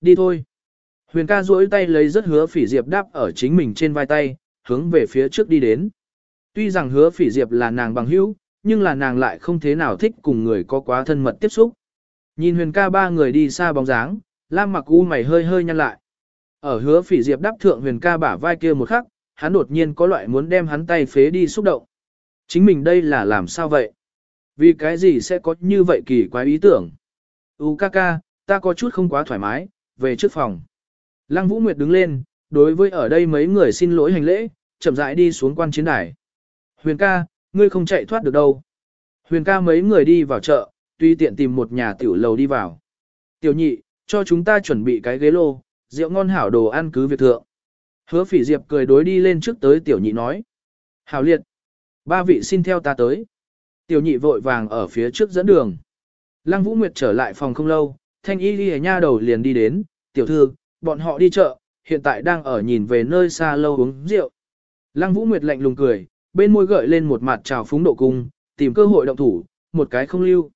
Đi thôi. Huyền ca duỗi tay lấy rất hứa phỉ diệp đáp ở chính mình trên vai tay, hướng về phía trước đi đến. Tuy rằng hứa phỉ diệp là nàng bằng hữu, nhưng là nàng lại không thế nào thích cùng người có quá thân mật tiếp xúc. Nhìn huyền ca ba người đi xa bóng dáng, Lam mặc u mày hơi hơi nhăn lại. Ở hứa phỉ diệp đáp thượng huyền ca bả vai kia một khắc, hắn đột nhiên có loại muốn đem hắn tay phế đi xúc động. Chính mình đây là làm sao vậy? Vì cái gì sẽ có như vậy kỳ quái ý tưởng? U ca ca, ta có chút không quá thoải mái, về trước phòng. Lăng Vũ Nguyệt đứng lên, đối với ở đây mấy người xin lỗi hành lễ, chậm rãi đi xuống quan chiến đài. Huyền ca, ngươi không chạy thoát được đâu. Huyền ca mấy người đi vào chợ, tuy tiện tìm một nhà tiểu lầu đi vào. Tiểu nhị, cho chúng ta chuẩn bị cái ghế lô, rượu ngon hảo đồ ăn cứ việc thượng. Hứa phỉ diệp cười đối đi lên trước tới tiểu nhị nói. Hảo liệt. Ba vị xin theo ta tới. Tiểu nhị vội vàng ở phía trước dẫn đường. Lăng Vũ Nguyệt trở lại phòng không lâu, thanh y đi nha đầu liền đi đến, tiểu thư, bọn họ đi chợ, hiện tại đang ở nhìn về nơi xa lâu uống rượu. Lăng Vũ Nguyệt lạnh lùng cười, bên môi gợi lên một mặt trào phúng độ cung, tìm cơ hội động thủ, một cái không lưu.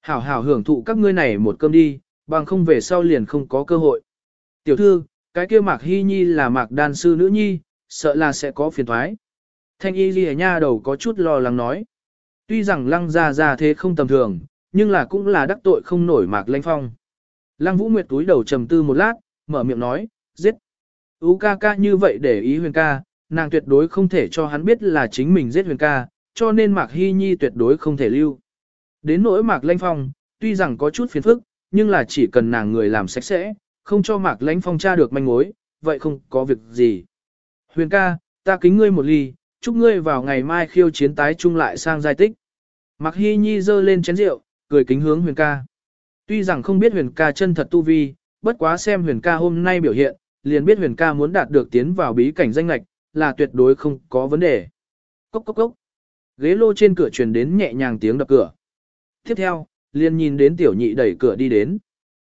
Hảo hảo hưởng thụ các ngươi này một cơm đi, bằng không về sau liền không có cơ hội. Tiểu thư, cái kia Mạc Hy Nhi là Mạc đan sư nữ nhi, sợ là sẽ có phiền thoái. Thanh y ghi nha đầu có chút lo lắng nói. Tuy rằng lăng ra ra thế không tầm thường, nhưng là cũng là đắc tội không nổi Mạc Lanh Phong. Lăng Vũ Nguyệt túi đầu trầm tư một lát, mở miệng nói, giết. Ú ca ca như vậy để ý huyền ca, nàng tuyệt đối không thể cho hắn biết là chính mình giết huyền ca, cho nên Mạc Hy Nhi tuyệt đối không thể lưu. Đến nỗi Mạc Lanh Phong, tuy rằng có chút phiền phức, nhưng là chỉ cần nàng người làm sạch sẽ, không cho Mạc Lanh Phong tra được manh mối, vậy không có việc gì. Huyền ca, ta kính ngươi một ly, chúc ngươi vào ngày mai khiêu chiến tái chung lại sang giai tích. Mạc Hy Nhi dơ lên chén rượu, cười kính hướng huyền ca. Tuy rằng không biết huyền ca chân thật tu vi, bất quá xem huyền ca hôm nay biểu hiện, liền biết huyền ca muốn đạt được tiến vào bí cảnh danh lạch, là tuyệt đối không có vấn đề. Cốc cốc cốc. Ghế lô trên cửa truyền đến nhẹ nhàng tiếng đập cửa. Tiếp theo, liền nhìn đến tiểu nhị đẩy cửa đi đến.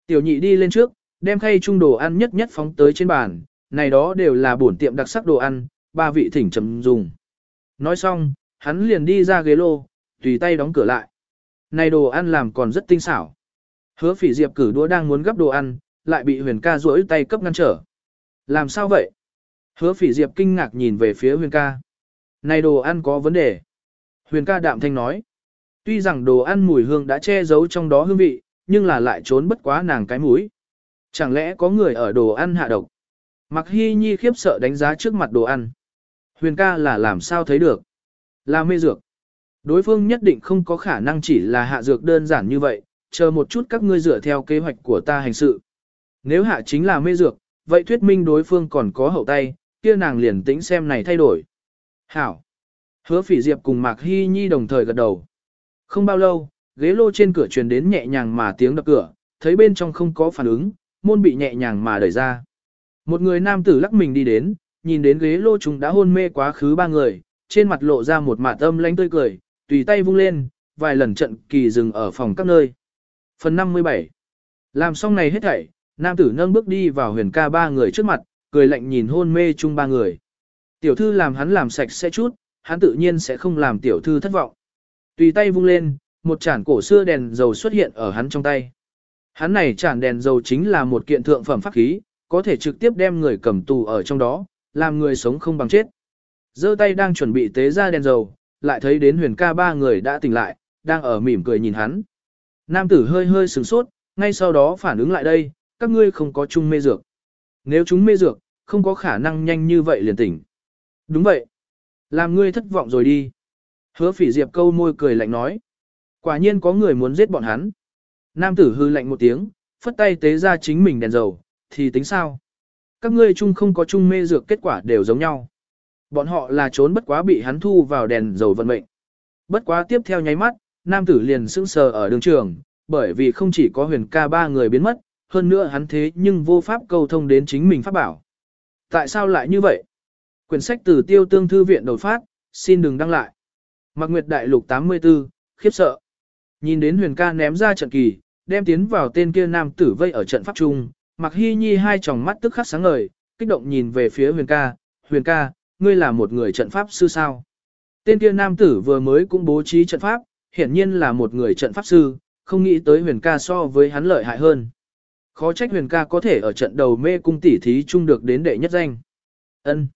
Tiểu nhị đi lên trước, đem khay trung đồ ăn nhất nhất phóng tới trên bàn, này đó đều là bổn tiệm đặc sắc đồ ăn, ba vị thỉnh chấm dùng. Nói xong, hắn liền đi ra ghế lô, tùy tay đóng cửa lại. Này đồ ăn làm còn rất tinh xảo. Hứa phỉ diệp cử đũa đang muốn gấp đồ ăn, lại bị huyền ca duỗi tay cấp ngăn trở. Làm sao vậy? Hứa phỉ diệp kinh ngạc nhìn về phía huyền ca. Này đồ ăn có vấn đề. Huyền ca đạm thanh nói. Tuy rằng đồ ăn mùi hương đã che giấu trong đó hương vị, nhưng là lại trốn bất quá nàng cái mũi. Chẳng lẽ có người ở đồ ăn hạ độc? Mặc hy nhi khiếp sợ đánh giá trước mặt đồ ăn. Huyền ca là làm sao thấy được? Là mê dược. Đối phương nhất định không có khả năng chỉ là hạ dược đơn giản như vậy, chờ một chút các ngươi dựa theo kế hoạch của ta hành sự. Nếu hạ chính là mê dược, vậy thuyết minh đối phương còn có hậu tay, kia nàng liền tĩnh xem này thay đổi. Hảo. Hứa phỉ diệp cùng Mạc Hy Nhi đồng thời gật đầu. Không bao lâu, ghế lô trên cửa truyền đến nhẹ nhàng mà tiếng đập cửa, thấy bên trong không có phản ứng, môn bị nhẹ nhàng mà đẩy ra. Một người nam tử lắc mình đi đến, nhìn đến ghế lô chúng đã hôn mê quá khứ ba người, trên mặt lộ ra một mạt âm lánh tươi cười, tùy tay vung lên, vài lần trận kỳ dừng ở phòng các nơi. Phần 57 Làm xong này hết thảy, nam tử nâng bước đi vào huyền ca ba người trước mặt, cười lạnh nhìn hôn mê chung ba người. Tiểu thư làm hắn làm sạch sẽ chút, hắn tự nhiên sẽ không làm tiểu thư thất vọng. Tùy tay vung lên, một chản cổ xưa đèn dầu xuất hiện ở hắn trong tay. Hắn này chản đèn dầu chính là một kiện thượng phẩm pháp khí, có thể trực tiếp đem người cầm tù ở trong đó, làm người sống không bằng chết. giơ tay đang chuẩn bị tế ra đèn dầu, lại thấy đến huyền ca ba người đã tỉnh lại, đang ở mỉm cười nhìn hắn. Nam tử hơi hơi sửng sốt, ngay sau đó phản ứng lại đây, các ngươi không có chung mê dược. Nếu chúng mê dược, không có khả năng nhanh như vậy liền tỉnh. Đúng vậy. Làm ngươi thất vọng rồi đi. Hứa phỉ diệp câu môi cười lạnh nói. Quả nhiên có người muốn giết bọn hắn. Nam tử hư lạnh một tiếng, phất tay tế ra chính mình đèn dầu, thì tính sao? Các ngươi chung không có chung mê dược kết quả đều giống nhau. Bọn họ là trốn bất quá bị hắn thu vào đèn dầu vận mệnh. Bất quá tiếp theo nháy mắt, nam tử liền sững sờ ở đường trường, bởi vì không chỉ có huyền ca ba người biến mất, hơn nữa hắn thế nhưng vô pháp câu thông đến chính mình pháp bảo. Tại sao lại như vậy? Quyển sách từ tiêu tương thư viện đột phát, xin đừng đăng lại. Mạc Nguyệt Đại Lục 84, khiếp sợ. Nhìn đến huyền ca ném ra trận kỳ, đem tiến vào tên kia nam tử vây ở trận pháp trung, Mạc Hy Nhi hai tròng mắt tức khắc sáng ngời, kích động nhìn về phía huyền ca, huyền ca, ngươi là một người trận pháp sư sao? Tên kia nam tử vừa mới cũng bố trí trận pháp, hiển nhiên là một người trận pháp sư, không nghĩ tới huyền ca so với hắn lợi hại hơn. Khó trách huyền ca có thể ở trận đầu mê cung tỷ thí chung được đến đệ nhất danh. ân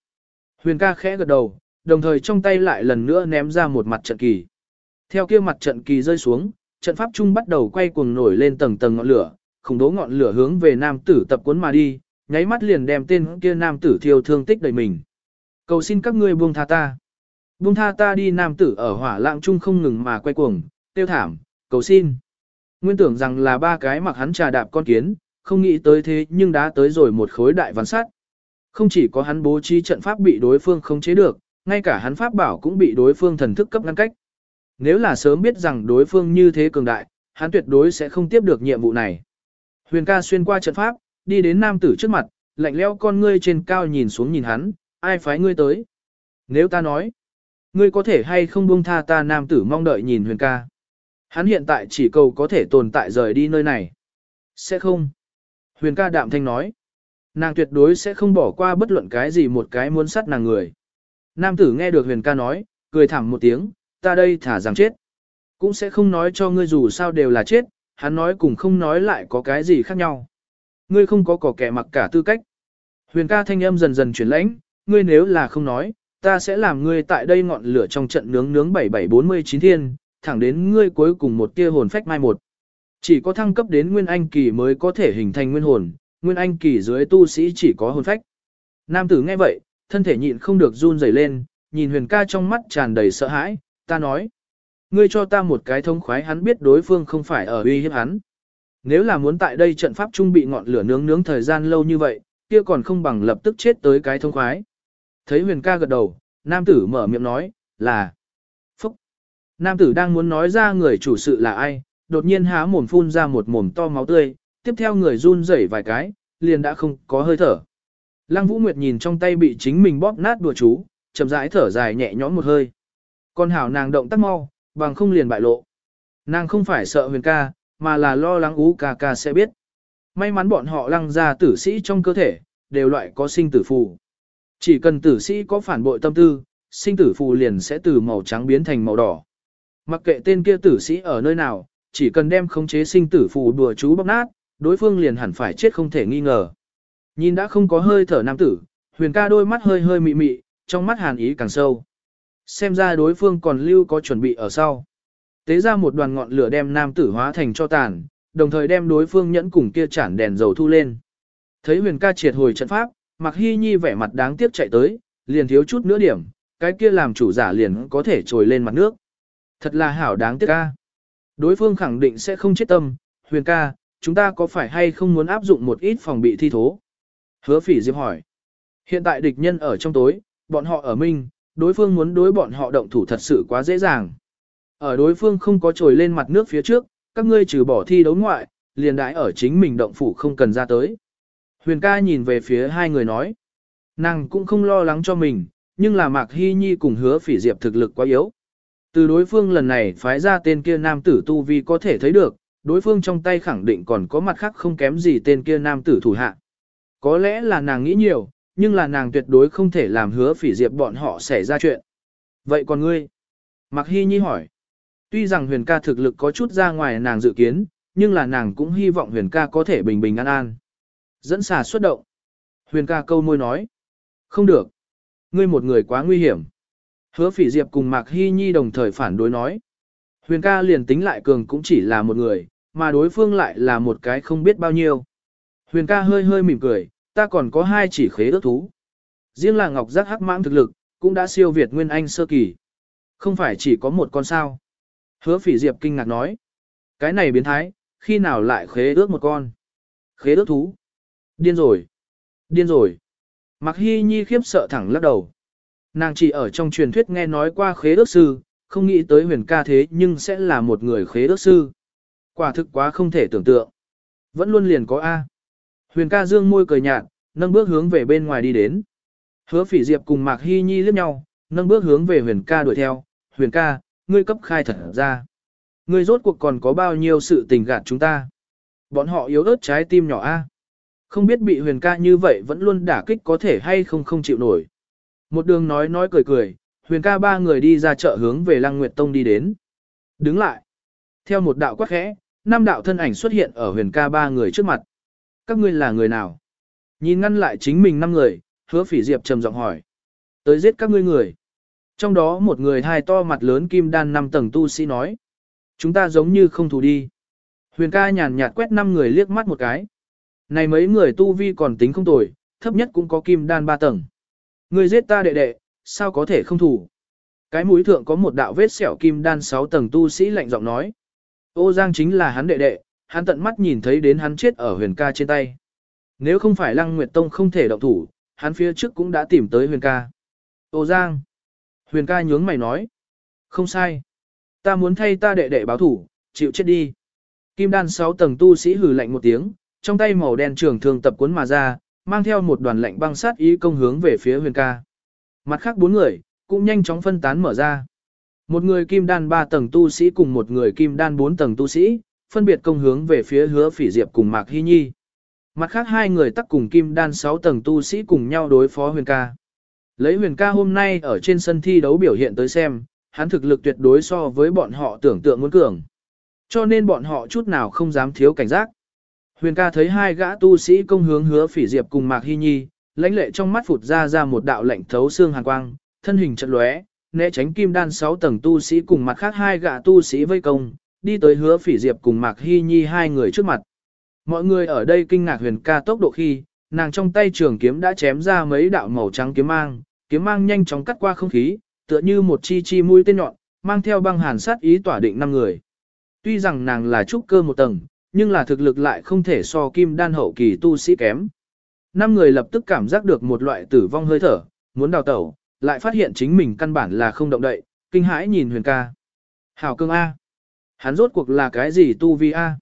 Huyền ca khẽ gật đầu, đồng thời trong tay lại lần nữa ném ra một mặt trận kỳ. Theo kia mặt trận kỳ rơi xuống, trận pháp trung bắt đầu quay cuồng nổi lên tầng tầng ngọn lửa, khủng đố ngọn lửa hướng về nam tử tập cuốn mà đi, nháy mắt liền đem tên kia nam tử thiêu thương tích đầy mình. Cầu xin các ngươi buông tha ta. Buông tha ta đi nam tử ở hỏa lạng trung không ngừng mà quay cuồng, tiêu thảm, cầu xin. Nguyên tưởng rằng là ba cái mặc hắn trà đạp con kiến, không nghĩ tới thế nhưng đã tới rồi một khối đại văn sát. Không chỉ có hắn bố trí trận pháp bị đối phương không chế được, ngay cả hắn pháp bảo cũng bị đối phương thần thức cấp ngăn cách. Nếu là sớm biết rằng đối phương như thế cường đại, hắn tuyệt đối sẽ không tiếp được nhiệm vụ này. Huyền ca xuyên qua trận pháp, đi đến nam tử trước mặt, lạnh lẽo con ngươi trên cao nhìn xuống nhìn hắn, ai phái ngươi tới. Nếu ta nói, ngươi có thể hay không buông tha ta nam tử mong đợi nhìn huyền ca. Hắn hiện tại chỉ cầu có thể tồn tại rời đi nơi này. Sẽ không. Huyền ca đạm thanh nói. Nàng tuyệt đối sẽ không bỏ qua bất luận cái gì một cái muốn sát nàng người. Nam tử nghe được huyền ca nói, cười thẳng một tiếng, ta đây thả rằng chết. Cũng sẽ không nói cho ngươi dù sao đều là chết, hắn nói cùng không nói lại có cái gì khác nhau. Ngươi không có cỏ kẻ mặc cả tư cách. Huyền ca thanh âm dần dần chuyển lãnh, ngươi nếu là không nói, ta sẽ làm ngươi tại đây ngọn lửa trong trận nướng nướng 7749 thiên, thẳng đến ngươi cuối cùng một tia hồn phách mai một. Chỉ có thăng cấp đến nguyên anh kỳ mới có thể hình thành nguyên hồn, nguyên anh kỳ dưới tu sĩ chỉ có hồn phách. Nam tử nghe vậy, thân thể nhịn không được run rẩy lên, nhìn huyền ca trong mắt tràn đầy sợ hãi, ta nói. Ngươi cho ta một cái thông khoái hắn biết đối phương không phải ở uy hiếp hắn. Nếu là muốn tại đây trận pháp trung bị ngọn lửa nướng nướng thời gian lâu như vậy, kia còn không bằng lập tức chết tới cái thông khoái. Thấy huyền ca gật đầu, nam tử mở miệng nói, là Phúc. Nam tử đang muốn nói ra người chủ sự là ai, đột nhiên há mồm phun ra một mồm to máu tươi, tiếp theo người run rẩy vài cái, liền đã không có hơi thở. Lăng Vũ Nguyệt nhìn trong tay bị chính mình bóp nát đùa chú, chậm rãi thở dài nhẹ nhõm một hơi. Con hảo nàng động tác mau, bằng không liền bại lộ. Nàng không phải sợ huyền ca, mà là lo lắng ú ca ca sẽ biết. May mắn bọn họ lăng ra tử sĩ trong cơ thể, đều loại có sinh tử phù. Chỉ cần tử sĩ có phản bội tâm tư, sinh tử phù liền sẽ từ màu trắng biến thành màu đỏ. Mặc kệ tên kia tử sĩ ở nơi nào, chỉ cần đem khống chế sinh tử phù đùa chú bóc nát, đối phương liền hẳn phải chết không thể nghi ngờ. Nhìn đã không có hơi thở nam tử, huyền ca đôi mắt hơi hơi mị mị, trong mắt hàn ý càng sâu. Xem ra đối phương còn lưu có chuẩn bị ở sau. Tế ra một đoàn ngọn lửa đem nam tử hóa thành cho tàn, đồng thời đem đối phương nhẫn cùng kia chản đèn dầu thu lên. Thấy huyền ca triệt hồi trận pháp, Mạc hy nhi vẻ mặt đáng tiếc chạy tới, liền thiếu chút nữa điểm, cái kia làm chủ giả liền có thể trồi lên mặt nước. Thật là hảo đáng tiếc ca. Đối phương khẳng định sẽ không chết tâm, huyền ca, chúng ta có phải hay không muốn áp dụng một ít phòng bị thi thố? Hứa phỉ diệp hỏi. Hiện tại địch nhân ở trong tối, bọn họ ở minh, đối phương muốn đối bọn họ động thủ thật sự quá dễ dàng. Ở đối phương không có trồi lên mặt nước phía trước, các ngươi trừ bỏ thi đấu ngoại, liền đãi ở chính mình động phủ không cần ra tới. Huyền ca nhìn về phía hai người nói. Nàng cũng không lo lắng cho mình, nhưng là Mạc Hy Nhi cùng hứa phỉ diệp thực lực quá yếu. Từ đối phương lần này phái ra tên kia nam tử tu vi có thể thấy được, đối phương trong tay khẳng định còn có mặt khác không kém gì tên kia nam tử thủ hạ. Có lẽ là nàng nghĩ nhiều, nhưng là nàng tuyệt đối không thể làm hứa phỉ diệp bọn họ xảy ra chuyện. Vậy còn ngươi? Mạc Hy Nhi hỏi. Tuy rằng huyền ca thực lực có chút ra ngoài nàng dự kiến, nhưng là nàng cũng hy vọng huyền ca có thể bình bình an an. Dẫn xà xuất động. Huyền ca câu môi nói. Không được. Ngươi một người quá nguy hiểm. Hứa phỉ diệp cùng Mạc Hy Nhi đồng thời phản đối nói. Huyền ca liền tính lại cường cũng chỉ là một người, mà đối phương lại là một cái không biết bao nhiêu. Huyền ca hơi hơi mỉm cười, ta còn có hai chỉ khế ước thú. Riêng là ngọc giác hắc mãng thực lực, cũng đã siêu việt nguyên anh sơ kỳ. Không phải chỉ có một con sao. Hứa phỉ diệp kinh ngạc nói. Cái này biến thái, khi nào lại khế ước một con. Khế ước thú. Điên rồi. Điên rồi. Mặc hy nhi khiếp sợ thẳng lắc đầu. Nàng chỉ ở trong truyền thuyết nghe nói qua khế ước sư, không nghĩ tới huyền ca thế nhưng sẽ là một người khế ước sư. Quả thực quá không thể tưởng tượng. Vẫn luôn liền có A. Huyền ca dương môi cười nhạt, nâng bước hướng về bên ngoài đi đến. Hứa phỉ diệp cùng Mạc Hy Nhi liếc nhau, nâng bước hướng về huyền ca đuổi theo. Huyền ca, ngươi cấp khai thật ra. Ngươi rốt cuộc còn có bao nhiêu sự tình gạt chúng ta. Bọn họ yếu ớt trái tim nhỏ A. Không biết bị huyền ca như vậy vẫn luôn đả kích có thể hay không không chịu nổi. Một đường nói nói cười cười, huyền ca ba người đi ra chợ hướng về Lăng Nguyệt Tông đi đến. Đứng lại. Theo một đạo quắc khẽ, năm đạo thân ảnh xuất hiện ở huyền ca ba người trước mặt. Các ngươi là người nào? Nhìn ngăn lại chính mình năm người, hứa phỉ diệp trầm giọng hỏi. Tới giết các ngươi người. Trong đó một người hai to mặt lớn kim đan năm tầng tu sĩ nói. Chúng ta giống như không thù đi. Huyền ca nhàn nhạt quét năm người liếc mắt một cái. Này mấy người tu vi còn tính không tồi, thấp nhất cũng có kim đan ba tầng. Người giết ta đệ đệ, sao có thể không thủ? Cái mũi thượng có một đạo vết sẹo kim đan sáu tầng tu sĩ lạnh giọng nói. Ô Giang chính là hắn đệ đệ, hắn tận mắt nhìn thấy đến hắn chết ở huyền ca trên tay. Nếu không phải Lăng Nguyệt Tông không thể động thủ, hắn phía trước cũng đã tìm tới huyền ca. Ô Giang. Huyền ca nhướng mày nói. Không sai. Ta muốn thay ta đệ đệ báo thủ, chịu chết đi. Kim đan sáu tầng tu sĩ hừ lạnh một tiếng, trong tay màu đen trường thường tập cuốn mà ra, mang theo một đoàn lạnh băng sát ý công hướng về phía huyền ca. Mặt khác bốn người, cũng nhanh chóng phân tán mở ra. Một người kim đan ba tầng tu sĩ cùng một người kim đan bốn tầng tu sĩ, phân biệt công hướng về phía hứa phỉ diệp cùng Mạc Hy Nhi. Mặt khác hai người tắc cùng kim đan sáu tầng tu sĩ cùng nhau đối phó huyền ca. Lấy huyền ca hôm nay ở trên sân thi đấu biểu hiện tới xem, hắn thực lực tuyệt đối so với bọn họ tưởng tượng muốn cường. Cho nên bọn họ chút nào không dám thiếu cảnh giác. Huyền ca thấy hai gã tu sĩ công hướng hứa phỉ diệp cùng Mạc Hy Nhi, lãnh lệ trong mắt phụt ra ra một đạo lệnh thấu xương hàn quang, thân hình trận lóe, né tránh kim đan 6 tầng tu sĩ cùng mặt khác hai gã tu sĩ vây công, đi tới hứa phỉ diệp cùng Mạc Hy Nhi hai người trước mặt. Mọi người ở đây kinh ngạc huyền ca tốc độ khi, nàng trong tay trường kiếm đã chém ra mấy đạo màu trắng kiếm mang, kiếm mang nhanh chóng cắt qua không khí, tựa như một chi chi mũi tên nhọn, mang theo băng hàn sát ý tỏa định năm người. Tuy rằng nàng là trúc cơ một tầng, nhưng là thực lực lại không thể so kim đan hậu kỳ tu sĩ kém. Năm người lập tức cảm giác được một loại tử vong hơi thở, muốn đào tẩu, lại phát hiện chính mình căn bản là không động đậy, kinh hãi nhìn huyền ca. Hảo cương A. Hắn rốt cuộc là cái gì tu vi A?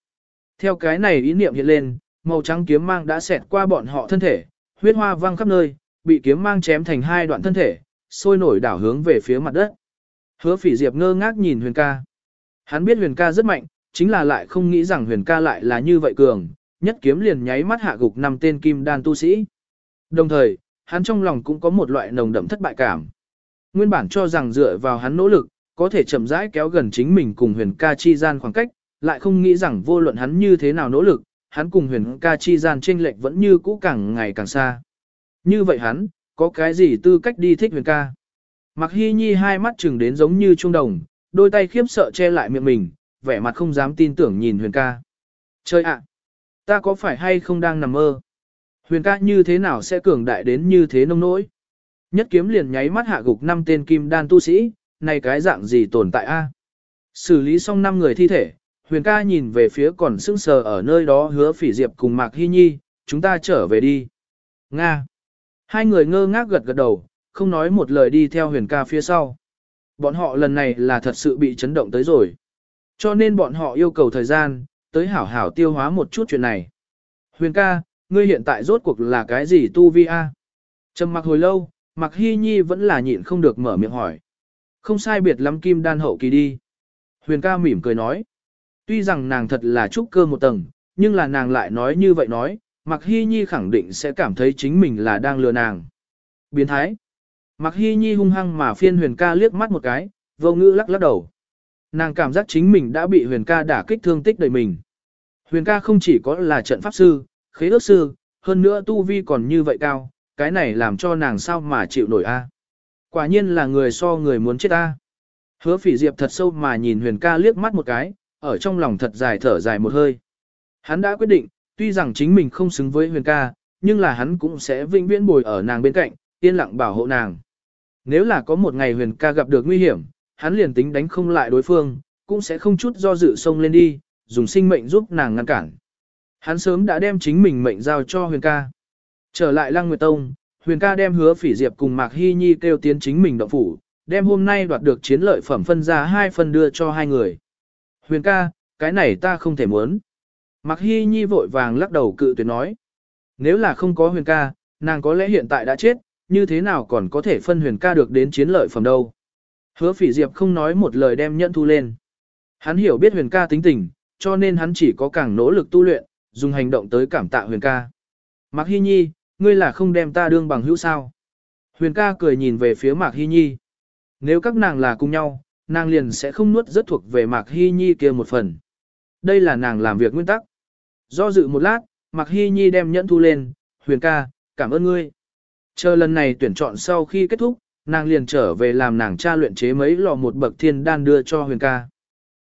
Theo cái này ý niệm hiện lên, màu trắng kiếm mang đã xẹt qua bọn họ thân thể, huyết hoa văng khắp nơi, bị kiếm mang chém thành hai đoạn thân thể, sôi nổi đảo hướng về phía mặt đất. Hứa phỉ diệp ngơ ngác nhìn huyền ca. Hắn biết huyền ca rất mạnh, chính là lại không nghĩ rằng huyền ca lại là như vậy cường, nhất kiếm liền nháy mắt hạ gục năm tên kim đan tu sĩ. Đồng thời, hắn trong lòng cũng có một loại nồng đậm thất bại cảm. Nguyên bản cho rằng dựa vào hắn nỗ lực, có thể chậm rãi kéo gần chính mình cùng huyền ca chi gian khoảng cách, lại không nghĩ rằng vô luận hắn như thế nào nỗ lực, hắn cùng huyền ca chi gian chênh lệch vẫn như cũ càng ngày càng xa. Như vậy hắn, có cái gì tư cách đi thích huyền ca? Mặc hy nhi hai mắt chừng đến giống như trung đồng, đôi tay khiếp sợ che lại miệng mình, vẻ mặt không dám tin tưởng nhìn huyền ca. Chơi ạ! ta có phải hay không đang nằm mơ? Huyền ca như thế nào sẽ cường đại đến như thế nông nỗi? Nhất kiếm liền nháy mắt hạ gục năm tên kim đan tu sĩ, này cái dạng gì tồn tại a? Xử lý xong năm người thi thể, huyền ca nhìn về phía còn sững sờ ở nơi đó hứa phỉ diệp cùng Mạc Hy Nhi, chúng ta trở về đi. Nga. Hai người ngơ ngác gật gật đầu, không nói một lời đi theo huyền ca phía sau. Bọn họ lần này là thật sự bị chấn động tới rồi. Cho nên bọn họ yêu cầu thời gian, tới hảo hảo tiêu hóa một chút chuyện này. Huyền ca, ngươi hiện tại rốt cuộc là cái gì tu vi a? Trầm mặc hồi lâu, Mặc Hy Nhi vẫn là nhịn không được mở miệng hỏi. Không sai biệt lắm kim đan hậu kỳ đi. Huyền ca mỉm cười nói. Tuy rằng nàng thật là trúc cơ một tầng, nhưng là nàng lại nói như vậy nói, Mặc Hy Nhi khẳng định sẽ cảm thấy chính mình là đang lừa nàng. Biến thái. Mặc Hy Nhi hung hăng mà phiên huyền ca liếc mắt một cái, vô ngữ lắc lắc đầu. Nàng cảm giác chính mình đã bị huyền ca đả kích thương tích đời mình. Huyền ca không chỉ có là trận pháp sư, khế ước sư, hơn nữa tu vi còn như vậy cao, cái này làm cho nàng sao mà chịu nổi a? Quả nhiên là người so người muốn chết a. Hứa phỉ diệp thật sâu mà nhìn huyền ca liếc mắt một cái, ở trong lòng thật dài thở dài một hơi. Hắn đã quyết định, tuy rằng chính mình không xứng với huyền ca, nhưng là hắn cũng sẽ vinh viễn bồi ở nàng bên cạnh, yên lặng bảo hộ nàng. Nếu là có một ngày huyền ca gặp được nguy hiểm, hắn liền tính đánh không lại đối phương, cũng sẽ không chút do dự xông lên đi, dùng sinh mệnh giúp nàng ngăn cản. Hắn sớm đã đem chính mình mệnh giao cho huyền ca. Trở lại Lăng Nguyệt Tông, huyền ca đem hứa phỉ diệp cùng Mạc Hy Nhi kêu tiến chính mình động phủ, đem hôm nay đoạt được chiến lợi phẩm phân ra hai phần đưa cho hai người. Huyền ca, cái này ta không thể muốn. Mạc Hy Nhi vội vàng lắc đầu cự tuyệt nói. Nếu là không có huyền ca, nàng có lẽ hiện tại đã chết, như thế nào còn có thể phân huyền ca được đến chiến lợi phẩm đâu. Hứa phỉ diệp không nói một lời đem nhẫn thu lên. Hắn hiểu biết huyền ca tính tình, cho nên hắn chỉ có càng nỗ lực tu luyện, dùng hành động tới cảm tạ huyền ca. Mạc Hy Nhi, ngươi là không đem ta đương bằng hữu sao. Huyền ca cười nhìn về phía Mạc Hy Nhi. Nếu các nàng là cùng nhau, nàng liền sẽ không nuốt rất thuộc về Mạc Hy Nhi kia một phần. Đây là nàng làm việc nguyên tắc. Do dự một lát, Mạc Hy Nhi đem nhẫn thu lên, huyền ca, cảm ơn ngươi. Chờ lần này tuyển chọn sau khi kết thúc, nàng liền trở về làm nàng cha luyện chế mấy lò một bậc thiên đan đưa cho huyền ca.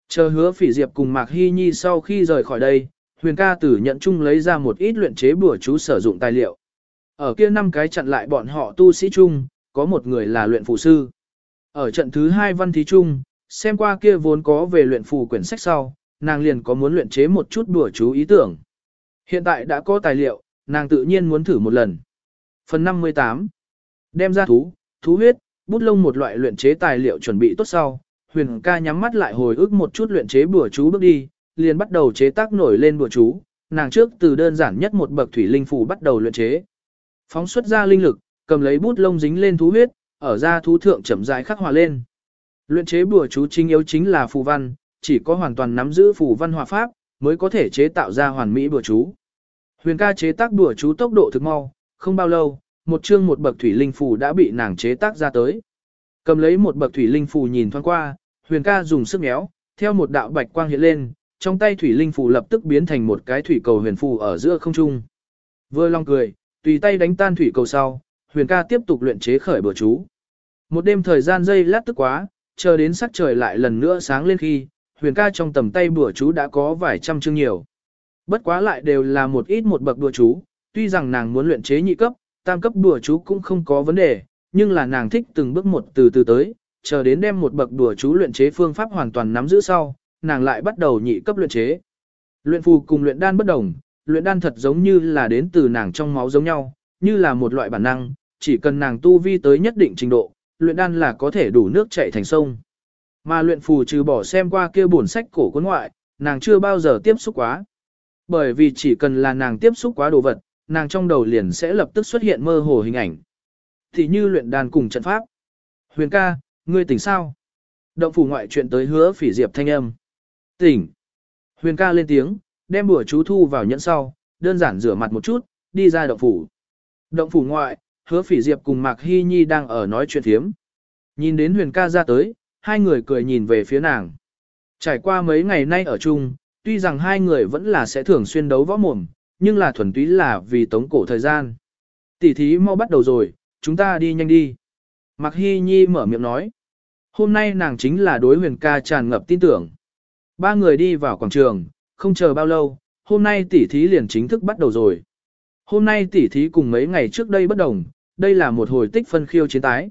Chờ hứa phỉ diệp cùng Mạc Hy Nhi sau khi rời khỏi đây, huyền ca tử nhận chung lấy ra một ít luyện chế bùa chú sử dụng tài liệu. Ở kia năm cái chặn lại bọn họ tu sĩ chung, có một người là luyện phù sư. Ở trận thứ hai văn thí chung, xem qua kia vốn có về luyện phù quyển sách sau, nàng liền có muốn luyện chế một chút bùa chú ý tưởng. Hiện tại đã có tài liệu, nàng tự nhiên muốn thử một lần. Phần 58 Đem ra thú, thú huyết, bút lông một loại luyện chế tài liệu chuẩn bị tốt sau, huyền ca nhắm mắt lại hồi ức một chút luyện chế bùa chú bước đi, liền bắt đầu chế tác nổi lên bùa chú, nàng trước từ đơn giản nhất một bậc thủy linh phù bắt đầu luyện chế. Phóng xuất ra linh lực, cầm lấy bút lông dính lên thú huyết, ở ra thú thượng chậm rãi khắc hòa lên. Luyện chế bùa chú chính yếu chính là phù văn, chỉ có hoàn toàn nắm giữ phù văn hòa pháp, mới có thể chế tạo ra hoàn mỹ bùa chú. Huyền ca chế tác bùa chú tốc độ thực mau, không bao lâu, một chương một bậc thủy linh phù đã bị nàng chế tác ra tới. Cầm lấy một bậc thủy linh phù nhìn thoáng qua, huyền ca dùng sức méo, theo một đạo bạch quang hiện lên, trong tay thủy linh phù lập tức biến thành một cái thủy cầu huyền phù ở giữa không trung. Vừa long cười, tùy tay đánh tan thủy cầu sau, huyền ca tiếp tục luyện chế khởi bừa chú. Một đêm thời gian dây lát tức quá, chờ đến sắc trời lại lần nữa sáng lên khi, huyền ca trong tầm tay bừa chú đã có vài trăm chương nhiều. Bất quá lại đều là một ít một bậc đùa chú, tuy rằng nàng muốn luyện chế nhị cấp, tam cấp đùa chú cũng không có vấn đề, nhưng là nàng thích từng bước một từ từ tới, chờ đến đem một bậc đùa chú luyện chế phương pháp hoàn toàn nắm giữ sau, nàng lại bắt đầu nhị cấp luyện chế. Luyện phù cùng luyện đan bất đồng, luyện đan thật giống như là đến từ nàng trong máu giống nhau, như là một loại bản năng, chỉ cần nàng tu vi tới nhất định trình độ, luyện đan là có thể đủ nước chảy thành sông. Mà luyện phù trừ bỏ xem qua kia bổn sách cổ cuốn ngoại, nàng chưa bao giờ tiếp xúc quá. Bởi vì chỉ cần là nàng tiếp xúc quá đồ vật, nàng trong đầu liền sẽ lập tức xuất hiện mơ hồ hình ảnh. Thì như luyện đan cùng trận pháp. Huyền ca, ngươi tỉnh sao? Động phủ ngoại chuyện tới hứa phỉ diệp thanh âm. Tỉnh. Huyền ca lên tiếng, đem bữa chú thu vào nhẫn sau, đơn giản rửa mặt một chút, đi ra động phủ. Động phủ ngoại, hứa phỉ diệp cùng Mạc Hy Nhi đang ở nói chuyện thiếm. Nhìn đến huyền ca ra tới, hai người cười nhìn về phía nàng. Trải qua mấy ngày nay ở chung, tuy rằng hai người vẫn là sẽ thường xuyên đấu võ mồm, nhưng là thuần túy là vì tống cổ thời gian. Tỷ thí mau bắt đầu rồi, chúng ta đi nhanh đi. Mạc Hy Nhi mở miệng nói. Hôm nay nàng chính là đối huyền ca tràn ngập tin tưởng. Ba người đi vào quảng trường, không chờ bao lâu, hôm nay tỷ thí liền chính thức bắt đầu rồi. Hôm nay tỷ thí cùng mấy ngày trước đây bất đồng, đây là một hồi tích phân khiêu chiến tái.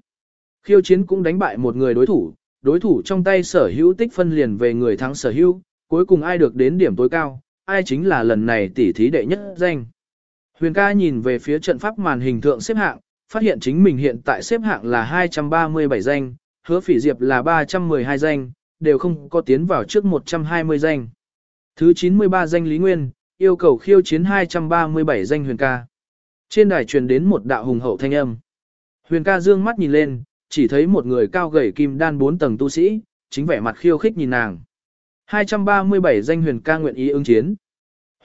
Khiêu chiến cũng đánh bại một người đối thủ, đối thủ trong tay sở hữu tích phân liền về người thắng sở hữu, cuối cùng ai được đến điểm tối cao, ai chính là lần này tỷ thí đệ nhất danh. Huyền ca nhìn về phía trận pháp màn hình thượng xếp hạng, phát hiện chính mình hiện tại xếp hạng là 237 danh, hứa phỉ diệp là 312 danh, đều không có tiến vào trước 120 danh. Thứ 93 danh Lý Nguyên, yêu cầu khiêu chiến 237 danh huyền ca. Trên đài truyền đến một đạo hùng hậu thanh âm. Huyền ca dương mắt nhìn lên, chỉ thấy một người cao gầy kim đan 4 tầng tu sĩ, chính vẻ mặt khiêu khích nhìn nàng. 237 danh huyền ca nguyện ý ứng chiến.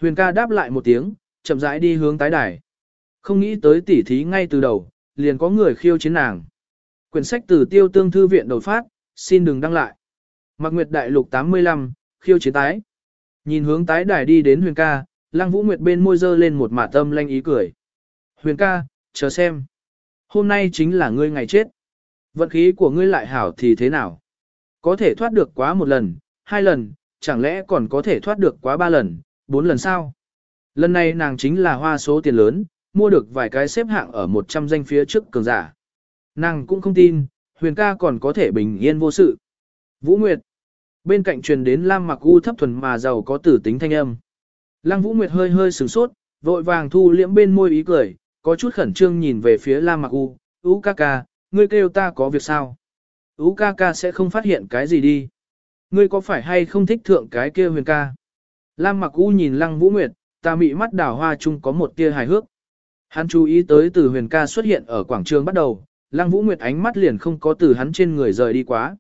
Huyền ca đáp lại một tiếng, chậm rãi đi hướng tái đài. Không nghĩ tới tỉ thí ngay từ đầu, liền có người khiêu chiến nàng. Quyển sách từ tiêu tương thư viện đột phát, xin đừng đăng lại. Mạc Nguyệt Đại Lục 85, khiêu chiến tái. Nhìn hướng tái đài đi đến huyền ca, lăng vũ nguyệt bên môi dơ lên một mả tâm lanh ý cười. Huyền ca, chờ xem. Hôm nay chính là ngươi ngày chết. Vận khí của ngươi lại hảo thì thế nào? Có thể thoát được quá một lần, hai lần, chẳng lẽ còn có thể thoát được quá ba lần, bốn lần sao? Lần này nàng chính là hoa số tiền lớn, mua được vài cái xếp hạng ở 100 danh phía trước cường giả. Nàng cũng không tin, huyền ca còn có thể bình yên vô sự. Vũ Nguyệt. Bên cạnh truyền đến Lam Mặc U thấp thuần mà giàu có tử tính thanh âm. Lăng Vũ Nguyệt hơi hơi sửng sốt, vội vàng thu liễm bên môi ý cười, có chút khẩn trương nhìn về phía Lam Mặc U, "U ca ca, ngươi kêu ta có việc sao?" "U ca ca sẽ không phát hiện cái gì đi." Ngươi có phải hay không thích thượng cái kia huyền ca? Lam mặc u nhìn lăng vũ nguyệt, ta mị mắt đảo hoa chung có một tia hài hước. Hắn chú ý tới từ huyền ca xuất hiện ở quảng trường bắt đầu, lăng vũ nguyệt ánh mắt liền không có từ hắn trên người rời đi quá.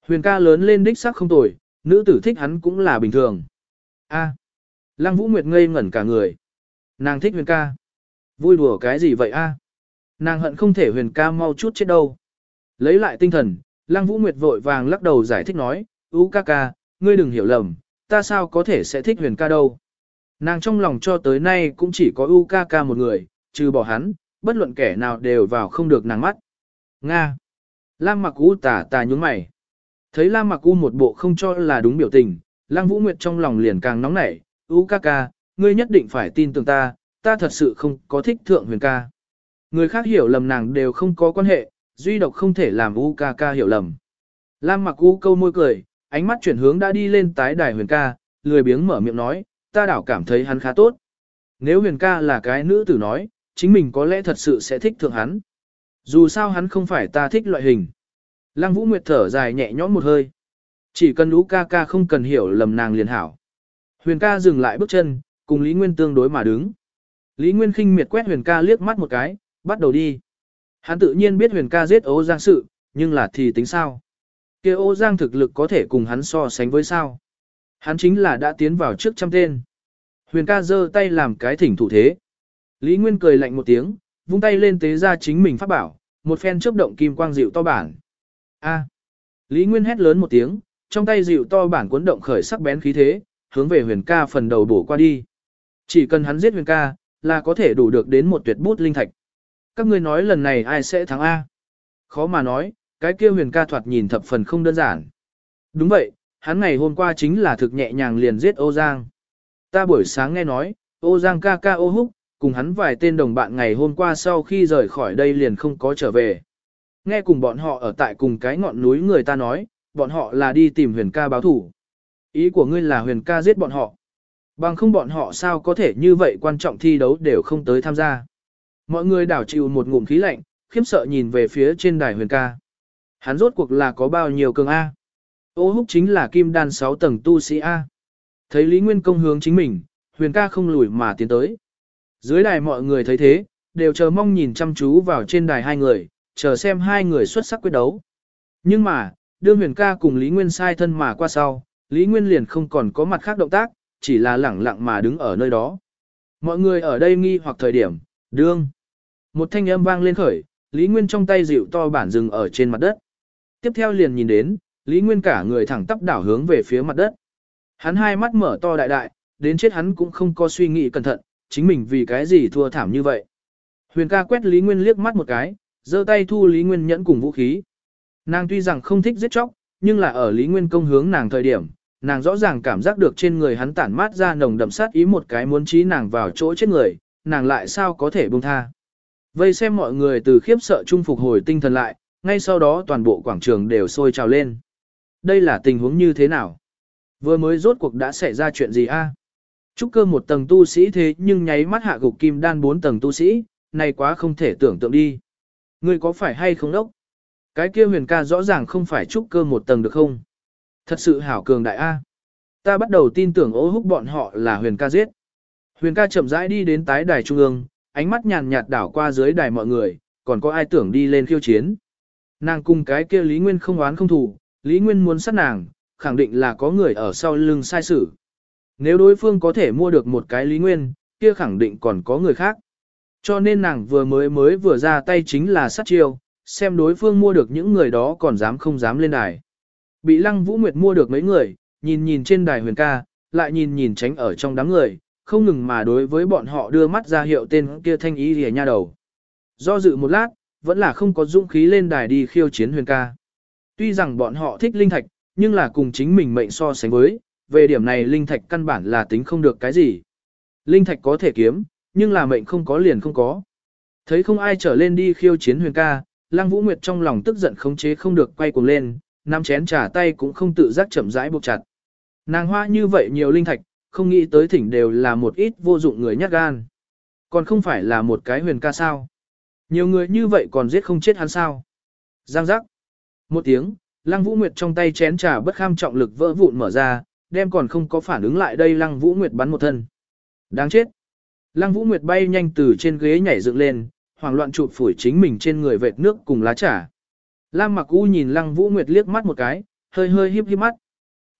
Huyền ca lớn lên đích sắc không tồi, nữ tử thích hắn cũng là bình thường. A, lăng vũ nguyệt ngây ngẩn cả người. Nàng thích huyền ca. Vui đùa cái gì vậy a? Nàng hận không thể huyền ca mau chút chết đâu. Lấy lại tinh thần, lăng vũ nguyệt vội vàng lắc đầu giải thích nói, Ú ca ca, ngươi đừng hiểu lầm, ta sao có thể sẽ thích huyền ca đâu. Nàng trong lòng cho tới nay cũng chỉ có UKK một người, trừ bỏ hắn, bất luận kẻ nào đều vào không được nàng mắt. Nga. Lam mặc u tà tà nhúng mày. Thấy Lam mặc u một bộ không cho là đúng biểu tình, Lăng Vũ Nguyệt trong lòng liền càng nóng nảy. UKK, ngươi nhất định phải tin tưởng ta, ta thật sự không có thích thượng huyền ca. Người khác hiểu lầm nàng đều không có quan hệ, duy độc không thể làm UKK hiểu lầm. Lam mặc u câu môi cười, ánh mắt chuyển hướng đã đi lên tái đài huyền ca, lười biếng mở miệng nói, ta đảo cảm thấy hắn khá tốt. Nếu huyền ca là cái nữ tử nói, chính mình có lẽ thật sự sẽ thích thượng hắn. Dù sao hắn không phải ta thích loại hình. Lăng Vũ Nguyệt thở dài nhẹ nhõm một hơi. Chỉ cần lũ ca ca không cần hiểu lầm nàng liền hảo. Huyền ca dừng lại bước chân, cùng Lý Nguyên tương đối mà đứng. Lý Nguyên khinh miệt quét huyền ca liếc mắt một cái, bắt đầu đi. Hắn tự nhiên biết huyền ca giết ố giang sự, nhưng là thì tính sao? Kia ô giang thực lực có thể cùng hắn so sánh với sao? Hắn chính là đã tiến vào trước trăm tên. Huyền ca giơ tay làm cái thỉnh thủ thế. Lý Nguyên cười lạnh một tiếng, vung tay lên tế ra chính mình phát bảo, một phen chớp động kim quang dịu to bản. A. Lý Nguyên hét lớn một tiếng, trong tay dịu to bản cuốn động khởi sắc bén khí thế, hướng về huyền ca phần đầu bổ qua đi. Chỉ cần hắn giết huyền ca, là có thể đủ được đến một tuyệt bút linh thạch. Các ngươi nói lần này ai sẽ thắng A? Khó mà nói, cái kia huyền ca thoạt nhìn thập phần không đơn giản. Đúng vậy, hắn ngày hôm qua chính là thực nhẹ nhàng liền giết ô giang. Ta buổi sáng nghe nói, ô giang ca ca ô húc, cùng hắn vài tên đồng bạn ngày hôm qua sau khi rời khỏi đây liền không có trở về. Nghe cùng bọn họ ở tại cùng cái ngọn núi người ta nói, bọn họ là đi tìm huyền ca báo thủ. Ý của ngươi là huyền ca giết bọn họ. Bằng không bọn họ sao có thể như vậy quan trọng thi đấu đều không tới tham gia. Mọi người đảo chịu một ngụm khí lạnh, khiếp sợ nhìn về phía trên đài huyền ca. Hắn rốt cuộc là có bao nhiêu cường A. Ô húc chính là kim đan 6 tầng tu sĩ A. Thấy Lý Nguyên công hướng chính mình, huyền ca không lùi mà tiến tới. Dưới đài mọi người thấy thế, đều chờ mong nhìn chăm chú vào trên đài hai người, chờ xem hai người xuất sắc quyết đấu. Nhưng mà, đương huyền ca cùng Lý Nguyên sai thân mà qua sau, Lý Nguyên liền không còn có mặt khác động tác, chỉ là lẳng lặng mà đứng ở nơi đó. Mọi người ở đây nghi hoặc thời điểm, đương. Một thanh âm vang lên khởi, Lý Nguyên trong tay dịu to bản rừng ở trên mặt đất. Tiếp theo liền nhìn đến, Lý Nguyên cả người thẳng tắp đảo hướng về phía mặt đất. Hắn hai mắt mở to đại đại, đến chết hắn cũng không có suy nghĩ cẩn thận, chính mình vì cái gì thua thảm như vậy. Huyền ca quét Lý Nguyên liếc mắt một cái, giơ tay thu Lý Nguyên nhẫn cùng vũ khí. Nàng tuy rằng không thích giết chóc, nhưng là ở Lý Nguyên công hướng nàng thời điểm, nàng rõ ràng cảm giác được trên người hắn tản mát ra nồng đậm sát ý một cái muốn trí nàng vào chỗ chết người, nàng lại sao có thể buông tha. Vây xem mọi người từ khiếp sợ trung phục hồi tinh thần lại, ngay sau đó toàn bộ quảng trường đều sôi trào lên. Đây là tình huống như thế nào? Vừa mới rốt cuộc đã xảy ra chuyện gì a? Trúc cơ một tầng tu sĩ thế nhưng nháy mắt hạ gục kim đan bốn tầng tu sĩ, này quá không thể tưởng tượng đi. Ngươi có phải hay không đốc? Cái kia huyền ca rõ ràng không phải trúc cơ một tầng được không? Thật sự hảo cường đại A. Ta bắt đầu tin tưởng ô húc bọn họ là huyền ca giết. Huyền ca chậm rãi đi đến tái đài trung ương, ánh mắt nhàn nhạt đảo qua dưới đài mọi người, còn có ai tưởng đi lên khiêu chiến. Nàng cùng cái kia Lý Nguyên không oán không thù, Lý Nguyên muốn sát nàng, khẳng định là có người ở sau lưng sai xử. Nếu đối phương có thể mua được một cái Lý Nguyên, kia khẳng định còn có người khác. Cho nên nàng vừa mới mới vừa ra tay chính là sát chiêu, xem đối phương mua được những người đó còn dám không dám lên đài. Bị Lăng Vũ Nguyệt mua được mấy người, nhìn nhìn trên đài huyền ca, lại nhìn nhìn tránh ở trong đám người, không ngừng mà đối với bọn họ đưa mắt ra hiệu tên kia thanh ý rìa nha đầu. Do dự một lát, vẫn là không có dũng khí lên đài đi khiêu chiến huyền ca. Tuy rằng bọn họ thích linh thạch, nhưng là cùng chính mình mệnh so sánh với, về điểm này linh thạch căn bản là tính không được cái gì. Linh thạch có thể kiếm, nhưng là mệnh không có liền không có. Thấy không ai trở lên đi khiêu chiến huyền ca, Lăng Vũ Nguyệt trong lòng tức giận khống chế không được quay cuồng lên, nắm chén trả tay cũng không tự giác chậm rãi buộc chặt. Nàng hoa như vậy nhiều linh thạch, không nghĩ tới thỉnh đều là một ít vô dụng người nhát gan. Còn không phải là một cái huyền ca sao. Nhiều người như vậy còn giết không chết hắn sao. Giang giác. Một tiếng, Lăng Vũ Nguyệt trong tay chén trà bất kham trọng lực vỡ vụn mở ra, đem còn không có phản ứng lại đây Lăng Vũ Nguyệt bắn một thân. Đáng chết. Lăng Vũ Nguyệt bay nhanh từ trên ghế nhảy dựng lên, hoảng loạn chụp phủi chính mình trên người vệt nước cùng lá trà. Lam Mặc U nhìn Lăng Vũ Nguyệt liếc mắt một cái, hơi hơi híp híp mắt.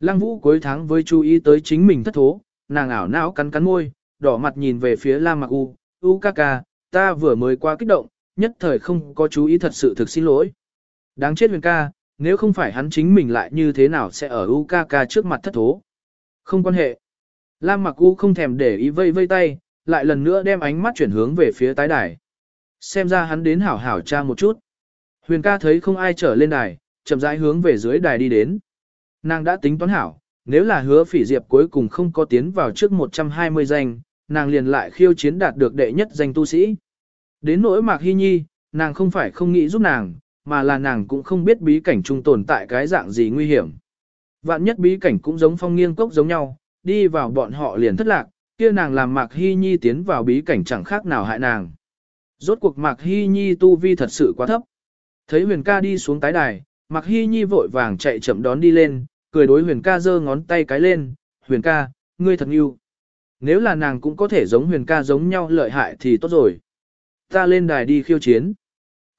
Lăng Vũ cuối tháng với chú ý tới chính mình thất thố, nàng ảo não cắn cắn môi, đỏ mặt nhìn về phía Lam Mặc U, "U ca ca, ta vừa mới qua kích động, nhất thời không có chú ý thật sự thực xin lỗi." Đáng chết Huyền ca, nếu không phải hắn chính mình lại như thế nào sẽ ở UKK ca trước mặt thất thố. Không quan hệ. Lam Mặc U không thèm để ý vây vây tay, lại lần nữa đem ánh mắt chuyển hướng về phía tái đài. Xem ra hắn đến hảo hảo tra một chút. Huyền ca thấy không ai trở lên đài, chậm rãi hướng về dưới đài đi đến. Nàng đã tính toán hảo, nếu là hứa phỉ diệp cuối cùng không có tiến vào trước 120 danh, nàng liền lại khiêu chiến đạt được đệ nhất danh tu sĩ. Đến nỗi Mạc Hy Nhi, nàng không phải không nghĩ giúp nàng, mà là nàng cũng không biết bí cảnh trung tồn tại cái dạng gì nguy hiểm. Vạn nhất bí cảnh cũng giống phong nghiêng cốc giống nhau, đi vào bọn họ liền thất lạc, kia nàng làm Mạc Hy Nhi tiến vào bí cảnh chẳng khác nào hại nàng. Rốt cuộc Mạc Hy Nhi tu vi thật sự quá thấp. Thấy huyền ca đi xuống tái đài, Mạc Hy Nhi vội vàng chạy chậm đón đi lên, cười đối huyền ca giơ ngón tay cái lên, huyền ca, ngươi thật yêu. Nếu là nàng cũng có thể giống huyền ca giống nhau lợi hại thì tốt rồi. Ta lên đài đi khiêu chiến.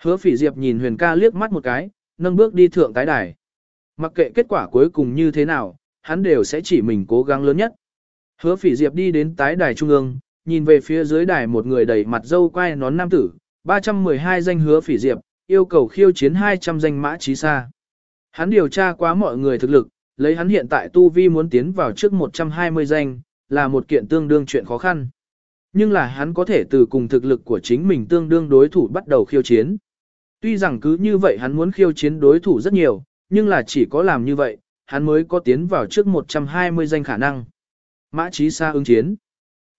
Hứa phỉ diệp nhìn huyền ca liếc mắt một cái, nâng bước đi thượng tái đài. Mặc kệ kết quả cuối cùng như thế nào, hắn đều sẽ chỉ mình cố gắng lớn nhất. Hứa phỉ diệp đi đến tái đài trung ương, nhìn về phía dưới đài một người đầy mặt dâu quai nón nam tử, 312 danh hứa phỉ diệp, yêu cầu khiêu chiến 200 danh mã trí xa. Hắn điều tra quá mọi người thực lực, lấy hắn hiện tại tu vi muốn tiến vào trước 120 danh, là một kiện tương đương chuyện khó khăn. Nhưng là hắn có thể từ cùng thực lực của chính mình tương đương đối thủ bắt đầu khiêu chiến. Tuy rằng cứ như vậy hắn muốn khiêu chiến đối thủ rất nhiều, nhưng là chỉ có làm như vậy, hắn mới có tiến vào trước 120 danh khả năng. Mã Chí Sa ứng chiến.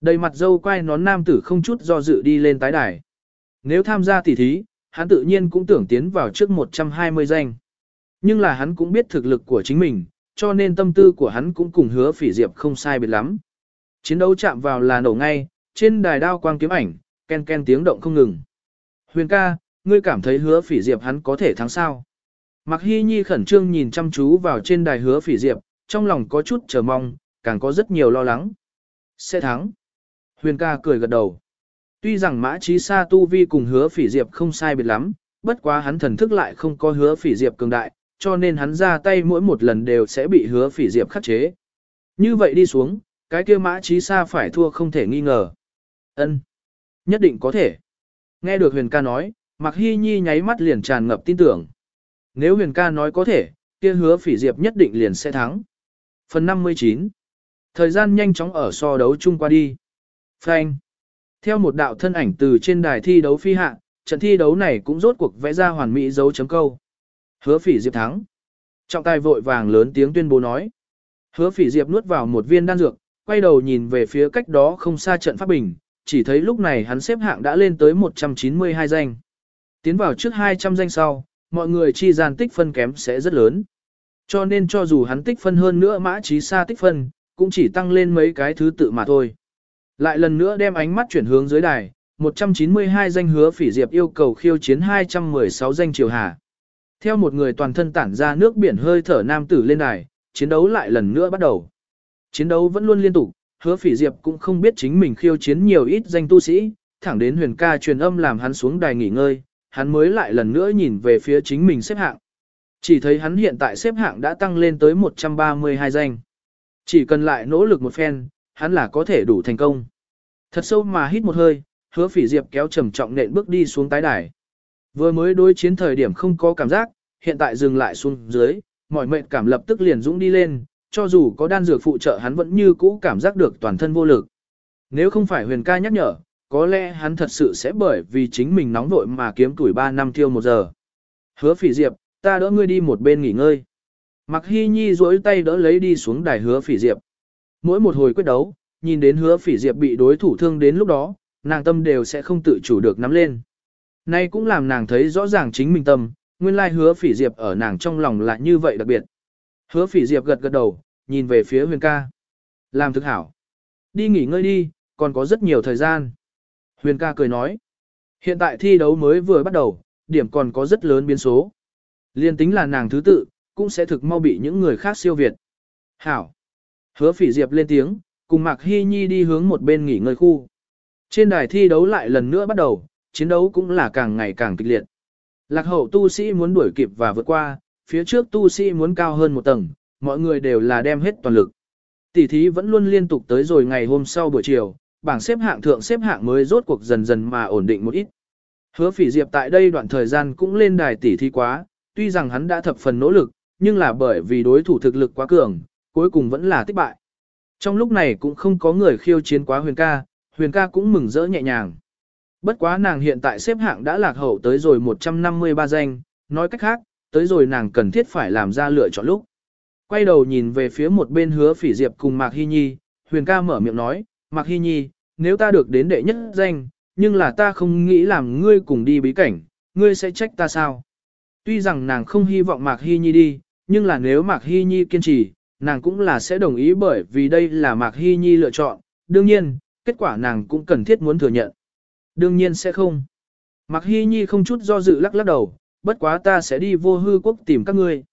Đầy mặt dâu quay nón nam tử không chút do dự đi lên tái đài. Nếu tham gia tỷ thí, hắn tự nhiên cũng tưởng tiến vào trước 120 danh. Nhưng là hắn cũng biết thực lực của chính mình, cho nên tâm tư của hắn cũng cùng hứa phỉ diệp không sai biệt lắm. Chiến đấu chạm vào là nổ ngay, trên đài đao quang kiếm ảnh, ken ken tiếng động không ngừng. Huyền ca, ngươi cảm thấy hứa phỉ diệp hắn có thể thắng sao? Mạc Hy Nhi khẩn trương nhìn chăm chú vào trên đài hứa phỉ diệp, trong lòng có chút chờ mong, càng có rất nhiều lo lắng. Sẽ thắng. Huyền ca cười gật đầu. Tuy rằng mã trí sa tu vi cùng hứa phỉ diệp không sai biệt lắm, bất quá hắn thần thức lại không có hứa phỉ diệp cường đại, cho nên hắn ra tay mỗi một lần đều sẽ bị hứa phỉ diệp khắc chế. Như vậy đi xuống, cái kia mã trí sa phải thua không thể nghi ngờ ân Nhất định có thể. Nghe được huyền ca nói, Mạc Hy Nhi nháy mắt liền tràn ngập tin tưởng. Nếu huyền ca nói có thể, kia hứa phỉ diệp nhất định liền sẽ thắng. Phần 59 Thời gian nhanh chóng ở so đấu chung qua đi. Phanh Theo một đạo thân ảnh từ trên đài thi đấu phi hạ, trận thi đấu này cũng rốt cuộc vẽ ra hoàn mỹ dấu chấm câu. Hứa phỉ diệp thắng. Trọng tài vội vàng lớn tiếng tuyên bố nói. Hứa phỉ diệp nuốt vào một viên đan dược, quay đầu nhìn về phía cách đó không xa trận pháp bình, chỉ thấy lúc này hắn xếp hạng đã lên tới 192 danh. Tiến vào trước 200 danh sau, mọi người chi gian tích phân kém sẽ rất lớn. Cho nên cho dù hắn tích phân hơn nữa mã trí xa tích phân, cũng chỉ tăng lên mấy cái thứ tự mà thôi. Lại lần nữa đem ánh mắt chuyển hướng dưới đài, 192 danh hứa phỉ diệp yêu cầu khiêu chiến 216 danh triều hà. Theo một người toàn thân tản ra nước biển hơi thở nam tử lên đài, chiến đấu lại lần nữa bắt đầu. Chiến đấu vẫn luôn liên tục, hứa phỉ diệp cũng không biết chính mình khiêu chiến nhiều ít danh tu sĩ, thẳng đến huyền ca truyền âm làm hắn xuống đài nghỉ ngơi, hắn mới lại lần nữa nhìn về phía chính mình xếp hạng. Chỉ thấy hắn hiện tại xếp hạng đã tăng lên tới 132 danh. Chỉ cần lại nỗ lực một phen, hắn là có thể đủ thành công. Thật sâu mà hít một hơi, hứa phỉ diệp kéo trầm trọng nện bước đi xuống tái đài. Vừa mới đối chiến thời điểm không có cảm giác, hiện tại dừng lại xuống dưới, mọi mệnh cảm lập tức liền dũng đi lên, cho dù có đan dược phụ trợ hắn vẫn như cũ cảm giác được toàn thân vô lực. Nếu không phải huyền ca nhắc nhở, có lẽ hắn thật sự sẽ bởi vì chính mình nóng vội mà kiếm tuổi 3 năm tiêu một giờ. Hứa phỉ diệp, ta đỡ ngươi đi một bên nghỉ ngơi. Mặc hy nhi duỗi tay đỡ lấy đi xuống đài hứa phỉ diệp. Mỗi một hồi quyết đấu, nhìn đến hứa phỉ diệp bị đối thủ thương đến lúc đó, nàng tâm đều sẽ không tự chủ được nắm lên. Nay cũng làm nàng thấy rõ ràng chính mình tâm, nguyên lai hứa phỉ diệp ở nàng trong lòng là như vậy đặc biệt. Hứa phỉ diệp gật gật đầu, nhìn về phía huyền ca. Làm thực hảo. Đi nghỉ ngơi đi, còn có rất nhiều thời gian. Huyền ca cười nói. Hiện tại thi đấu mới vừa bắt đầu, điểm còn có rất lớn biến số. Liên tính là nàng thứ tự, cũng sẽ thực mau bị những người khác siêu việt. Hảo. Hứa phỉ diệp lên tiếng, cùng Mạc Hy Nhi đi hướng một bên nghỉ ngơi khu. Trên đài thi đấu lại lần nữa bắt đầu, chiến đấu cũng là càng ngày càng kịch liệt. Lạc hậu tu sĩ muốn đuổi kịp và vượt qua, phía trước tu sĩ muốn cao hơn một tầng, mọi người đều là đem hết toàn lực. Tỷ thí vẫn luôn liên tục tới rồi ngày hôm sau buổi chiều, bảng xếp hạng thượng xếp hạng mới rốt cuộc dần dần mà ổn định một ít. Hứa phỉ diệp tại đây đoạn thời gian cũng lên đài tỷ thí quá, tuy rằng hắn đã thập phần nỗ lực, nhưng là bởi vì đối thủ thực lực quá cường, cuối cùng vẫn là thất bại. Trong lúc này cũng không có người khiêu chiến quá huyền ca, huyền ca cũng mừng rỡ nhẹ nhàng. Bất quá nàng hiện tại xếp hạng đã lạc hậu tới rồi 153 danh, nói cách khác, tới rồi nàng cần thiết phải làm ra lựa chọn lúc. Quay đầu nhìn về phía một bên hứa phỉ diệp cùng Mạc Hy Nhi, huyền ca mở miệng nói, Mạc Hy Nhi, nếu ta được đến đệ nhất danh, nhưng là ta không nghĩ làm ngươi cùng đi bí cảnh, ngươi sẽ trách ta sao? Tuy rằng nàng không hy vọng Mạc Hy Nhi đi, nhưng là nếu Mạc Hy Nhi kiên trì, nàng cũng là sẽ đồng ý bởi vì đây là Mạc Hy Nhi lựa chọn, đương nhiên, kết quả nàng cũng cần thiết muốn thừa nhận. Đương nhiên sẽ không. Mạc Hy Nhi không chút do dự lắc lắc đầu, bất quá ta sẽ đi vô hư quốc tìm các ngươi.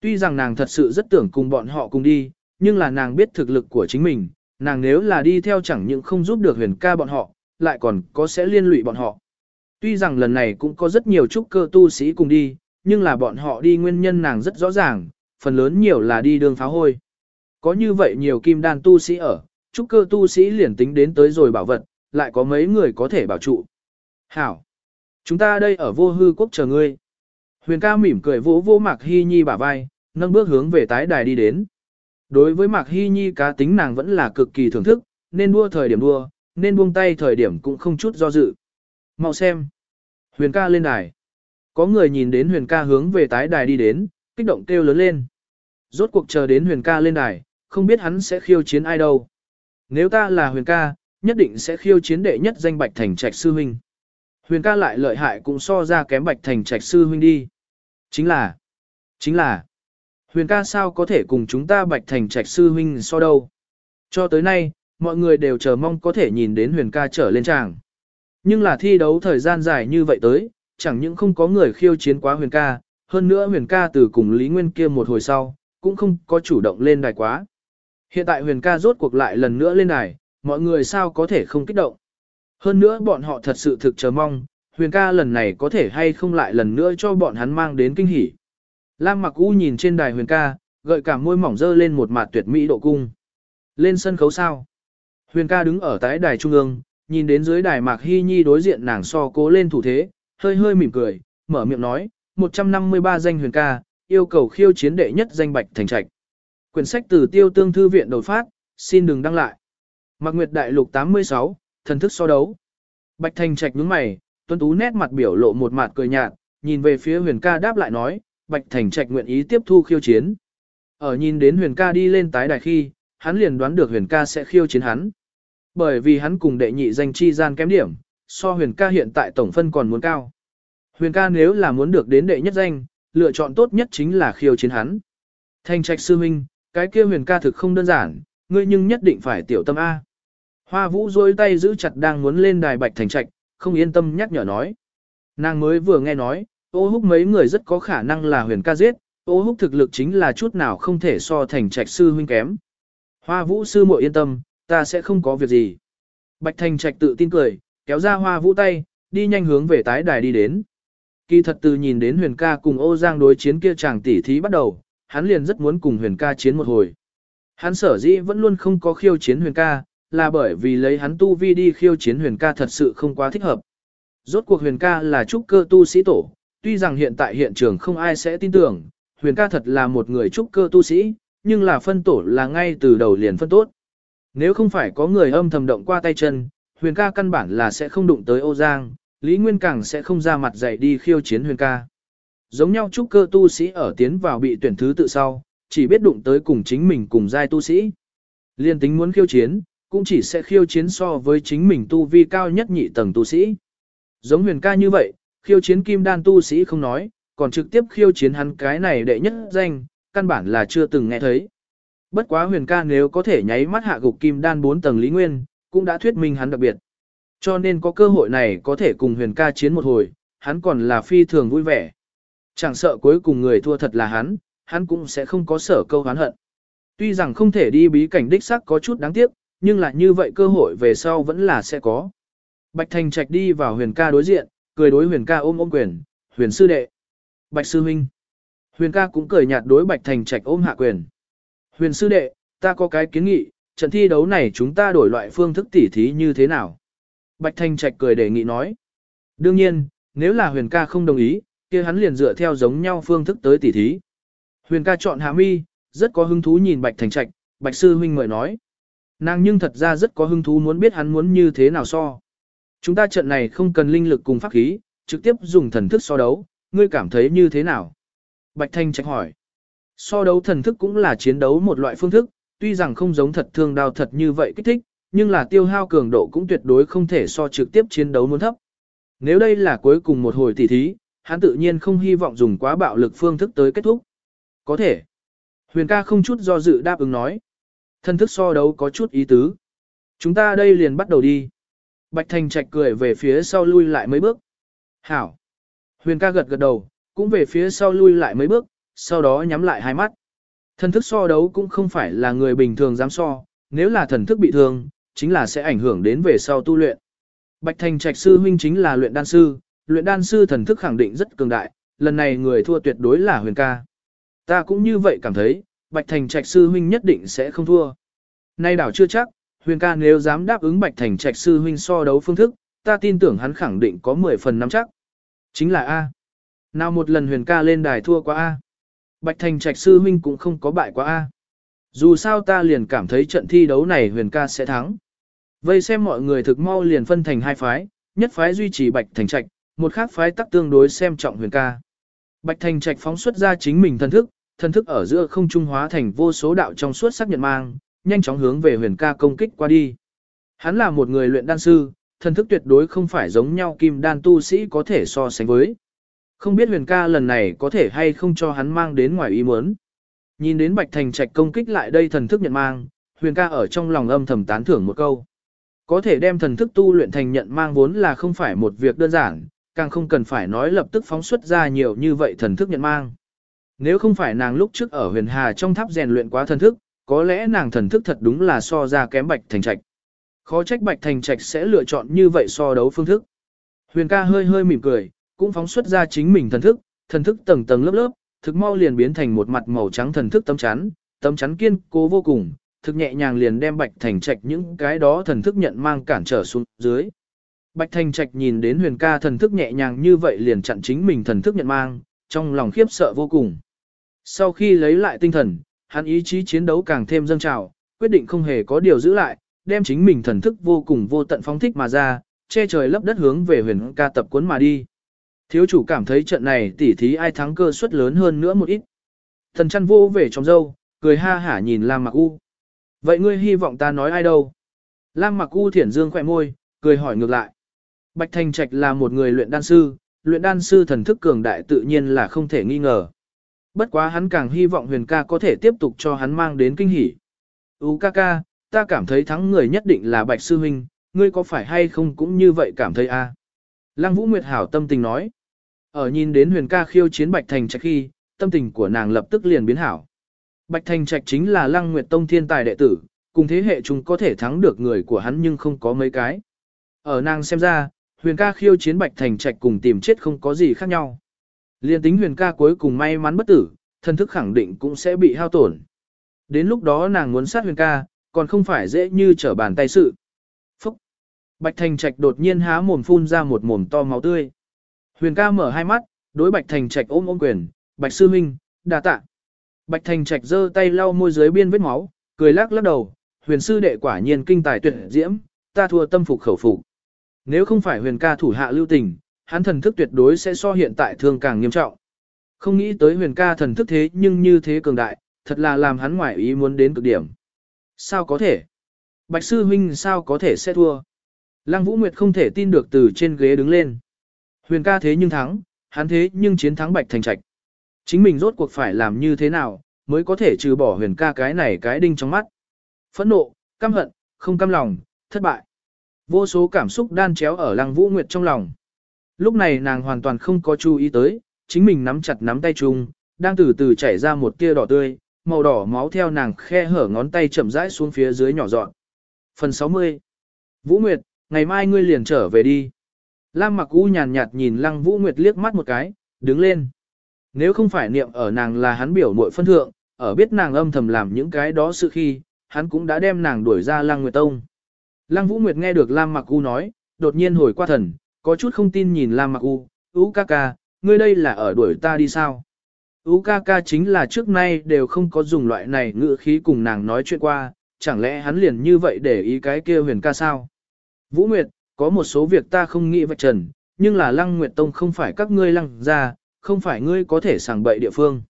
Tuy rằng nàng thật sự rất tưởng cùng bọn họ cùng đi, nhưng là nàng biết thực lực của chính mình, nàng nếu là đi theo chẳng những không giúp được huyền ca bọn họ, lại còn có sẽ liên lụy bọn họ. Tuy rằng lần này cũng có rất nhiều trúc cơ tu sĩ cùng đi, nhưng là bọn họ đi nguyên nhân nàng rất rõ ràng, phần lớn nhiều là đi đường pháo hôi. Có như vậy nhiều kim đan tu sĩ ở, trúc cơ tu sĩ liền tính đến tới rồi bảo vật, lại có mấy người có thể bảo trụ. Hảo! Chúng ta đây ở vô hư quốc chờ ngươi. Huyền ca mỉm cười vỗ vỗ Mạc Hy Nhi bả vai, nâng bước hướng về tái đài đi đến. Đối với Mạc Hy Nhi cá tính nàng vẫn là cực kỳ thưởng thức, nên đua thời điểm đua, nên buông tay thời điểm cũng không chút do dự. Mau xem. Huyền ca lên đài. Có người nhìn đến huyền ca hướng về tái đài đi đến, kích động kêu lớn lên. Rốt cuộc chờ đến huyền ca lên đài, không biết hắn sẽ khiêu chiến ai đâu. Nếu ta là huyền ca, nhất định sẽ khiêu chiến đệ nhất danh bạch thành trạch sư huynh. Huyền ca lại lợi hại cũng so ra kém bạch thành trạch sư huynh đi. Chính là, chính là, huyền ca sao có thể cùng chúng ta bạch thành trạch sư huynh so đâu. Cho tới nay, mọi người đều chờ mong có thể nhìn đến huyền ca trở lên tràng. Nhưng là thi đấu thời gian dài như vậy tới, chẳng những không có người khiêu chiến quá huyền ca, hơn nữa huyền ca từ cùng Lý Nguyên kia một hồi sau, cũng không có chủ động lên đài quá. Hiện tại huyền ca rốt cuộc lại lần nữa lên đài, mọi người sao có thể không kích động. Hơn nữa bọn họ thật sự thực chờ mong, huyền ca lần này có thể hay không lại lần nữa cho bọn hắn mang đến kinh hỉ. Lam mặc u nhìn trên đài huyền ca, gợi cả môi mỏng dơ lên một mặt tuyệt mỹ độ cung. Lên sân khấu sao? Huyền ca đứng ở tái đài trung ương, nhìn đến dưới đài mạc hy nhi đối diện nàng so cố lên thủ thế, hơi hơi mỉm cười, mở miệng nói, 153 danh huyền ca, yêu cầu khiêu chiến đệ nhất danh bạch thành trạch. Quyển sách từ tiêu tương thư viện đột phát, xin đừng đăng lại. Mạc Nguyệt Đại Lục 86, thần thức so đấu. Bạch Thành Trạch nhướng mày, Tuấn Tú nét mặt biểu lộ một mặt cười nhạt, nhìn về phía Huyền Ca đáp lại nói, Bạch Thành Trạch nguyện ý tiếp thu khiêu chiến. Ở nhìn đến Huyền Ca đi lên tái đài khi, hắn liền đoán được Huyền Ca sẽ khiêu chiến hắn. Bởi vì hắn cùng đệ nhị danh chi gian kém điểm, so Huyền Ca hiện tại tổng phân còn muốn cao. Huyền Ca nếu là muốn được đến đệ nhất danh, lựa chọn tốt nhất chính là khiêu chiến hắn. Thành Trạch sư huynh, cái kia Huyền Ca thực không đơn giản, ngươi nhưng nhất định phải tiểu tâm A. Hoa vũ dôi tay giữ chặt đang muốn lên đài bạch thành trạch, không yên tâm nhắc nhở nói. Nàng mới vừa nghe nói, ô húc mấy người rất có khả năng là huyền ca giết, ô húc thực lực chính là chút nào không thể so thành trạch sư huynh kém. Hoa vũ sư muội yên tâm, ta sẽ không có việc gì. Bạch thành trạch tự tin cười, kéo ra hoa vũ tay, đi nhanh hướng về tái đài đi đến. Kỳ thật từ nhìn đến huyền ca cùng ô giang đối chiến kia chàng tỉ thí bắt đầu, hắn liền rất muốn cùng huyền ca chiến một hồi. Hắn sở dĩ vẫn luôn không có khiêu chiến huyền ca, là bởi vì lấy hắn tu vi đi khiêu chiến huyền ca thật sự không quá thích hợp. Rốt cuộc huyền ca là trúc cơ tu sĩ tổ, tuy rằng hiện tại hiện trường không ai sẽ tin tưởng, huyền ca thật là một người trúc cơ tu sĩ, nhưng là phân tổ là ngay từ đầu liền phân tốt. Nếu không phải có người âm thầm động qua tay chân, huyền ca căn bản là sẽ không đụng tới ô giang, Lý Nguyên Càng sẽ không ra mặt dạy đi khiêu chiến huyền ca. Giống nhau trúc cơ tu sĩ ở tiến vào bị tuyển thứ tự sau, chỉ biết đụng tới cùng chính mình cùng giai tu sĩ. Liên tính muốn khiêu chiến, cũng chỉ sẽ khiêu chiến so với chính mình tu vi cao nhất nhị tầng tu sĩ. Giống huyền ca như vậy, khiêu chiến kim đan tu sĩ không nói, còn trực tiếp khiêu chiến hắn cái này đệ nhất danh, căn bản là chưa từng nghe thấy. Bất quá huyền ca nếu có thể nháy mắt hạ gục kim đan 4 tầng lý nguyên, cũng đã thuyết minh hắn đặc biệt. Cho nên có cơ hội này có thể cùng huyền ca chiến một hồi, hắn còn là phi thường vui vẻ. Chẳng sợ cuối cùng người thua thật là hắn, hắn cũng sẽ không có sở câu hán hận. Tuy rằng không thể đi bí cảnh đích sắc có chút đáng tiếc, nhưng là như vậy cơ hội về sau vẫn là sẽ có. Bạch Thành Trạch đi vào huyền ca đối diện, cười đối huyền ca ôm ôm quyền, huyền sư đệ. Bạch sư huynh. Huyền ca cũng cười nhạt đối Bạch Thành Trạch ôm hạ quyền. Huyền sư đệ, ta có cái kiến nghị, trận thi đấu này chúng ta đổi loại phương thức tỉ thí như thế nào? Bạch Thành Trạch cười đề nghị nói. Đương nhiên, nếu là huyền ca không đồng ý, kia hắn liền dựa theo giống nhau phương thức tới tỉ thí. Huyền ca chọn hạ mi, rất có hứng thú nhìn Bạch Thành Trạch, Bạch sư huynh mời nói. Nàng nhưng thật ra rất có hứng thú muốn biết hắn muốn như thế nào so. Chúng ta trận này không cần linh lực cùng pháp khí, trực tiếp dùng thần thức so đấu, ngươi cảm thấy như thế nào? Bạch Thanh trách hỏi. So đấu thần thức cũng là chiến đấu một loại phương thức, tuy rằng không giống thật thương đao thật như vậy kích thích, nhưng là tiêu hao cường độ cũng tuyệt đối không thể so trực tiếp chiến đấu muốn thấp. Nếu đây là cuối cùng một hồi tỉ thí, hắn tự nhiên không hy vọng dùng quá bạo lực phương thức tới kết thúc. Có thể. Huyền ca không chút do dự đáp ứng nói. Thân thức so đấu có chút ý tứ. Chúng ta đây liền bắt đầu đi. Bạch Thành Trạch cười về phía sau lui lại mấy bước. Hảo. Huyền ca gật gật đầu, cũng về phía sau lui lại mấy bước, sau đó nhắm lại hai mắt. Thần thức so đấu cũng không phải là người bình thường dám so, nếu là thần thức bị thương, chính là sẽ ảnh hưởng đến về sau tu luyện. Bạch Thành Trạch sư huynh chính là luyện đan sư, luyện đan sư thần thức khẳng định rất cường đại, lần này người thua tuyệt đối là huyền ca. Ta cũng như vậy cảm thấy, Bạch Thành Trạch sư huynh nhất định sẽ không thua. Nay đảo chưa chắc, huyền ca nếu dám đáp ứng Bạch Thành Trạch sư huynh so đấu phương thức, ta tin tưởng hắn khẳng định có 10 phần nắm chắc. Chính là A. Nào một lần huyền ca lên đài thua qua A. Bạch Thành Trạch sư huynh cũng không có bại qua A. Dù sao ta liền cảm thấy trận thi đấu này huyền ca sẽ thắng. Vây xem mọi người thực mau liền phân thành hai phái, nhất phái duy trì Bạch Thành Trạch, một khác phái tắc tương đối xem trọng huyền ca. Bạch Thành Trạch phóng xuất ra chính mình thân thức, thần thức ở giữa không trung hóa thành vô số đạo trong suốt sắc nhận mang, nhanh chóng hướng về huyền ca công kích qua đi. Hắn là một người luyện đan sư, thần thức tuyệt đối không phải giống nhau kim đan tu sĩ có thể so sánh với. Không biết huyền ca lần này có thể hay không cho hắn mang đến ngoài ý muốn. Nhìn đến Bạch Thành Trạch công kích lại đây thần thức nhận mang, huyền ca ở trong lòng âm thầm tán thưởng một câu. Có thể đem thần thức tu luyện thành nhận mang vốn là không phải một việc đơn giản, càng không cần phải nói lập tức phóng xuất ra nhiều như vậy thần thức nhận mang. Nếu không phải nàng lúc trước ở huyền hà trong tháp rèn luyện quá thần thức, có lẽ nàng thần thức thật đúng là so ra kém Bạch Thành Trạch. Khó trách Bạch Thành Trạch sẽ lựa chọn như vậy so đấu phương thức. Huyền ca hơi hơi mỉm cười, cũng phóng xuất ra chính mình thần thức, thần thức tầng tầng lớp lớp, thực mau liền biến thành một mặt màu trắng thần thức tấm chắn, tấm chắn kiên cố vô cùng, thực nhẹ nhàng liền đem Bạch Thành Trạch những cái đó thần thức nhận mang cản trở xuống dưới. Bạch Thành Trạch nhìn đến huyền ca thần thức nhẹ nhàng như vậy liền chặn chính mình thần thức nhận mang, trong lòng khiếp sợ vô cùng. Sau khi lấy lại tinh thần, hắn ý chí chiến đấu càng thêm dâng trào, quyết định không hề có điều giữ lại, đem chính mình thần thức vô cùng vô tận phóng thích mà ra, che trời lấp đất hướng về huyền ca tập cuốn mà đi. Thiếu chủ cảm thấy trận này tỉ thí ai thắng cơ suất lớn hơn nữa một ít. Thần chăn vô về trong dâu, cười ha hả nhìn Lam Mặc U. Vậy ngươi hy vọng ta nói ai đâu? Lam Mặc U thiển dương khỏe môi, cười hỏi ngược lại. Bạch Thành Trạch là một người luyện đan sư, luyện đan sư thần thức cường đại tự nhiên là không thể nghi ngờ. Bất quá hắn càng hy vọng huyền ca có thể tiếp tục cho hắn mang đến kinh hỉ. Ú ca ca, ta cảm thấy thắng người nhất định là Bạch Sư Huynh, ngươi có phải hay không cũng như vậy cảm thấy a? Lăng Vũ Nguyệt Hảo tâm tình nói. Ở nhìn đến huyền ca khiêu chiến Bạch Thành Trạch khi, tâm tình của nàng lập tức liền biến hảo. Bạch Thành Trạch chính là Lăng Nguyệt Tông thiên tài đệ tử, cùng thế hệ chúng có thể thắng được người của hắn nhưng không có mấy cái. Ở nàng xem ra, huyền ca khiêu chiến Bạch Thành Trạch cùng tìm chết không có gì khác nhau. Liên tính huyền ca cuối cùng may mắn bất tử, thân thức khẳng định cũng sẽ bị hao tổn. Đến lúc đó nàng muốn sát huyền ca, còn không phải dễ như trở bàn tay sự. Phúc! Bạch Thành Trạch đột nhiên há mồm phun ra một mồm to máu tươi. Huyền ca mở hai mắt, đối Bạch Thành Trạch ôm ôm quyền, Bạch Sư Minh, đà tạ. Bạch Thành Trạch giơ tay lau môi dưới biên vết máu, cười lắc lắc đầu, huyền sư đệ quả nhiên kinh tài tuyệt diễm, ta thua tâm phục khẩu phục. Nếu không phải huyền ca thủ hạ lưu tình, hắn thần thức tuyệt đối sẽ so hiện tại thương càng nghiêm trọng. Không nghĩ tới huyền ca thần thức thế nhưng như thế cường đại, thật là làm hắn ngoại ý muốn đến cực điểm. Sao có thể? Bạch sư huynh sao có thể sẽ thua? Lăng Vũ Nguyệt không thể tin được từ trên ghế đứng lên. Huyền ca thế nhưng thắng, hắn thế nhưng chiến thắng Bạch Thành Trạch. Chính mình rốt cuộc phải làm như thế nào, mới có thể trừ bỏ huyền ca cái này cái đinh trong mắt. Phẫn nộ, căm hận, không căm lòng, thất bại. Vô số cảm xúc đan chéo ở lăng vũ nguyệt trong lòng. Lúc này nàng hoàn toàn không có chú ý tới, chính mình nắm chặt nắm tay chung, đang từ từ chảy ra một tia đỏ tươi, màu đỏ máu theo nàng khe hở ngón tay chậm rãi xuống phía dưới nhỏ dọn. Phần 60 Vũ Nguyệt, ngày mai ngươi liền trở về đi. Lam mặc u nhàn nhạt nhìn lăng Vũ Nguyệt liếc mắt một cái, đứng lên. Nếu không phải niệm ở nàng là hắn biểu muội phân thượng, ở biết nàng âm thầm làm những cái đó sự khi, hắn cũng đã đem nàng đuổi ra lăng Nguyệt Tông. Lăng Vũ Nguyệt nghe được Lam mặc u nói, đột nhiên hồi qua thần, có chút không tin nhìn Lam mặc u, u ca ca, ngươi đây là ở đuổi ta đi sao? U ca ca chính là trước nay đều không có dùng loại này ngữ khí cùng nàng nói chuyện qua, chẳng lẽ hắn liền như vậy để ý cái kia huyền ca sao? Vũ Nguyệt, có một số việc ta không nghĩ vạch trần, nhưng là Lăng Nguyệt Tông không phải các ngươi lăng ra, không phải ngươi có thể sảng bậy địa phương.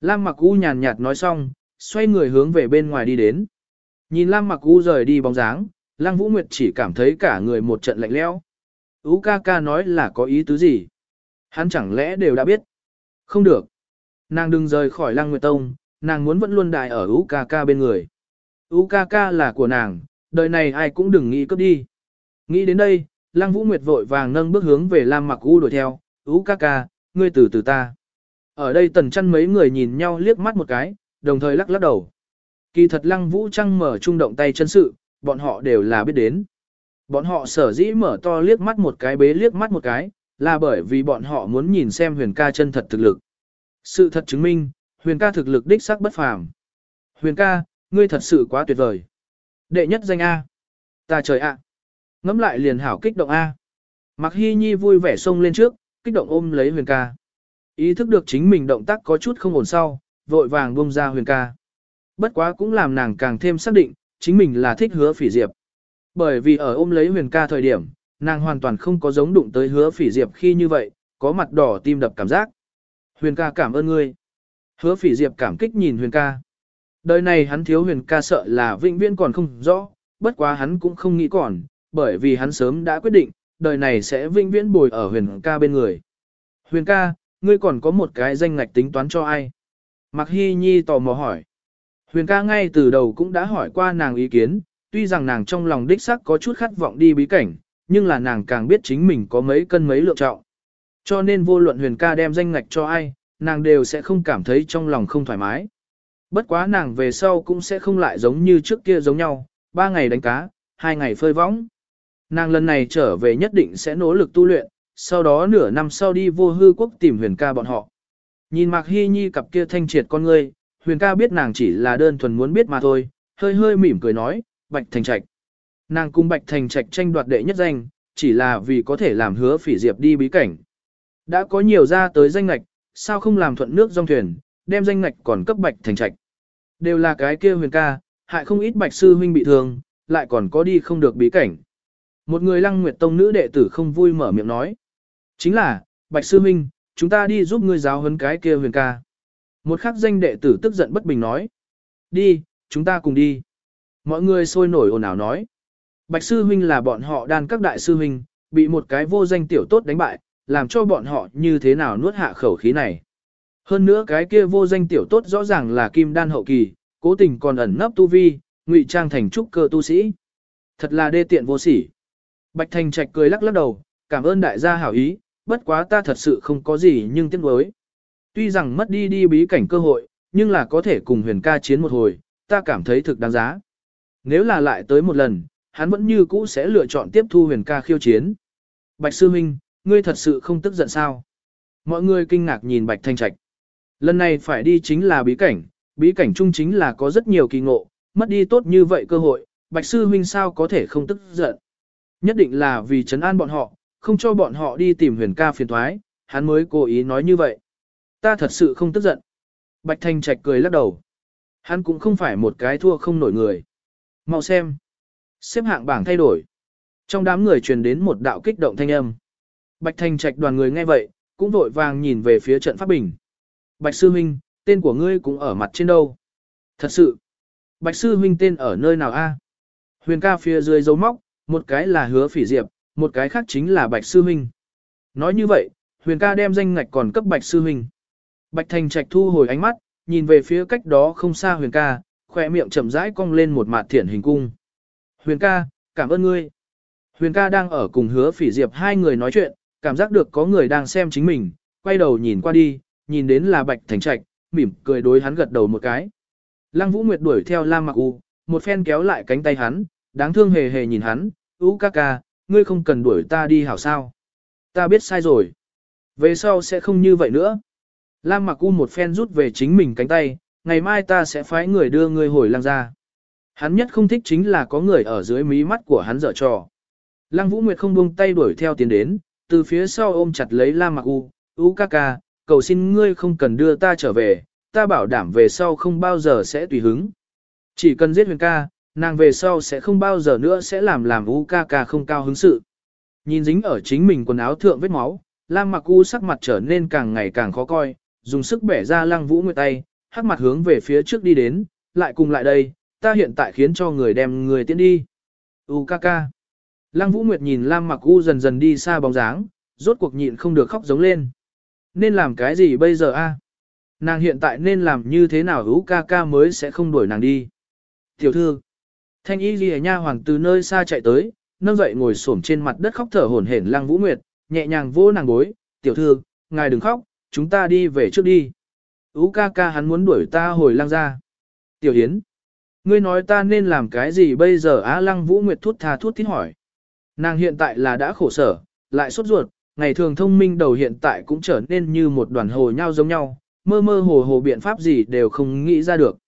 Lam Mặc U nhàn nhạt nói xong, xoay người hướng về bên ngoài đi đến. Nhìn Lam Mặc U rời đi bóng dáng, Lăng Vũ Nguyệt chỉ cảm thấy cả người một trận lạnh lẽo. U ca ca nói là có ý tứ gì? Hắn chẳng lẽ đều đã biết? Không được. Nàng đừng rời khỏi Lăng Nguyệt Tông, nàng muốn vẫn luôn đại ở U ca ca bên người. U ca ca là của nàng, đời này ai cũng đừng nghĩ cướp đi. Nghĩ đến đây, Lăng Vũ Nguyệt vội vàng nâng bước hướng về Lam Mặc U đuổi theo, U ca ca, ngươi từ từ ta. Ở đây tần chăn mấy người nhìn nhau liếc mắt một cái, đồng thời lắc lắc đầu. Kỳ thật Lăng Vũ Trăng mở trung động tay chân sự, bọn họ đều là biết đến. Bọn họ sở dĩ mở to liếc mắt một cái bế liếc mắt một cái, là bởi vì bọn họ muốn nhìn xem huyền ca chân thật thực lực. Sự thật chứng minh, huyền ca thực lực đích sắc bất phàm. Huyền ca, ngươi thật sự quá tuyệt vời. Đệ nhất danh A. Ta trời ạ. Ngắm lại liền hảo kích động A. Mặc hy nhi vui vẻ xông lên trước, kích động ôm lấy huyền ca. Ý thức được chính mình động tác có chút không ổn sau, vội vàng buông ra huyền ca. Bất quá cũng làm nàng càng thêm xác định, chính mình là thích hứa phỉ diệp. Bởi vì ở ôm lấy huyền ca thời điểm, nàng hoàn toàn không có giống đụng tới hứa phỉ diệp khi như vậy, có mặt đỏ tim đập cảm giác. Huyền ca cảm ơn ngươi. Hứa phỉ diệp cảm kích nhìn huyền ca. Đời này hắn thiếu huyền ca sợ là vĩnh viễn còn không rõ, bất quá hắn cũng không nghĩ còn, bởi vì hắn sớm đã quyết định, đời này sẽ vĩnh viễn bồi ở huyền ca bên người. Huyền ca, ngươi còn có một cái danh ngạch tính toán cho ai? Mạc Hy Nhi tò mò hỏi. Huyền ca ngay từ đầu cũng đã hỏi qua nàng ý kiến, tuy rằng nàng trong lòng đích xác có chút khát vọng đi bí cảnh, nhưng là nàng càng biết chính mình có mấy cân mấy lượng trọng. Cho nên vô luận huyền ca đem danh ngạch cho ai, nàng đều sẽ không cảm thấy trong lòng không thoải mái. Bất quá nàng về sau cũng sẽ không lại giống như trước kia giống nhau, ba ngày đánh cá, hai ngày phơi võng. Nàng lần này trở về nhất định sẽ nỗ lực tu luyện, sau đó nửa năm sau đi vô hư quốc tìm huyền ca bọn họ. Nhìn Mạc Hy Nhi cặp kia thanh triệt con ngươi, huyền ca biết nàng chỉ là đơn thuần muốn biết mà thôi, hơi hơi mỉm cười nói, Bạch Thành Trạch. Nàng cùng Bạch Thành Trạch tranh đoạt đệ nhất danh, chỉ là vì có thể làm hứa phỉ diệp đi bí cảnh. Đã có nhiều ra tới danh ngạch, sao không làm thuận nước dòng thuyền, đem danh ngạch còn cấp Bạch Thành Trạch. Đều là cái kia huyền ca, hại không ít Bạch Sư Huynh bị thương, lại còn có đi không được bí cảnh. Một người lăng nguyệt tông nữ đệ tử không vui mở miệng nói. Chính là, Bạch Sư Minh, chúng ta đi giúp ngươi giáo huấn cái kia huyền ca. Một khắc danh đệ tử tức giận bất bình nói. Đi, chúng ta cùng đi. Mọi người sôi nổi ồn ào nói. Bạch Sư Huynh là bọn họ đàn các đại sư huynh, bị một cái vô danh tiểu tốt đánh bại, làm cho bọn họ như thế nào nuốt hạ khẩu khí này. Hơn nữa cái kia vô danh tiểu tốt rõ ràng là kim đan hậu kỳ, cố tình còn ẩn nấp tu vi, ngụy trang thành trúc cơ tu sĩ. Thật là đê tiện vô sỉ. Bạch Thành Trạch cười lắc lắc đầu, cảm ơn đại gia hảo ý, bất quá ta thật sự không có gì nhưng tiếc nuối. Tuy rằng mất đi đi bí cảnh cơ hội, nhưng là có thể cùng huyền ca chiến một hồi, ta cảm thấy thực đáng giá. Nếu là lại tới một lần, hắn vẫn như cũ sẽ lựa chọn tiếp thu huyền ca khiêu chiến. Bạch Sư Minh, ngươi thật sự không tức giận sao? Mọi người kinh ngạc nhìn Bạch Thanh Trạch. Lần này phải đi chính là bí cảnh, bí cảnh chung chính là có rất nhiều kỳ ngộ, mất đi tốt như vậy cơ hội, Bạch Sư Huynh sao có thể không tức giận. Nhất định là vì trấn an bọn họ, không cho bọn họ đi tìm huyền ca phiền thoái, hắn mới cố ý nói như vậy. Ta thật sự không tức giận. Bạch Thanh Trạch cười lắc đầu. Hắn cũng không phải một cái thua không nổi người. Mau xem. Xếp hạng bảng thay đổi. Trong đám người truyền đến một đạo kích động thanh âm. Bạch thành Trạch đoàn người nghe vậy, cũng vội vàng nhìn về phía trận pháp bình. Bạch Sư Huynh, tên của ngươi cũng ở mặt trên đâu. Thật sự. Bạch Sư Huynh tên ở nơi nào a? Huyền ca phía dưới dấu móc, một cái là hứa phỉ diệp, một cái khác chính là Bạch Sư Huynh. Nói như vậy, huyền ca đem danh ngạch còn cấp Bạch Sư Huynh. Bạch Thành Trạch thu hồi ánh mắt, nhìn về phía cách đó không xa huyền ca, khỏe miệng chậm rãi cong lên một mặt thiển hình cung. Huyền ca, cảm ơn ngươi. Huyền ca đang ở cùng hứa phỉ diệp hai người nói chuyện, cảm giác được có người đang xem chính mình, quay đầu nhìn qua đi, nhìn đến là Bạch Thành Trạch, mỉm cười đối hắn gật đầu một cái. Lăng Vũ Nguyệt đuổi theo Lam Mặc U, một phen kéo lại cánh tay hắn, đáng thương hề hề nhìn hắn, "U ca ca, ngươi không cần đuổi ta đi hảo sao? Ta biết sai rồi. Về sau sẽ không như vậy nữa." Lam Mặc U một phen rút về chính mình cánh tay, "Ngày mai ta sẽ phái người đưa ngươi hồi lăng ra." Hắn nhất không thích chính là có người ở dưới mí mắt của hắn dở trò. Lăng Vũ Nguyệt không buông tay đuổi theo tiến đến, từ phía sau ôm chặt lấy Lam Mặc U, "U ca ca, cầu xin ngươi không cần đưa ta trở về, ta bảo đảm về sau không bao giờ sẽ tùy hứng. Chỉ cần giết huyền ca, Nàng về sau sẽ không bao giờ nữa sẽ làm làm u ca ca không cao hứng sự. Nhìn dính ở chính mình quần áo thượng vết máu, Lam mặc u sắc mặt trở nên càng ngày càng khó coi, dùng sức bẻ ra lăng vũ nguyệt tay, hắc mặt hướng về phía trước đi đến, lại cùng lại đây, ta hiện tại khiến cho người đem người tiến đi. U ca ca. Lăng vũ nguyệt nhìn Lam mặc u dần dần đi xa bóng dáng, rốt cuộc nhịn không được khóc giống lên. Nên làm cái gì bây giờ a? Nàng hiện tại nên làm như thế nào U ca ca mới sẽ không đuổi nàng đi. Tiểu thư. Thanh y ghi nha hoàng từ nơi xa chạy tới, nâng dậy ngồi xổm trên mặt đất khóc thở hổn hển lăng vũ nguyệt, nhẹ nhàng vỗ nàng bối, tiểu thư, ngài đừng khóc, chúng ta đi về trước đi. Ú ca ca hắn muốn đuổi ta hồi lăng ra. Tiểu Hiến, ngươi nói ta nên làm cái gì bây giờ á lăng vũ nguyệt thút tha thút thít hỏi. Nàng hiện tại là đã khổ sở, lại sốt ruột, ngày thường thông minh đầu hiện tại cũng trở nên như một đoàn hồ nhau giống nhau, mơ mơ hồ hồ biện pháp gì đều không nghĩ ra được.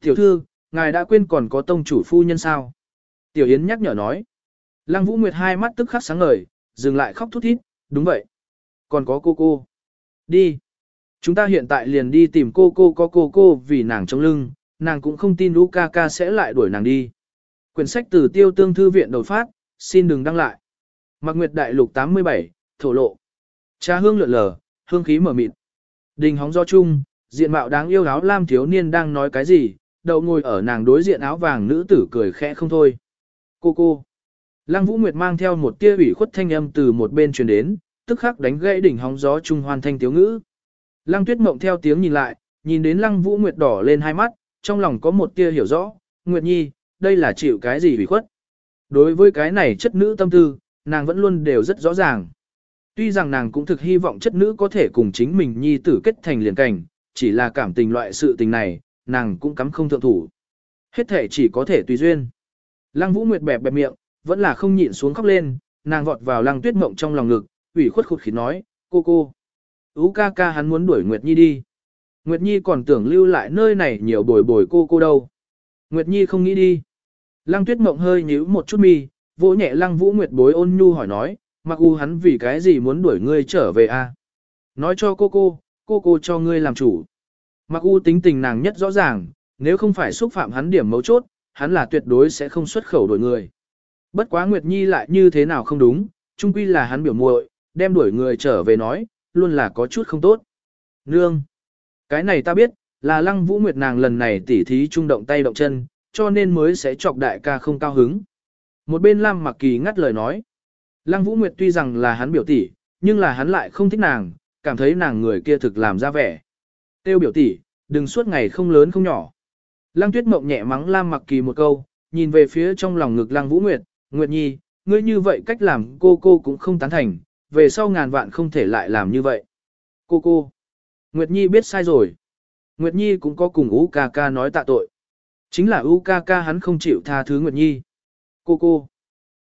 Tiểu thư, ngài đã quên còn có tông chủ phu nhân sao? Tiểu Yến nhắc nhở nói. Lăng Vũ Nguyệt hai mắt tức khắc sáng ngời, dừng lại khóc thút thít, đúng vậy. Còn có cô cô. Đi. Chúng ta hiện tại liền đi tìm cô cô có cô cô vì nàng trong lưng, nàng cũng không tin Luca sẽ lại đuổi nàng đi. Quyển sách từ tiêu tương thư viện đột phát, xin đừng đăng lại. Mạc Nguyệt Đại Lục 87, thổ lộ. Trà hương lượn lờ, hương khí mở mịt. Đình hóng do chung, diện mạo đáng yêu áo lam thiếu niên đang nói cái gì, đầu ngồi ở nàng đối diện áo vàng nữ tử cười khẽ không thôi. Cô cô. Lăng Vũ Nguyệt mang theo một tia ủy khuất thanh âm từ một bên truyền đến, tức khắc đánh gãy đỉnh hóng gió trung hoàn thanh tiếu ngữ. Lăng Tuyết Mộng theo tiếng nhìn lại, nhìn đến Lăng Vũ Nguyệt đỏ lên hai mắt, trong lòng có một tia hiểu rõ, Nguyệt Nhi, đây là chịu cái gì ủy khuất. Đối với cái này chất nữ tâm tư, nàng vẫn luôn đều rất rõ ràng. Tuy rằng nàng cũng thực hy vọng chất nữ có thể cùng chính mình Nhi tử kết thành liền cảnh, chỉ là cảm tình loại sự tình này, nàng cũng cắm không thượng thủ. Hết thể chỉ có thể tùy duyên. Lăng Vũ Nguyệt bẹp bẹp miệng, vẫn là không nhịn xuống khóc lên, nàng vọt vào Lăng Tuyết Mộng trong lòng ngực, ủy khuất khụt khí nói, cô cô. Ú ca ca hắn muốn đuổi Nguyệt Nhi đi. Nguyệt Nhi còn tưởng lưu lại nơi này nhiều bồi bồi cô cô đâu. Nguyệt Nhi không nghĩ đi. Lăng Tuyết Mộng hơi nhíu một chút mi, vỗ nhẹ Lăng Vũ Nguyệt bối ôn nhu hỏi nói, mặc u hắn vì cái gì muốn đuổi ngươi trở về a? Nói cho cô cô, cô cô cho ngươi làm chủ. Mặc u tính tình nàng nhất rõ ràng, nếu không phải xúc phạm hắn điểm mấu chốt, hắn là tuyệt đối sẽ không xuất khẩu đổi người. Bất quá Nguyệt Nhi lại như thế nào không đúng, chung quy là hắn biểu muội, đem đuổi người trở về nói, luôn là có chút không tốt. Nương! Cái này ta biết, là lăng vũ nguyệt nàng lần này tỉ thí trung động tay động chân, cho nên mới sẽ chọc đại ca không cao hứng. Một bên Lam Mặc Kỳ ngắt lời nói. Lăng Vũ Nguyệt tuy rằng là hắn biểu tỷ, nhưng là hắn lại không thích nàng, cảm thấy nàng người kia thực làm ra vẻ. Tiêu biểu tỷ, đừng suốt ngày không lớn không nhỏ. Lăng Tuyết Mộng nhẹ mắng Lam Mặc Kỳ một câu, nhìn về phía trong lòng ngực Lăng Vũ Nguyệt, Nguyệt Nhi, ngươi như vậy cách làm cô cô cũng không tán thành, về sau ngàn vạn không thể lại làm như vậy. Cô cô. Nguyệt Nhi biết sai rồi. Nguyệt Nhi cũng có cùng u ca ca nói tạ tội. Chính là u ca ca hắn không chịu tha thứ Nguyệt Nhi. Cô cô.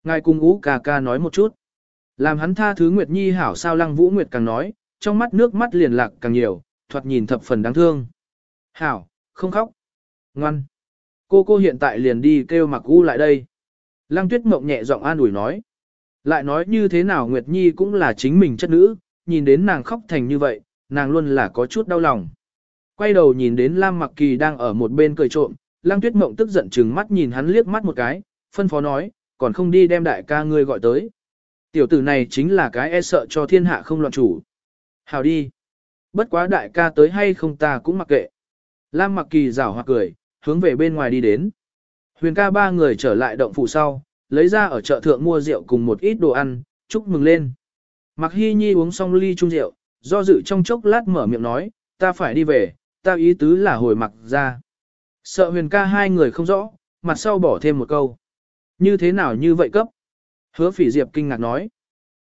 Ngài cùng u ca ca nói một chút. Làm hắn tha thứ Nguyệt Nhi hảo sao lăng Vũ Nguyệt càng nói, trong mắt nước mắt liền lạc càng nhiều, thoạt nhìn thập phần đáng thương. Hảo, không khóc. Ngoan. Cô cô hiện tại liền đi kêu mặc U lại đây. Lăng tuyết mộng nhẹ giọng an ủi nói. Lại nói như thế nào Nguyệt Nhi cũng là chính mình chất nữ, nhìn đến nàng khóc thành như vậy, nàng luôn là có chút đau lòng. Quay đầu nhìn đến Lam Mặc Kỳ đang ở một bên cười trộm, Lăng Tuyết Mộng tức giận chừng mắt nhìn hắn liếc mắt một cái, phân phó nói, còn không đi đem đại ca ngươi gọi tới. Tiểu tử này chính là cái e sợ cho thiên hạ không loạn chủ. Hào đi. Bất quá đại ca tới hay không ta cũng mặc kệ. Lam Mặc Kỳ rảo hoặc cười, hướng về bên ngoài đi đến. Huyền ca ba người trở lại động phủ sau, lấy ra ở chợ thượng mua rượu cùng một ít đồ ăn, chúc mừng lên. Mặc Hi Nhi uống xong ly chung rượu, do dự trong chốc lát mở miệng nói, ta phải đi về, ta ý tứ là hồi mặc ra. Sợ huyền ca hai người không rõ, mặt sau bỏ thêm một câu. Như thế nào như vậy cấp? Hứa phỉ diệp kinh ngạc nói.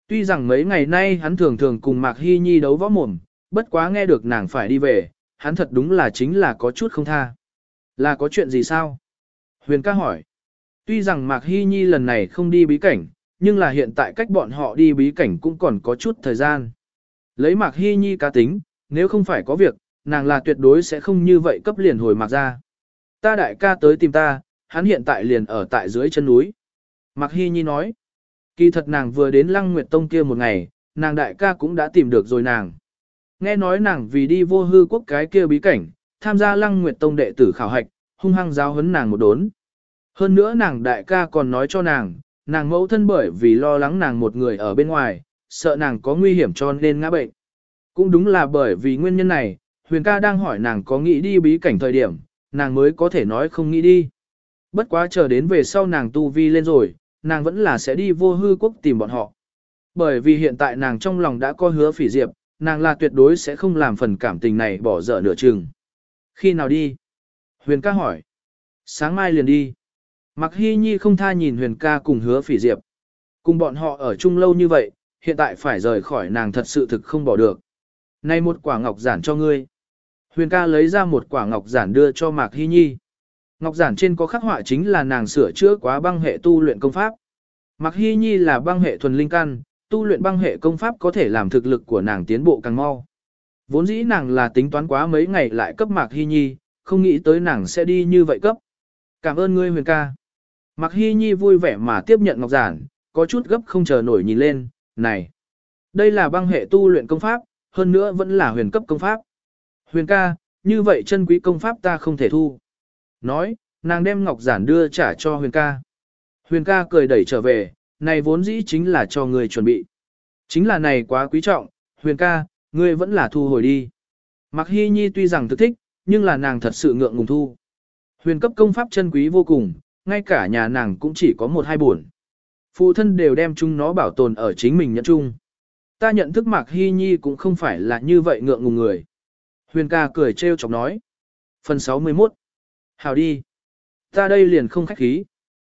Tuy rằng mấy ngày nay hắn thường thường cùng Mạc Hy Nhi đấu võ mồm, bất quá nghe được nàng phải đi về, hắn thật đúng là chính là có chút không tha. Là có chuyện gì sao? Huyền ca hỏi. Tuy rằng Mạc Hy Nhi lần này không đi bí cảnh, nhưng là hiện tại cách bọn họ đi bí cảnh cũng còn có chút thời gian. Lấy Mạc Hy Nhi cá tính, nếu không phải có việc, nàng là tuyệt đối sẽ không như vậy cấp liền hồi Mạc ra. Ta đại ca tới tìm ta, hắn hiện tại liền ở tại dưới chân núi. Mạc Hy Nhi nói. Kỳ thật nàng vừa đến Lăng Nguyệt Tông kia một ngày, nàng đại ca cũng đã tìm được rồi nàng. Nghe nói nàng vì đi vô hư quốc cái kia bí cảnh, tham gia Lăng Nguyệt Tông đệ tử khảo hạch, hung hăng giáo huấn nàng một đốn. Hơn nữa nàng đại ca còn nói cho nàng, nàng mẫu thân bởi vì lo lắng nàng một người ở bên ngoài, sợ nàng có nguy hiểm cho nên ngã bệnh. Cũng đúng là bởi vì nguyên nhân này, huyền ca đang hỏi nàng có nghĩ đi bí cảnh thời điểm, nàng mới có thể nói không nghĩ đi. Bất quá chờ đến về sau nàng tu vi lên rồi, nàng vẫn là sẽ đi vô hư quốc tìm bọn họ. Bởi vì hiện tại nàng trong lòng đã có hứa phỉ diệp, nàng là tuyệt đối sẽ không làm phần cảm tình này bỏ dở nửa chừng. Khi nào đi? Huyền ca hỏi. Sáng mai liền đi. Mặc hy nhi không tha nhìn huyền ca cùng hứa phỉ diệp. Cùng bọn họ ở chung lâu như vậy, hiện tại phải rời khỏi nàng thật sự thực không bỏ được. Này một quả ngọc giản cho ngươi. Huyền ca lấy ra một quả ngọc giản đưa cho Mạc Hy Nhi. Ngọc giản trên có khắc họa chính là nàng sửa chữa quá băng hệ tu luyện công pháp. Mạc Hy Nhi là băng hệ thuần linh căn, tu luyện băng hệ công pháp có thể làm thực lực của nàng tiến bộ càng mau. Vốn dĩ nàng là tính toán quá mấy ngày lại cấp Mạc Hy Nhi, không nghĩ tới nàng sẽ đi như vậy cấp. Cảm ơn ngươi huyền ca. Mạc Hi Nhi vui vẻ mà tiếp nhận ngọc giản, có chút gấp không chờ nổi nhìn lên, này. Đây là băng hệ tu luyện công pháp, hơn nữa vẫn là huyền cấp công pháp. Huyền ca, như vậy chân quý công pháp ta không thể thu. Nói, nàng đem ngọc giản đưa trả cho huyền ca. Huyền ca cười đẩy trở về, này vốn dĩ chính là cho người chuẩn bị. Chính là này quá quý trọng, huyền ca, ngươi vẫn là thu hồi đi. Mặc Hi nhi tuy rằng thực thích, nhưng là nàng thật sự ngượng ngùng thu. Huyền cấp công pháp chân quý vô cùng, ngay cả nhà nàng cũng chỉ có một hai buồn. Phụ thân đều đem chúng nó bảo tồn ở chính mình nhận chung. Ta nhận thức Mạc Hy Nhi cũng không phải là như vậy ngượng ngùng người. Huyền ca cười trêu chọc nói. Phần 61. Hào đi. Ta đây liền không khách khí.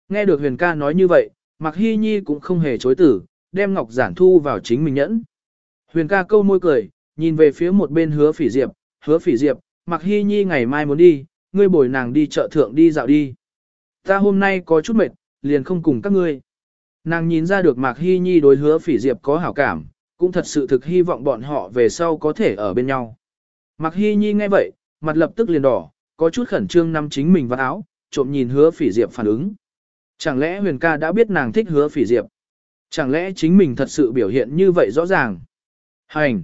Nghe được huyền ca nói như vậy, Mạc Hy Nhi cũng không hề chối tử, đem ngọc giản thu vào chính mình nhẫn. Huyền ca câu môi cười, nhìn về phía một bên hứa phỉ diệp, hứa phỉ diệp, Mạc Hy Nhi ngày mai muốn đi, ngươi bồi nàng đi chợ thượng đi dạo đi. Ta hôm nay có chút mệt, liền không cùng các ngươi. Nàng nhìn ra được Mạc Hy Nhi đối hứa phỉ diệp có hảo cảm, cũng thật sự thực hy vọng bọn họ về sau có thể ở bên nhau. Mạc Hy Nhi nghe vậy, mặt lập tức liền đỏ, có chút khẩn trương nắm chính mình vào áo, trộm nhìn hứa phỉ diệp phản ứng. Chẳng lẽ huyền ca đã biết nàng thích hứa phỉ diệp? Chẳng lẽ chính mình thật sự biểu hiện như vậy rõ ràng? Hành!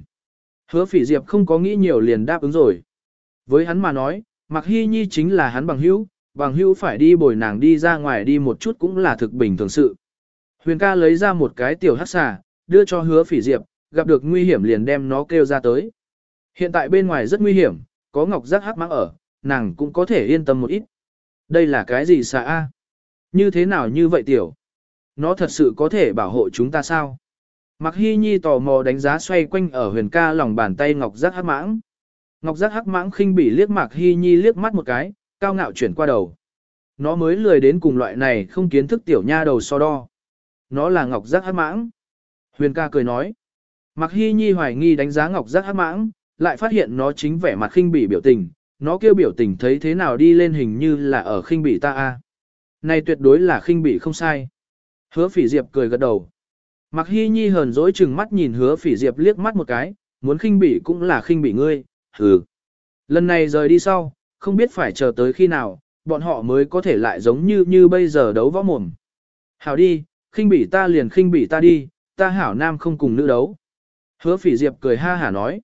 Hứa phỉ diệp không có nghĩ nhiều liền đáp ứng rồi. Với hắn mà nói, Mạc Hy Nhi chính là hắn bằng hữu, bằng hữu phải đi bồi nàng đi ra ngoài đi một chút cũng là thực bình thường sự. Huyền ca lấy ra một cái tiểu hắc xà, đưa cho hứa phỉ diệp, gặp được nguy hiểm liền đem nó kêu ra tới. Hiện tại bên ngoài rất nguy hiểm, có ngọc giác hắc mãng ở, nàng cũng có thể yên tâm một ít. Đây là cái gì xà A? Như thế nào như vậy tiểu? Nó thật sự có thể bảo hộ chúng ta sao? Mặc hy nhi tò mò đánh giá xoay quanh ở huyền ca lòng bàn tay ngọc giác hắc mãng. Ngọc giác hắc mãng khinh bỉ liếc Mạc Hy Nhi liếc mắt một cái, cao ngạo chuyển qua đầu. Nó mới lười đến cùng loại này không kiến thức tiểu nha đầu so đo. Nó là ngọc giác hát mãng. Huyền ca cười nói. Mặc Hy Nhi hoài nghi đánh giá ngọc giác hát mãng, lại phát hiện nó chính vẻ mặt khinh bỉ biểu tình, nó kêu biểu tình thấy thế nào đi lên hình như là ở khinh bỉ ta a. Này tuyệt đối là khinh bỉ không sai. Hứa phỉ diệp cười gật đầu. Mặc Hy Nhi hờn dỗi chừng mắt nhìn hứa phỉ diệp liếc mắt một cái, muốn khinh bỉ cũng là khinh bỉ ngươi, hừ. Lần này rời đi sau, không biết phải chờ tới khi nào, bọn họ mới có thể lại giống như như bây giờ đấu võ mồm. Hảo đi, khinh bỉ ta liền khinh bỉ ta đi, ta hảo nam không cùng nữ đấu. Hứa phỉ diệp cười ha hả nói.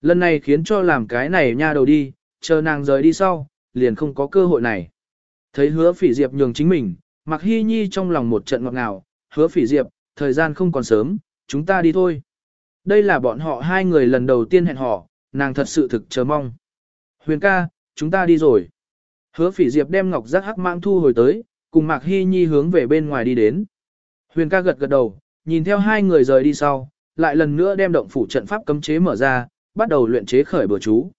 Lần này khiến cho làm cái này nha đầu đi, chờ nàng rời đi sau, liền không có cơ hội này. Thấy hứa phỉ diệp nhường chính mình, mặc hy nhi trong lòng một trận ngọt ngào, hứa phỉ diệp, thời gian không còn sớm, chúng ta đi thôi. Đây là bọn họ hai người lần đầu tiên hẹn hò, nàng thật sự thực chờ mong. Huyền ca, chúng ta đi rồi. Hứa phỉ diệp đem ngọc giác hắc mang thu hồi tới, cùng Mạc Hy Nhi hướng về bên ngoài đi đến. Huyền ca gật gật đầu, nhìn theo hai người rời đi sau, lại lần nữa đem động phủ trận pháp cấm chế mở ra, bắt đầu luyện chế khởi bừa chú.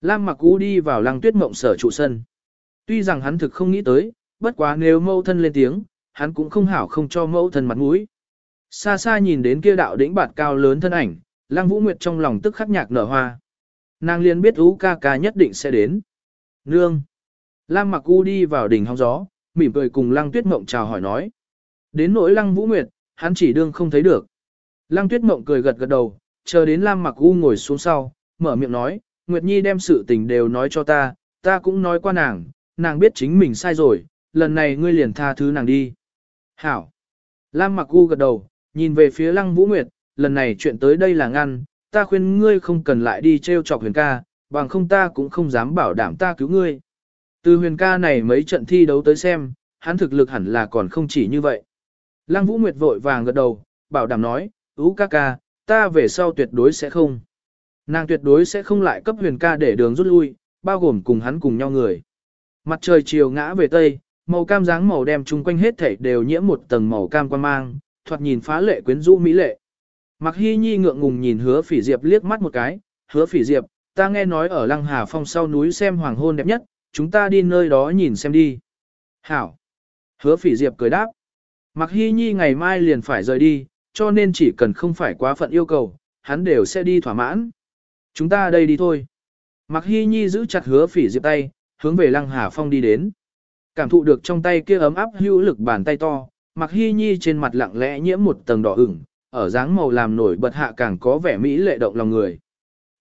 Lam Mặc U đi vào lăng tuyết mộng sở trụ sân. Tuy rằng hắn thực không nghĩ tới, bất quá nếu mâu thân lên tiếng, hắn cũng không hảo không cho mâu thân mặt mũi. Xa xa nhìn đến kia đạo đỉnh bạt cao lớn thân ảnh, Lăng Vũ Nguyệt trong lòng tức khắc nhạc nở hoa. Nàng liền biết Ú ca ca nhất định sẽ đến. Nương. Lam Mặc U đi vào đỉnh hóng gió, mỉm cười cùng Lăng Tuyết Mộng chào hỏi nói. Đến nỗi Lăng Vũ Nguyệt, hắn chỉ đương không thấy được. Lăng Tuyết Mộng cười gật gật đầu, chờ đến Lam Mặc U ngồi xuống sau, mở miệng nói, Nguyệt Nhi đem sự tình đều nói cho ta, ta cũng nói qua nàng, nàng biết chính mình sai rồi, lần này ngươi liền tha thứ nàng đi. Hảo. Lam Mặc U gật đầu, nhìn về phía Lăng Vũ Nguyệt, lần này chuyện tới đây là ngăn, ta khuyên ngươi không cần lại đi treo chọc huyền ca, bằng không ta cũng không dám bảo đảm ta cứu ngươi. Từ huyền ca này mấy trận thi đấu tới xem, hắn thực lực hẳn là còn không chỉ như vậy. Lăng Vũ Nguyệt vội vàng gật đầu, bảo đảm nói, Ú ca ca, ta về sau tuyệt đối sẽ không. Nàng tuyệt đối sẽ không lại cấp huyền ca để đường rút lui, bao gồm cùng hắn cùng nhau người. Mặt trời chiều ngã về tây, màu cam dáng màu đem chung quanh hết thảy đều nhiễm một tầng màu cam quan mang, thoạt nhìn phá lệ quyến rũ mỹ lệ. Mặc Hy Nhi ngượng ngùng nhìn hứa phỉ diệp liếc mắt một cái, hứa phỉ diệp, ta nghe nói ở Lăng Hà Phong sau núi xem hoàng hôn đẹp nhất, chúng ta đi nơi đó nhìn xem đi. Hảo. Hứa phỉ diệp cười đáp. Mặc Hy Nhi ngày mai liền phải rời đi, cho nên chỉ cần không phải quá phận yêu cầu, hắn đều sẽ đi thỏa mãn. Chúng ta đây đi thôi. Mặc Hy Nhi giữ chặt hứa phỉ diệp tay, hướng về Lăng Hà Phong đi đến. Cảm thụ được trong tay kia ấm áp hữu lực bàn tay to, Mặc Hy Nhi trên mặt lặng lẽ nhiễm một tầng đỏ ửng, ở dáng màu làm nổi bật hạ càng có vẻ mỹ lệ động lòng người.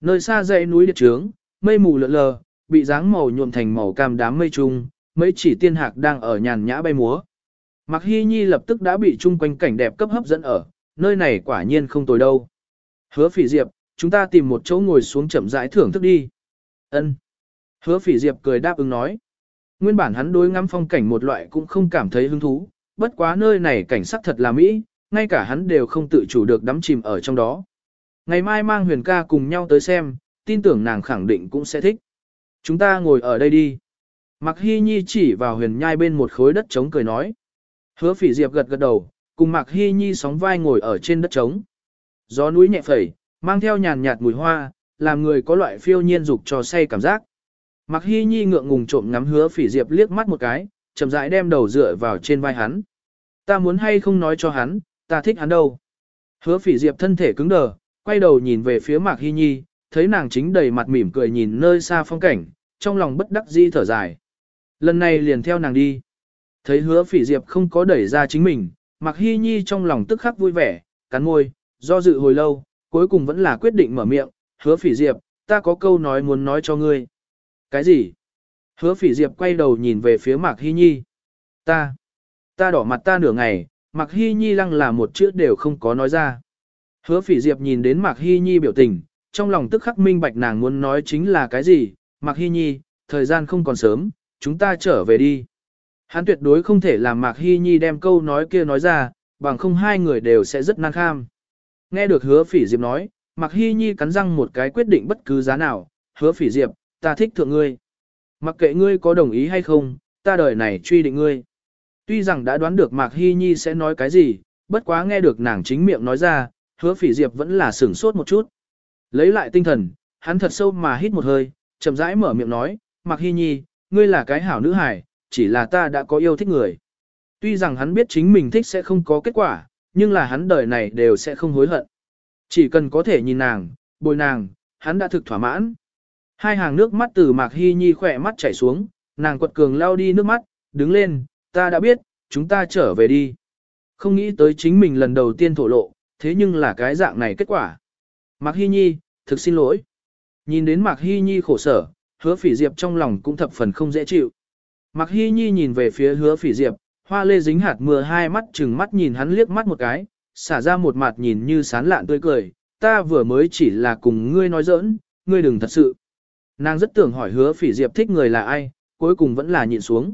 Nơi xa dãy núi địa trướng, mây mù lượn lờ, bị dáng màu nhuộm thành màu cam đám mây trung, mấy chỉ tiên hạc đang ở nhàn nhã bay múa. Mặc Hi Nhi lập tức đã bị chung quanh cảnh đẹp cấp hấp dẫn ở, nơi này quả nhiên không tồi đâu. Hứa phỉ diệp, chúng ta tìm một chỗ ngồi xuống chậm rãi thưởng thức đi. Ân. Hứa phỉ diệp cười đáp ứng nói. Nguyên bản hắn đối ngắm phong cảnh một loại cũng không cảm thấy hứng thú, bất quá nơi này cảnh sắc thật là mỹ, ngay cả hắn đều không tự chủ được đắm chìm ở trong đó. Ngày mai mang huyền ca cùng nhau tới xem, tin tưởng nàng khẳng định cũng sẽ thích. Chúng ta ngồi ở đây đi. Mặc hy nhi chỉ vào huyền nhai bên một khối đất trống cười nói. Hứa phỉ diệp gật gật đầu, cùng Mạc Hy Nhi sóng vai ngồi ở trên đất trống. Gió núi nhẹ phẩy, mang theo nhàn nhạt mùi hoa, làm người có loại phiêu nhiên dục cho say cảm giác. Mạc Hy Nhi ngượng ngùng trộm ngắm hứa phỉ diệp liếc mắt một cái, chậm rãi đem đầu dựa vào trên vai hắn. Ta muốn hay không nói cho hắn, ta thích hắn đâu. Hứa phỉ diệp thân thể cứng đờ, quay đầu nhìn về phía Mạc Hy Nhi, thấy nàng chính đầy mặt mỉm cười nhìn nơi xa phong cảnh, trong lòng bất đắc dĩ thở dài. Lần này liền theo nàng đi. Thấy hứa phỉ diệp không có đẩy ra chính mình, Mạc Hy Nhi trong lòng tức khắc vui vẻ, cắn môi, do dự hồi lâu, cuối cùng vẫn là quyết định mở miệng, hứa phỉ diệp, ta có câu nói muốn nói cho ngươi. Cái gì? Hứa phỉ diệp quay đầu nhìn về phía Mạc Hy Nhi. Ta, ta đỏ mặt ta nửa ngày, Mạc Hy Nhi lăng là một chữ đều không có nói ra. Hứa phỉ diệp nhìn đến Mạc Hy Nhi biểu tình, trong lòng tức khắc minh bạch nàng muốn nói chính là cái gì. Mạc Hy Nhi, thời gian không còn sớm, chúng ta trở về đi. Hắn tuyệt đối không thể làm Mạc Hy Nhi đem câu nói kia nói ra, bằng không hai người đều sẽ rất nan kham. Nghe được hứa phỉ diệp nói, Mạc Hy Nhi cắn răng một cái quyết định bất cứ giá nào, hứa phỉ diệp, ta thích thượng ngươi. Mặc kệ ngươi có đồng ý hay không, ta đời này truy định ngươi. Tuy rằng đã đoán được Mạc Hy Nhi sẽ nói cái gì, bất quá nghe được nàng chính miệng nói ra, hứa phỉ diệp vẫn là sửng sốt một chút. Lấy lại tinh thần, hắn thật sâu mà hít một hơi, chậm rãi mở miệng nói, Mạc Hy Nhi, ngươi là cái hảo nữ hài, chỉ là ta đã có yêu thích người. Tuy rằng hắn biết chính mình thích sẽ không có kết quả, nhưng là hắn đời này đều sẽ không hối hận. Chỉ cần có thể nhìn nàng, bồi nàng, hắn đã thực thỏa mãn. Hai hàng nước mắt từ Mạc Hy Nhi khỏe mắt chảy xuống, nàng quật cường lao đi nước mắt, đứng lên, ta đã biết, chúng ta trở về đi. Không nghĩ tới chính mình lần đầu tiên thổ lộ, thế nhưng là cái dạng này kết quả. Mạc Hy Nhi, thực xin lỗi. Nhìn đến Mạc Hy Nhi khổ sở, hứa phỉ diệp trong lòng cũng thập phần không dễ chịu. Mạc Hy Nhi nhìn về phía hứa phỉ diệp, hoa lê dính hạt mưa hai mắt chừng mắt nhìn hắn liếc mắt một cái, xả ra một mặt nhìn như sán lạn tươi cười, ta vừa mới chỉ là cùng ngươi nói giỡn, ngươi đừng thật sự. Nàng rất tưởng hỏi hứa phỉ diệp thích người là ai, cuối cùng vẫn là nhịn xuống.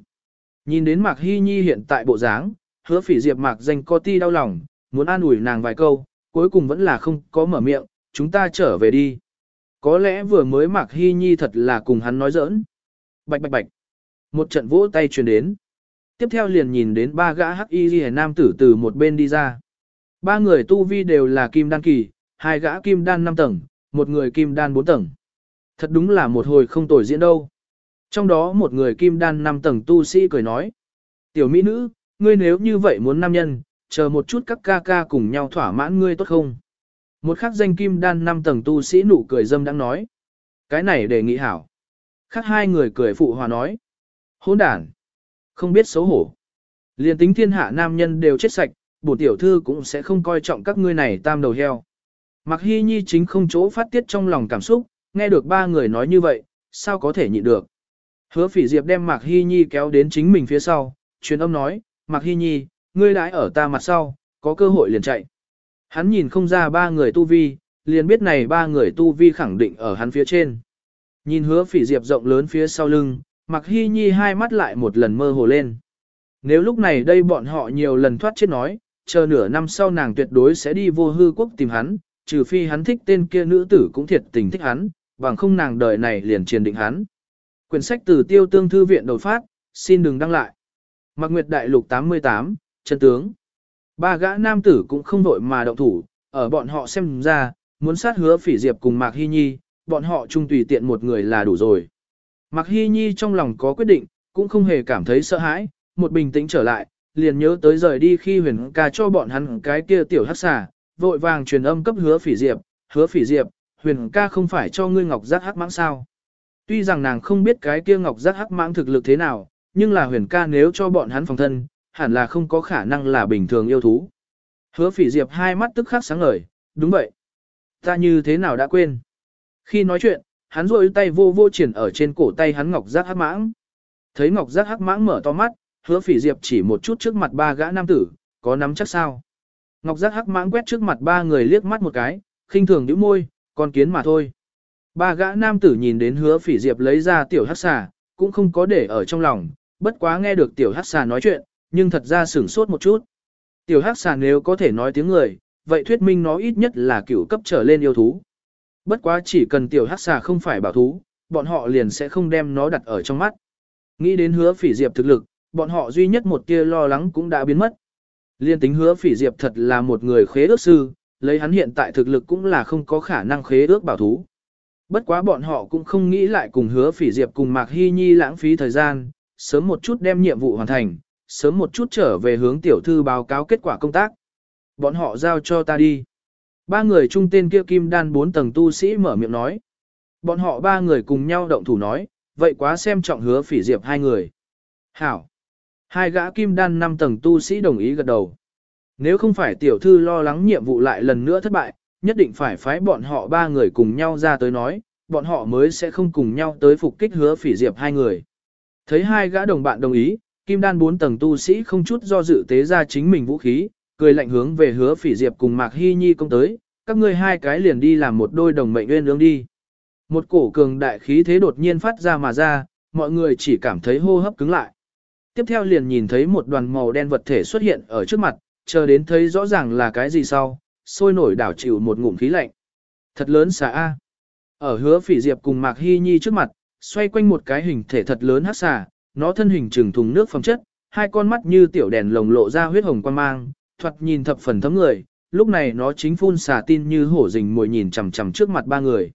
Nhìn đến Mạc Hy Nhi hiện tại bộ dáng, hứa phỉ diệp Mạc danh co ti đau lòng, muốn an ủi nàng vài câu, cuối cùng vẫn là không có mở miệng, chúng ta trở về đi. Có lẽ vừa mới Mạc Hy Nhi thật là cùng hắn nói giỡn. Bạch bạch bạch. Một trận vỗ tay truyền đến. Tiếp theo liền nhìn đến ba gã hắc y ghi nam tử từ một bên đi ra. Ba người tu vi đều là kim đan kỳ, hai gã kim đan 5 tầng, một người kim đan 4 tầng. Thật đúng là một hồi không tồi diễn đâu. Trong đó một người kim đan 5 tầng tu sĩ cười nói. Tiểu mỹ nữ, ngươi nếu như vậy muốn nam nhân, chờ một chút các ca ca cùng nhau thỏa mãn ngươi tốt không? Một khắc danh kim đan 5 tầng tu sĩ nụ cười dâm đang nói. Cái này đề nghị hảo. Khác hai người cười phụ hòa nói. Hỗn đản, không biết xấu hổ. Liên tính thiên hạ nam nhân đều chết sạch, bổ tiểu thư cũng sẽ không coi trọng các ngươi này tam đầu heo. Mặc hy nhi chính không chỗ phát tiết trong lòng cảm xúc, nghe được ba người nói như vậy, sao có thể nhịn được. Hứa phỉ diệp đem Mạc Hy Nhi kéo đến chính mình phía sau, truyền âm nói, Mạc Hy Nhi, ngươi đãi ở ta mặt sau, có cơ hội liền chạy. Hắn nhìn không ra ba người tu vi, liền biết này ba người tu vi khẳng định ở hắn phía trên. Nhìn hứa phỉ diệp rộng lớn phía sau lưng, Mặc Hy Nhi hai mắt lại một lần mơ hồ lên. Nếu lúc này đây bọn họ nhiều lần thoát chết nói, chờ nửa năm sau nàng tuyệt đối sẽ đi vô hư quốc tìm hắn, trừ phi hắn thích tên kia nữ tử cũng thiệt tình thích hắn, bằng không nàng đời này liền triền định hắn. Quyển sách từ tiêu tương thư viện đột phát, xin đừng đăng lại. Mạc Nguyệt Đại Lục 88, chân tướng. Ba gã nam tử cũng không vội mà động thủ, ở bọn họ xem ra, muốn sát hứa phỉ diệp cùng Mạc Hy Nhi, bọn họ chung tùy tiện một người là đủ rồi. Mạc Hy Nhi trong lòng có quyết định, cũng không hề cảm thấy sợ hãi, một bình tĩnh trở lại, liền nhớ tới rời đi khi huyền ca cho bọn hắn cái kia tiểu hắc xà, vội vàng truyền âm cấp hứa phỉ diệp, hứa phỉ diệp, huyền ca không phải cho ngươi ngọc giác hắc mãng sao. Tuy rằng nàng không biết cái kia ngọc giác hắc mãng thực lực thế nào, nhưng là huyền ca nếu cho bọn hắn phòng thân, hẳn là không có khả năng là bình thường yêu thú. Hứa phỉ diệp hai mắt tức khắc sáng ngời, đúng vậy. Ta như thế nào đã quên. Khi nói chuyện, hắn rôi tay vô vô triển ở trên cổ tay hắn ngọc giác hắc mãng. Thấy ngọc giác hắc mãng mở to mắt, hứa phỉ diệp chỉ một chút trước mặt ba gã nam tử, có nắm chắc sao. Ngọc giác hắc mãng quét trước mặt ba người liếc mắt một cái, khinh thường nhíu môi, con kiến mà thôi. Ba gã nam tử nhìn đến hứa phỉ diệp lấy ra tiểu hắc xà, cũng không có để ở trong lòng, bất quá nghe được tiểu hắc xà nói chuyện, nhưng thật ra sửng sốt một chút. Tiểu hắc xà nếu có thể nói tiếng người, vậy thuyết minh nó ít nhất là cựu cấp trở lên yêu thú. Bất quá chỉ cần tiểu hắc xà không phải bảo thú, bọn họ liền sẽ không đem nó đặt ở trong mắt. Nghĩ đến hứa phỉ diệp thực lực, bọn họ duy nhất một tia lo lắng cũng đã biến mất. Liên tính hứa phỉ diệp thật là một người khế ước sư, lấy hắn hiện tại thực lực cũng là không có khả năng khế ước bảo thú. Bất quá bọn họ cũng không nghĩ lại cùng hứa phỉ diệp cùng Mạc Hy Nhi lãng phí thời gian, sớm một chút đem nhiệm vụ hoàn thành, sớm một chút trở về hướng tiểu thư báo cáo kết quả công tác. Bọn họ giao cho ta đi. Ba người trung tên kia kim đan bốn tầng tu sĩ mở miệng nói. Bọn họ ba người cùng nhau động thủ nói, vậy quá xem trọng hứa phỉ diệp hai người. Hảo. Hai gã kim đan năm tầng tu sĩ đồng ý gật đầu. Nếu không phải tiểu thư lo lắng nhiệm vụ lại lần nữa thất bại, nhất định phải phái bọn họ ba người cùng nhau ra tới nói, bọn họ mới sẽ không cùng nhau tới phục kích hứa phỉ diệp hai người. Thấy hai gã đồng bạn đồng ý, kim đan bốn tầng tu sĩ không chút do dự tế ra chính mình vũ khí, cười lạnh hướng về hứa phỉ diệp cùng Mạc Hy Nhi công tới, các ngươi hai cái liền đi làm một đôi đồng mệnh nguyên ương đi. Một cổ cường đại khí thế đột nhiên phát ra mà ra, mọi người chỉ cảm thấy hô hấp cứng lại. Tiếp theo liền nhìn thấy một đoàn màu đen vật thể xuất hiện ở trước mặt, chờ đến thấy rõ ràng là cái gì sau, sôi nổi đảo chịu một ngụm khí lạnh. Thật lớn xà A. Ở hứa phỉ diệp cùng Mạc Hy Nhi trước mặt, xoay quanh một cái hình thể thật lớn hát xà, nó thân hình trừng thùng nước phẩm chất, hai con mắt như tiểu đèn lồng lộ ra huyết hồng quan mang, thoạt nhìn thập phần thấm người, lúc này nó chính phun xà tin như hổ rình mồi nhìn chằm chằm trước mặt ba người.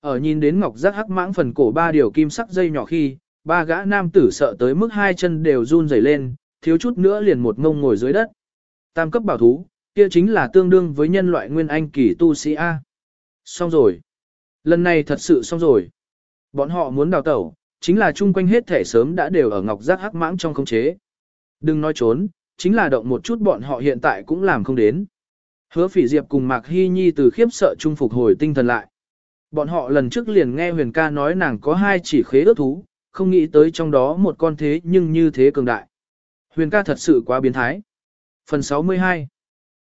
Ở nhìn đến ngọc giác hắc mãng phần cổ ba điều kim sắc dây nhỏ khi, ba gã nam tử sợ tới mức hai chân đều run rẩy lên, thiếu chút nữa liền một ngông ngồi dưới đất. Tam cấp bảo thú, kia chính là tương đương với nhân loại nguyên anh kỳ tu sĩ A. Xong rồi. Lần này thật sự xong rồi. Bọn họ muốn đào tẩu, chính là chung quanh hết thể sớm đã đều ở ngọc giác hắc mãng trong khống chế. Đừng nói trốn, chính là động một chút bọn họ hiện tại cũng làm không đến. Hứa phỉ diệp cùng Mạc Hy Nhi từ khiếp sợ trung phục hồi tinh thần lại. Bọn họ lần trước liền nghe huyền ca nói nàng có hai chỉ khế ước thú, không nghĩ tới trong đó một con thế nhưng như thế cường đại. Huyền ca thật sự quá biến thái. Phần 62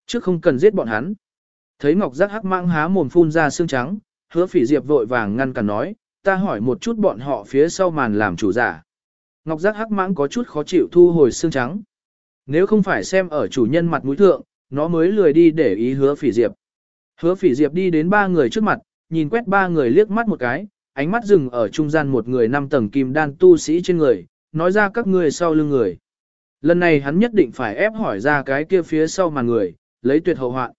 Trước không cần giết bọn hắn. Thấy Ngọc Giác hắc mang há mồm phun ra xương trắng, hứa phỉ diệp vội vàng ngăn cản nói, ta hỏi một chút bọn họ phía sau màn làm chủ giả. Ngọc Giác hắc mãng có chút khó chịu thu hồi xương trắng. Nếu không phải xem ở chủ nhân mặt mũi thượng, nó mới lười đi để ý hứa phỉ diệp. Hứa phỉ diệp đi đến ba người trước mặt, nhìn quét ba người liếc mắt một cái, ánh mắt dừng ở trung gian một người năm tầng kim đan tu sĩ trên người, nói ra các ngươi sau lưng người. Lần này hắn nhất định phải ép hỏi ra cái kia phía sau màn người, lấy tuyệt hậu hoạn.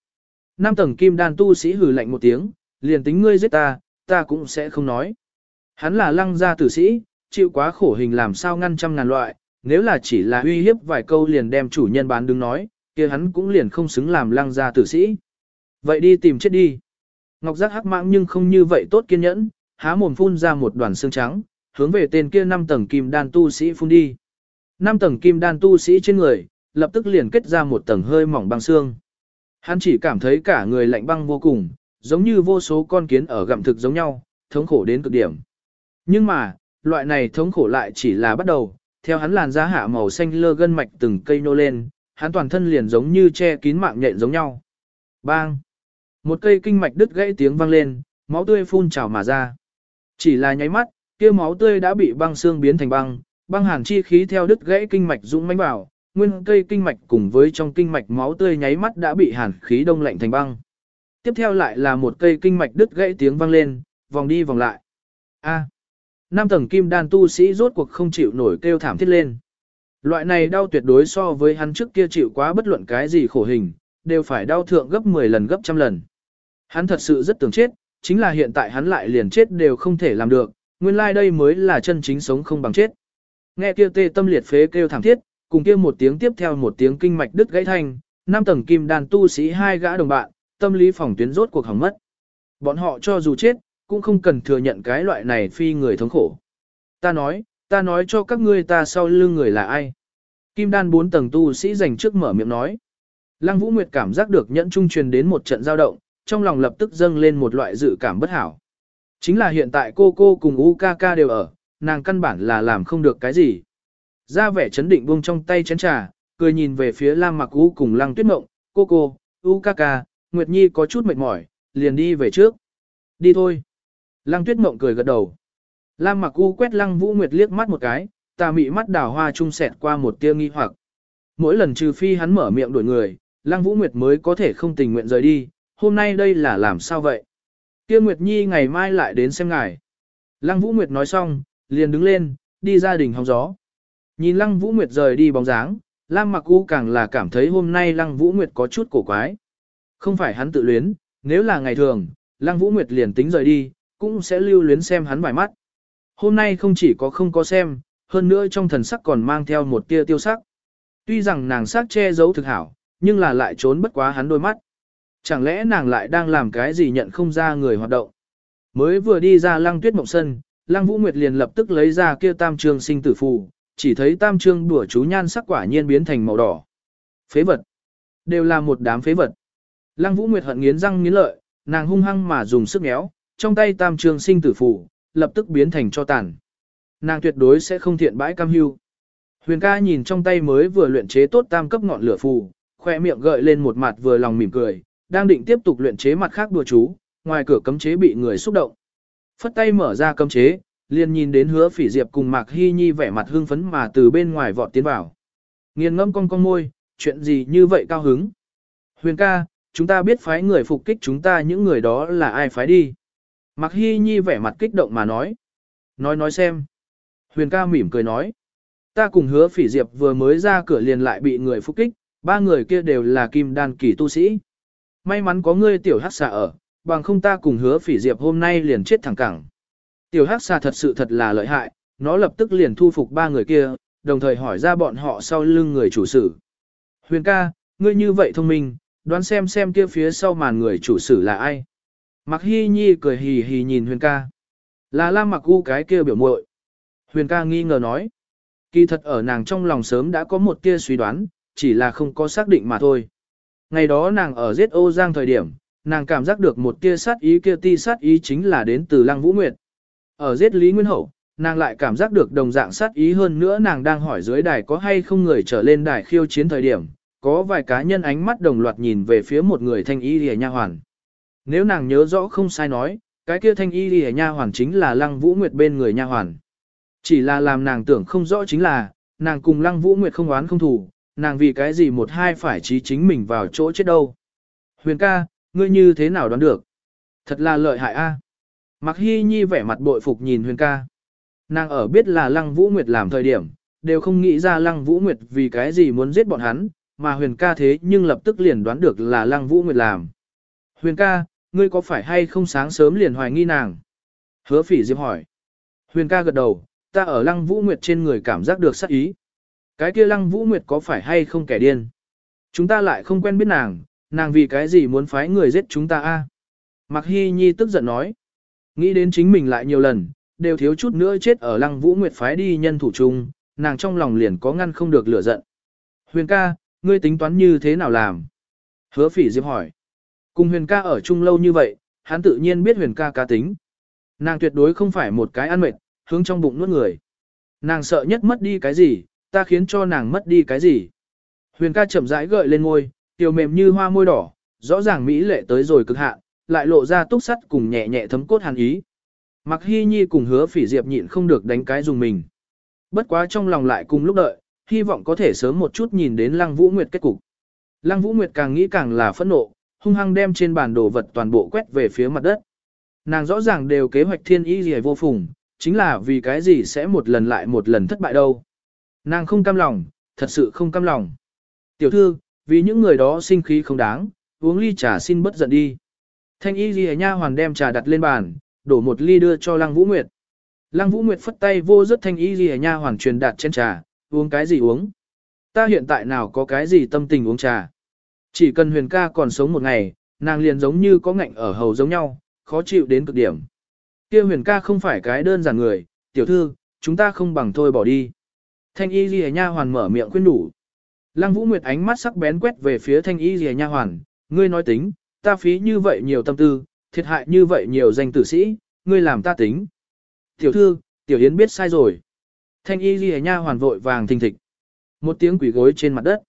Năm tầng kim đan tu sĩ hừ lạnh một tiếng, liền tính ngươi giết ta, ta cũng sẽ không nói. Hắn là lăng gia tử sĩ, chịu quá khổ hình làm sao ngăn trăm ngàn loại, nếu là chỉ là uy hiếp vài câu liền đem chủ nhân bán đứng nói, kia hắn cũng liền không xứng làm lăng gia tử sĩ. Vậy đi tìm chết đi. Ngọc giác hắc mãng nhưng không như vậy tốt kiên nhẫn, há mồm phun ra một đoàn xương trắng, hướng về tên kia năm tầng kim đan tu sĩ phun đi. Năm tầng kim đan tu sĩ trên người, lập tức liền kết ra một tầng hơi mỏng băng xương. Hắn chỉ cảm thấy cả người lạnh băng vô cùng, giống như vô số con kiến ở gặm thực giống nhau, thống khổ đến cực điểm. Nhưng mà, loại này thống khổ lại chỉ là bắt đầu, theo hắn làn da hạ màu xanh lơ gân mạch từng cây nô lên, hắn toàn thân liền giống như che kín mạng nhện giống nhau. Bang! Một cây kinh mạch đứt gãy tiếng vang lên, máu tươi phun trào mà ra. Chỉ là nháy mắt, kia máu tươi đã bị băng xương biến thành băng, băng hàn chi khí theo đứt gãy kinh mạch dũng mãnh vào, nguyên cây kinh mạch cùng với trong kinh mạch máu tươi nháy mắt đã bị hàn khí đông lạnh thành băng. Tiếp theo lại là một cây kinh mạch đứt gãy tiếng vang lên, vòng đi vòng lại. A. Năm tầng kim đan tu sĩ rốt cuộc không chịu nổi kêu thảm thiết lên. Loại này đau tuyệt đối so với hắn trước kia chịu quá bất luận cái gì khổ hình, đều phải đau thượng gấp 10 lần gấp trăm lần. Hắn thật sự rất tưởng chết, chính là hiện tại hắn lại liền chết đều không thể làm được, nguyên lai like đây mới là chân chính sống không bằng chết. Nghe kia tê tâm liệt phế kêu thảm thiết, cùng kia một tiếng tiếp theo một tiếng kinh mạch đứt gãy thanh, năm tầng kim đan tu sĩ hai gã đồng bạn, tâm lý phòng tuyến rốt cuộc hỏng mất. Bọn họ cho dù chết, cũng không cần thừa nhận cái loại này phi người thống khổ. Ta nói, ta nói cho các ngươi ta sau lưng người là ai. Kim đan bốn tầng tu sĩ dành trước mở miệng nói. Lăng Vũ Nguyệt cảm giác được nhẫn trung truyền đến một trận dao động, trong lòng lập tức dâng lên một loại dự cảm bất hảo. Chính là hiện tại cô cô cùng UKK đều ở, nàng căn bản là làm không được cái gì. Ra vẻ chấn định buông trong tay chén trà, cười nhìn về phía Lam Mặc U cùng Lăng Tuyết Mộng, cô cô, UKK, Nguyệt Nhi có chút mệt mỏi, liền đi về trước. Đi thôi. Lăng Tuyết Mộng cười gật đầu. Lam Mặc U quét Lăng Vũ Nguyệt liếc mắt một cái, ta mị mắt đào hoa trung sẹt qua một tia nghi hoặc. Mỗi lần trừ phi hắn mở miệng đuổi người, Lăng Vũ Nguyệt mới có thể không tình nguyện rời đi, hôm nay đây là làm sao vậy? Kia Nguyệt Nhi ngày mai lại đến xem ngài. Lăng Vũ Nguyệt nói xong, liền đứng lên, đi ra đình hóng gió. Nhìn Lăng Vũ Nguyệt rời đi bóng dáng, Lam Mặc U càng là cảm thấy hôm nay Lăng Vũ Nguyệt có chút cổ quái. Không phải hắn tự luyến, nếu là ngày thường, Lăng Vũ Nguyệt liền tính rời đi, cũng sẽ lưu luyến xem hắn vài mắt. Hôm nay không chỉ có không có xem, hơn nữa trong thần sắc còn mang theo một tia tiêu sắc. Tuy rằng nàng sắc che giấu thực hảo, nhưng là lại trốn bất quá hắn đôi mắt. Chẳng lẽ nàng lại đang làm cái gì nhận không ra người hoạt động? Mới vừa đi ra lăng tuyết mộng sân, lăng vũ nguyệt liền lập tức lấy ra kia tam trương sinh tử phù, chỉ thấy tam trương đùa chú nhan sắc quả nhiên biến thành màu đỏ. Phế vật. Đều là một đám phế vật. Lăng vũ nguyệt hận nghiến răng nghiến lợi, nàng hung hăng mà dùng sức méo, trong tay tam trường sinh tử phù, lập tức biến thành cho tàn. Nàng tuyệt đối sẽ không thiện bãi cam hưu. Huyền ca nhìn trong tay mới vừa luyện chế tốt tam cấp ngọn lửa phù, khoe miệng gợi lên một mặt vừa lòng mỉm cười, đang định tiếp tục luyện chế mặt khác đùa chú, ngoài cửa cấm chế bị người xúc động. Phất tay mở ra cấm chế, liền nhìn đến hứa phỉ diệp cùng Mạc Hy Nhi vẻ mặt hưng phấn mà từ bên ngoài vọt tiến vào. Nghiền ngâm con con môi, chuyện gì như vậy cao hứng. Huyền ca, chúng ta biết phái người phục kích chúng ta những người đó là ai phái đi. Mạc Hi Nhi vẻ mặt kích động mà nói. Nói nói xem. Huyền ca mỉm cười nói. Ta cùng hứa phỉ diệp vừa mới ra cửa liền lại bị người phục kích, ba người kia đều là kim đan kỳ tu sĩ. May mắn có ngươi tiểu hắc xà ở, bằng không ta cùng hứa phỉ diệp hôm nay liền chết thẳng cẳng. Tiểu hắc xà thật sự thật là lợi hại, nó lập tức liền thu phục ba người kia, đồng thời hỏi ra bọn họ sau lưng người chủ sử. Huyền ca, ngươi như vậy thông minh, đoán xem xem kia phía sau màn người chủ sử là ai. Mặc Hi nhi cười hì hì nhìn huyền ca. Là Lam mặc u cái kia biểu muội. Huyền ca nghi ngờ nói. Kỳ thật ở nàng trong lòng sớm đã có một tia suy đoán, chỉ là không có xác định mà thôi. Ngày đó nàng ở giết ô giang thời điểm, nàng cảm giác được một tia sát ý kia ti sát ý chính là đến từ Lăng Vũ Nguyệt. Ở giết Lý Nguyên Hậu, nàng lại cảm giác được đồng dạng sát ý hơn nữa nàng đang hỏi dưới đài có hay không người trở lên đài khiêu chiến thời điểm, có vài cá nhân ánh mắt đồng loạt nhìn về phía một người thanh y lìa nha hoàn. Nếu nàng nhớ rõ không sai nói, cái kia thanh y lìa nha hoàn chính là Lăng Vũ Nguyệt bên người nha hoàn. Chỉ là làm nàng tưởng không rõ chính là, nàng cùng Lăng Vũ Nguyệt không oán không thù, nàng vì cái gì một hai phải trí chính mình vào chỗ chết đâu. Huyền ca, ngươi như thế nào đoán được? Thật là lợi hại a. À? Mặc hy nhi vẻ mặt bội phục nhìn huyền ca. Nàng ở biết là lăng vũ nguyệt làm thời điểm, đều không nghĩ ra lăng vũ nguyệt vì cái gì muốn giết bọn hắn, mà huyền ca thế nhưng lập tức liền đoán được là lăng vũ nguyệt làm. Huyền ca, ngươi có phải hay không sáng sớm liền hoài nghi nàng? Hứa phỉ diệp hỏi. Huyền ca gật đầu, ta ở lăng vũ nguyệt trên người cảm giác được sắc ý. Cái kia lăng vũ nguyệt có phải hay không kẻ điên? Chúng ta lại không quen biết nàng, nàng vì cái gì muốn phái người giết chúng ta a? Mạc Hi Nhi tức giận nói. Nghĩ đến chính mình lại nhiều lần, đều thiếu chút nữa chết ở lăng vũ nguyệt phái đi nhân thủ chung, nàng trong lòng liền có ngăn không được lửa giận. Huyền ca, ngươi tính toán như thế nào làm? Hứa phỉ diệp hỏi. Cùng huyền ca ở chung lâu như vậy, hắn tự nhiên biết huyền ca cá tính. Nàng tuyệt đối không phải một cái ăn mệt, hướng trong bụng nuốt người. Nàng sợ nhất mất đi cái gì, ta khiến cho nàng mất đi cái gì. Huyền ca chậm rãi gợi lên môi, tiểu mềm như hoa môi đỏ, rõ ràng mỹ lệ tới rồi cực hạn, lại lộ ra túc sắt cùng nhẹ nhẹ thấm cốt hàn ý. Mặc hy nhi cùng hứa phỉ diệp nhịn không được đánh cái dùng mình. Bất quá trong lòng lại cùng lúc đợi, hy vọng có thể sớm một chút nhìn đến Lăng Vũ Nguyệt kết cục. Lăng Vũ Nguyệt càng nghĩ càng là phẫn nộ, hung hăng đem trên bản đồ vật toàn bộ quét về phía mặt đất. Nàng rõ ràng đều kế hoạch thiên ý gì vô phùng, chính là vì cái gì sẽ một lần lại một lần thất bại đâu. Nàng không cam lòng, thật sự không cam lòng. Tiểu thư, vì những người đó sinh khí không đáng, uống ly trà xin bất giận đi. Thanh y ghi nha hoàn đem trà đặt lên bàn, đổ một ly đưa cho Lăng Vũ Nguyệt. Lăng Vũ Nguyệt phất tay vô rất thanh y ghi nha hoàn truyền đạt trên trà, uống cái gì uống. Ta hiện tại nào có cái gì tâm tình uống trà. Chỉ cần huyền ca còn sống một ngày, nàng liền giống như có ngạnh ở hầu giống nhau, khó chịu đến cực điểm. Kia huyền ca không phải cái đơn giản người, tiểu thư, chúng ta không bằng thôi bỏ đi. Thanh y ghi nha hoàn mở miệng khuyên đủ. Lăng Vũ Nguyệt ánh mắt sắc bén quét về phía thanh y ghi nha hoàn, ngươi nói tính, ta phí như vậy nhiều tâm tư, thiệt hại như vậy nhiều danh tử sĩ, ngươi làm ta tính. Tiểu thư, tiểu yến biết sai rồi. Thanh y ghi nha hoàn vội vàng thình thịch. Một tiếng quỷ gối trên mặt đất.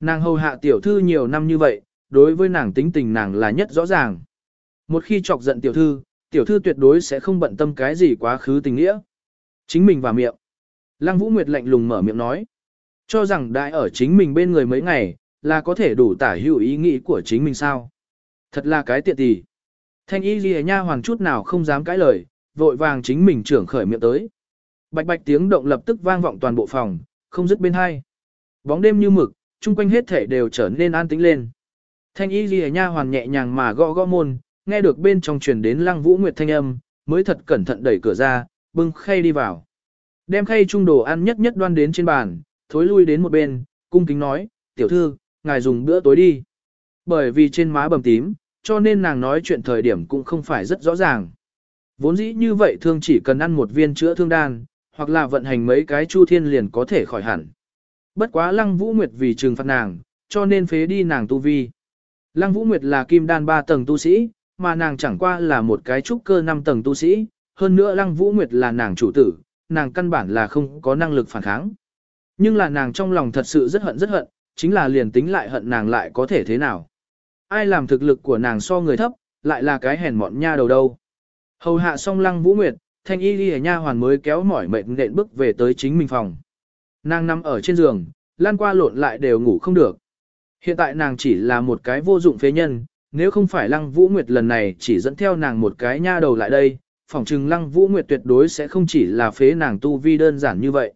Nàng hầu hạ tiểu thư nhiều năm như vậy, đối với nàng tính tình nàng là nhất rõ ràng. Một khi chọc giận tiểu thư, tiểu thư tuyệt đối sẽ không bận tâm cái gì quá khứ tình nghĩa. Chính mình và miệng. Lăng Vũ Nguyệt lạnh lùng mở miệng nói. Cho rằng đại ở chính mình bên người mấy ngày, là có thể đủ tả hữu ý nghĩ của chính mình sao. Thật là cái tiện tỷ. Thanh y ghi nha hoàng chút nào không dám cãi lời, vội vàng chính mình trưởng khởi miệng tới. Bạch bạch tiếng động lập tức vang vọng toàn bộ phòng, không dứt bên hai. Bóng đêm như mực, chung quanh hết thể đều trở nên an tĩnh lên. Thanh y ghi nha hoàn nhẹ nhàng mà gõ gõ môn, nghe được bên trong truyền đến lăng vũ nguyệt thanh âm, mới thật cẩn thận đẩy cửa ra, bưng khay đi vào. Đem khay trung đồ ăn nhất nhất đoan đến trên bàn, thối lui đến một bên, cung kính nói, tiểu thư, ngài dùng bữa tối đi. Bởi vì trên má bầm tím, cho nên nàng nói chuyện thời điểm cũng không phải rất rõ ràng. Vốn dĩ như vậy thương chỉ cần ăn một viên chữa thương đan, hoặc là vận hành mấy cái chu thiên liền có thể khỏi hẳn. Bất quá Lăng Vũ Nguyệt vì trừng phạt nàng, cho nên phế đi nàng tu vi. Lăng Vũ Nguyệt là kim đan 3 tầng tu sĩ, mà nàng chẳng qua là một cái trúc cơ 5 tầng tu sĩ, hơn nữa Lăng Vũ Nguyệt là nàng chủ tử, nàng căn bản là không có năng lực phản kháng. Nhưng là nàng trong lòng thật sự rất hận rất hận, chính là liền tính lại hận nàng lại có thể thế nào. Ai làm thực lực của nàng so người thấp, lại là cái hèn mọn nha đầu đâu. Hầu hạ xong Lăng Vũ Nguyệt, thanh y ghi nha hoàn mới kéo mỏi mệt nện bước về tới chính mình phòng. Nàng nằm ở trên giường, lan qua lộn lại đều ngủ không được. Hiện tại nàng chỉ là một cái vô dụng phế nhân, nếu không phải Lăng Vũ Nguyệt lần này chỉ dẫn theo nàng một cái nha đầu lại đây, phỏng chừng Lăng Vũ Nguyệt tuyệt đối sẽ không chỉ là phế nàng tu vi đơn giản như vậy.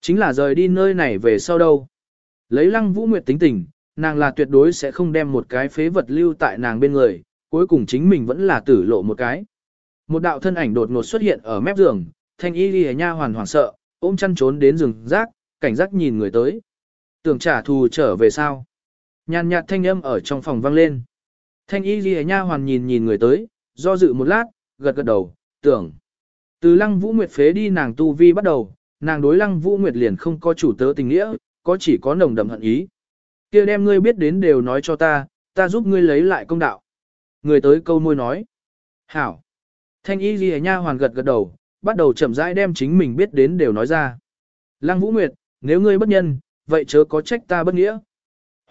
Chính là rời đi nơi này về sau đâu. Lấy Lăng Vũ Nguyệt tính tình, nàng là tuyệt đối sẽ không đem một cái phế vật lưu tại nàng bên người, cuối cùng chính mình vẫn là tử lộ một cái. Một đạo thân ảnh đột ngột xuất hiện ở mép giường, thanh y ghi nha hoàn hoảng sợ, ôm chăn trốn đến rừng rác, cảnh giác nhìn người tới. Tưởng trả thù trở về sao? Nhàn nhạt thanh âm ở trong phòng vang lên. Thanh y ghi nha hoàn nhìn nhìn người tới, do dự một lát, gật gật đầu, tưởng. Từ lăng vũ nguyệt phế đi nàng tu vi bắt đầu, nàng đối lăng vũ nguyệt liền không có chủ tớ tình nghĩa, có chỉ có nồng đậm hận ý. kia đem ngươi biết đến đều nói cho ta, ta giúp ngươi lấy lại công đạo. Người tới câu môi nói. Hảo. Thanh y ghi nha hoàn gật gật đầu, bắt đầu chậm rãi đem chính mình biết đến đều nói ra. Lăng Vũ Nguyệt, nếu ngươi bất nhân, vậy chớ có trách ta bất nghĩa.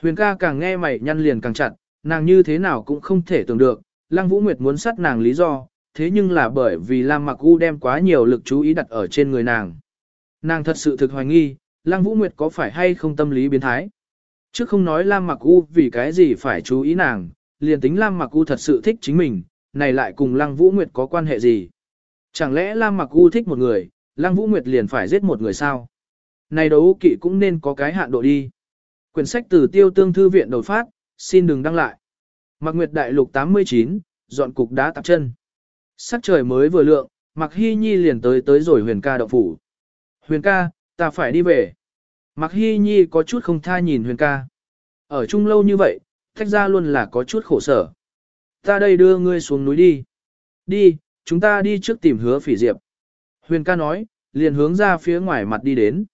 Huyền ca càng nghe mày nhăn liền càng chặt, nàng như thế nào cũng không thể tưởng được, Lăng Vũ Nguyệt muốn sát nàng lý do, thế nhưng là bởi vì Lam Mặc U đem quá nhiều lực chú ý đặt ở trên người nàng. Nàng thật sự thực hoài nghi, Lăng Vũ Nguyệt có phải hay không tâm lý biến thái. Chứ không nói Lam Mặc U vì cái gì phải chú ý nàng, liền tính Lam Mặc U thật sự thích chính mình, này lại cùng Lăng Vũ Nguyệt có quan hệ gì? Chẳng lẽ Lam Mặc U thích một người, Lăng Vũ Nguyệt liền phải giết một người sao? Này đấu kỵ cũng nên có cái hạn độ đi. Quyển sách từ tiêu tương thư viện đột phát, xin đừng đăng lại. Mạc Nguyệt Đại Lục 89, dọn cục đá tạp chân. Sắc trời mới vừa lượng, Mạc Hy Nhi liền tới tới rồi huyền ca động phủ. Huyền ca, ta phải đi về. Mạc Hy Nhi có chút không tha nhìn huyền ca. Ở chung lâu như vậy, thách ra luôn là có chút khổ sở. Ta đây đưa ngươi xuống núi đi. Đi, chúng ta đi trước tìm hứa phỉ diệp. Huyền ca nói, liền hướng ra phía ngoài mặt đi đến.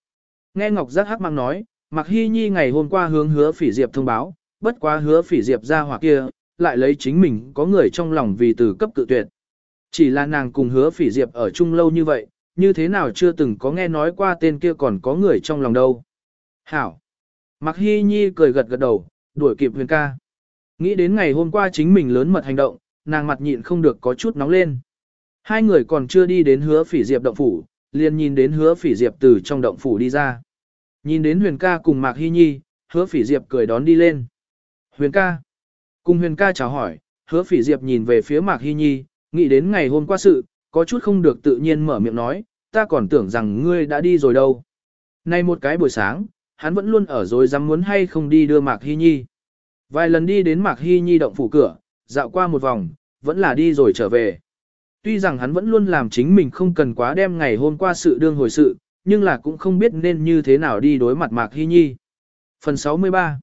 Nghe Ngọc Giác Hắc mang nói, Mạc Hy Nhi ngày hôm qua hướng hứa phỉ diệp thông báo, bất quá hứa phỉ diệp ra hoặc kia, lại lấy chính mình có người trong lòng vì từ cấp cự tuyệt. Chỉ là nàng cùng hứa phỉ diệp ở chung lâu như vậy, như thế nào chưa từng có nghe nói qua tên kia còn có người trong lòng đâu. Hảo! Mạc Hy Nhi cười gật gật đầu, đuổi kịp huyền ca. Nghĩ đến ngày hôm qua chính mình lớn mật hành động, nàng mặt nhịn không được có chút nóng lên. Hai người còn chưa đi đến hứa phỉ diệp động phủ, liền nhìn đến hứa phỉ diệp từ trong động phủ đi ra. Nhìn đến huyền ca cùng Mạc Hy Nhi, hứa phỉ diệp cười đón đi lên. Huyền ca. Cùng huyền ca chào hỏi, hứa phỉ diệp nhìn về phía Mạc Hy Nhi, nghĩ đến ngày hôm qua sự, có chút không được tự nhiên mở miệng nói, ta còn tưởng rằng ngươi đã đi rồi đâu. Nay một cái buổi sáng, hắn vẫn luôn ở rồi dám muốn hay không đi đưa Mạc Hy Nhi. Vài lần đi đến Mạc Hy Nhi động phủ cửa, dạo qua một vòng, vẫn là đi rồi trở về. Tuy rằng hắn vẫn luôn làm chính mình không cần quá đem ngày hôm qua sự đương hồi sự, nhưng là cũng không biết nên như thế nào đi đối mặt Mạc Hy Nhi. Phần 63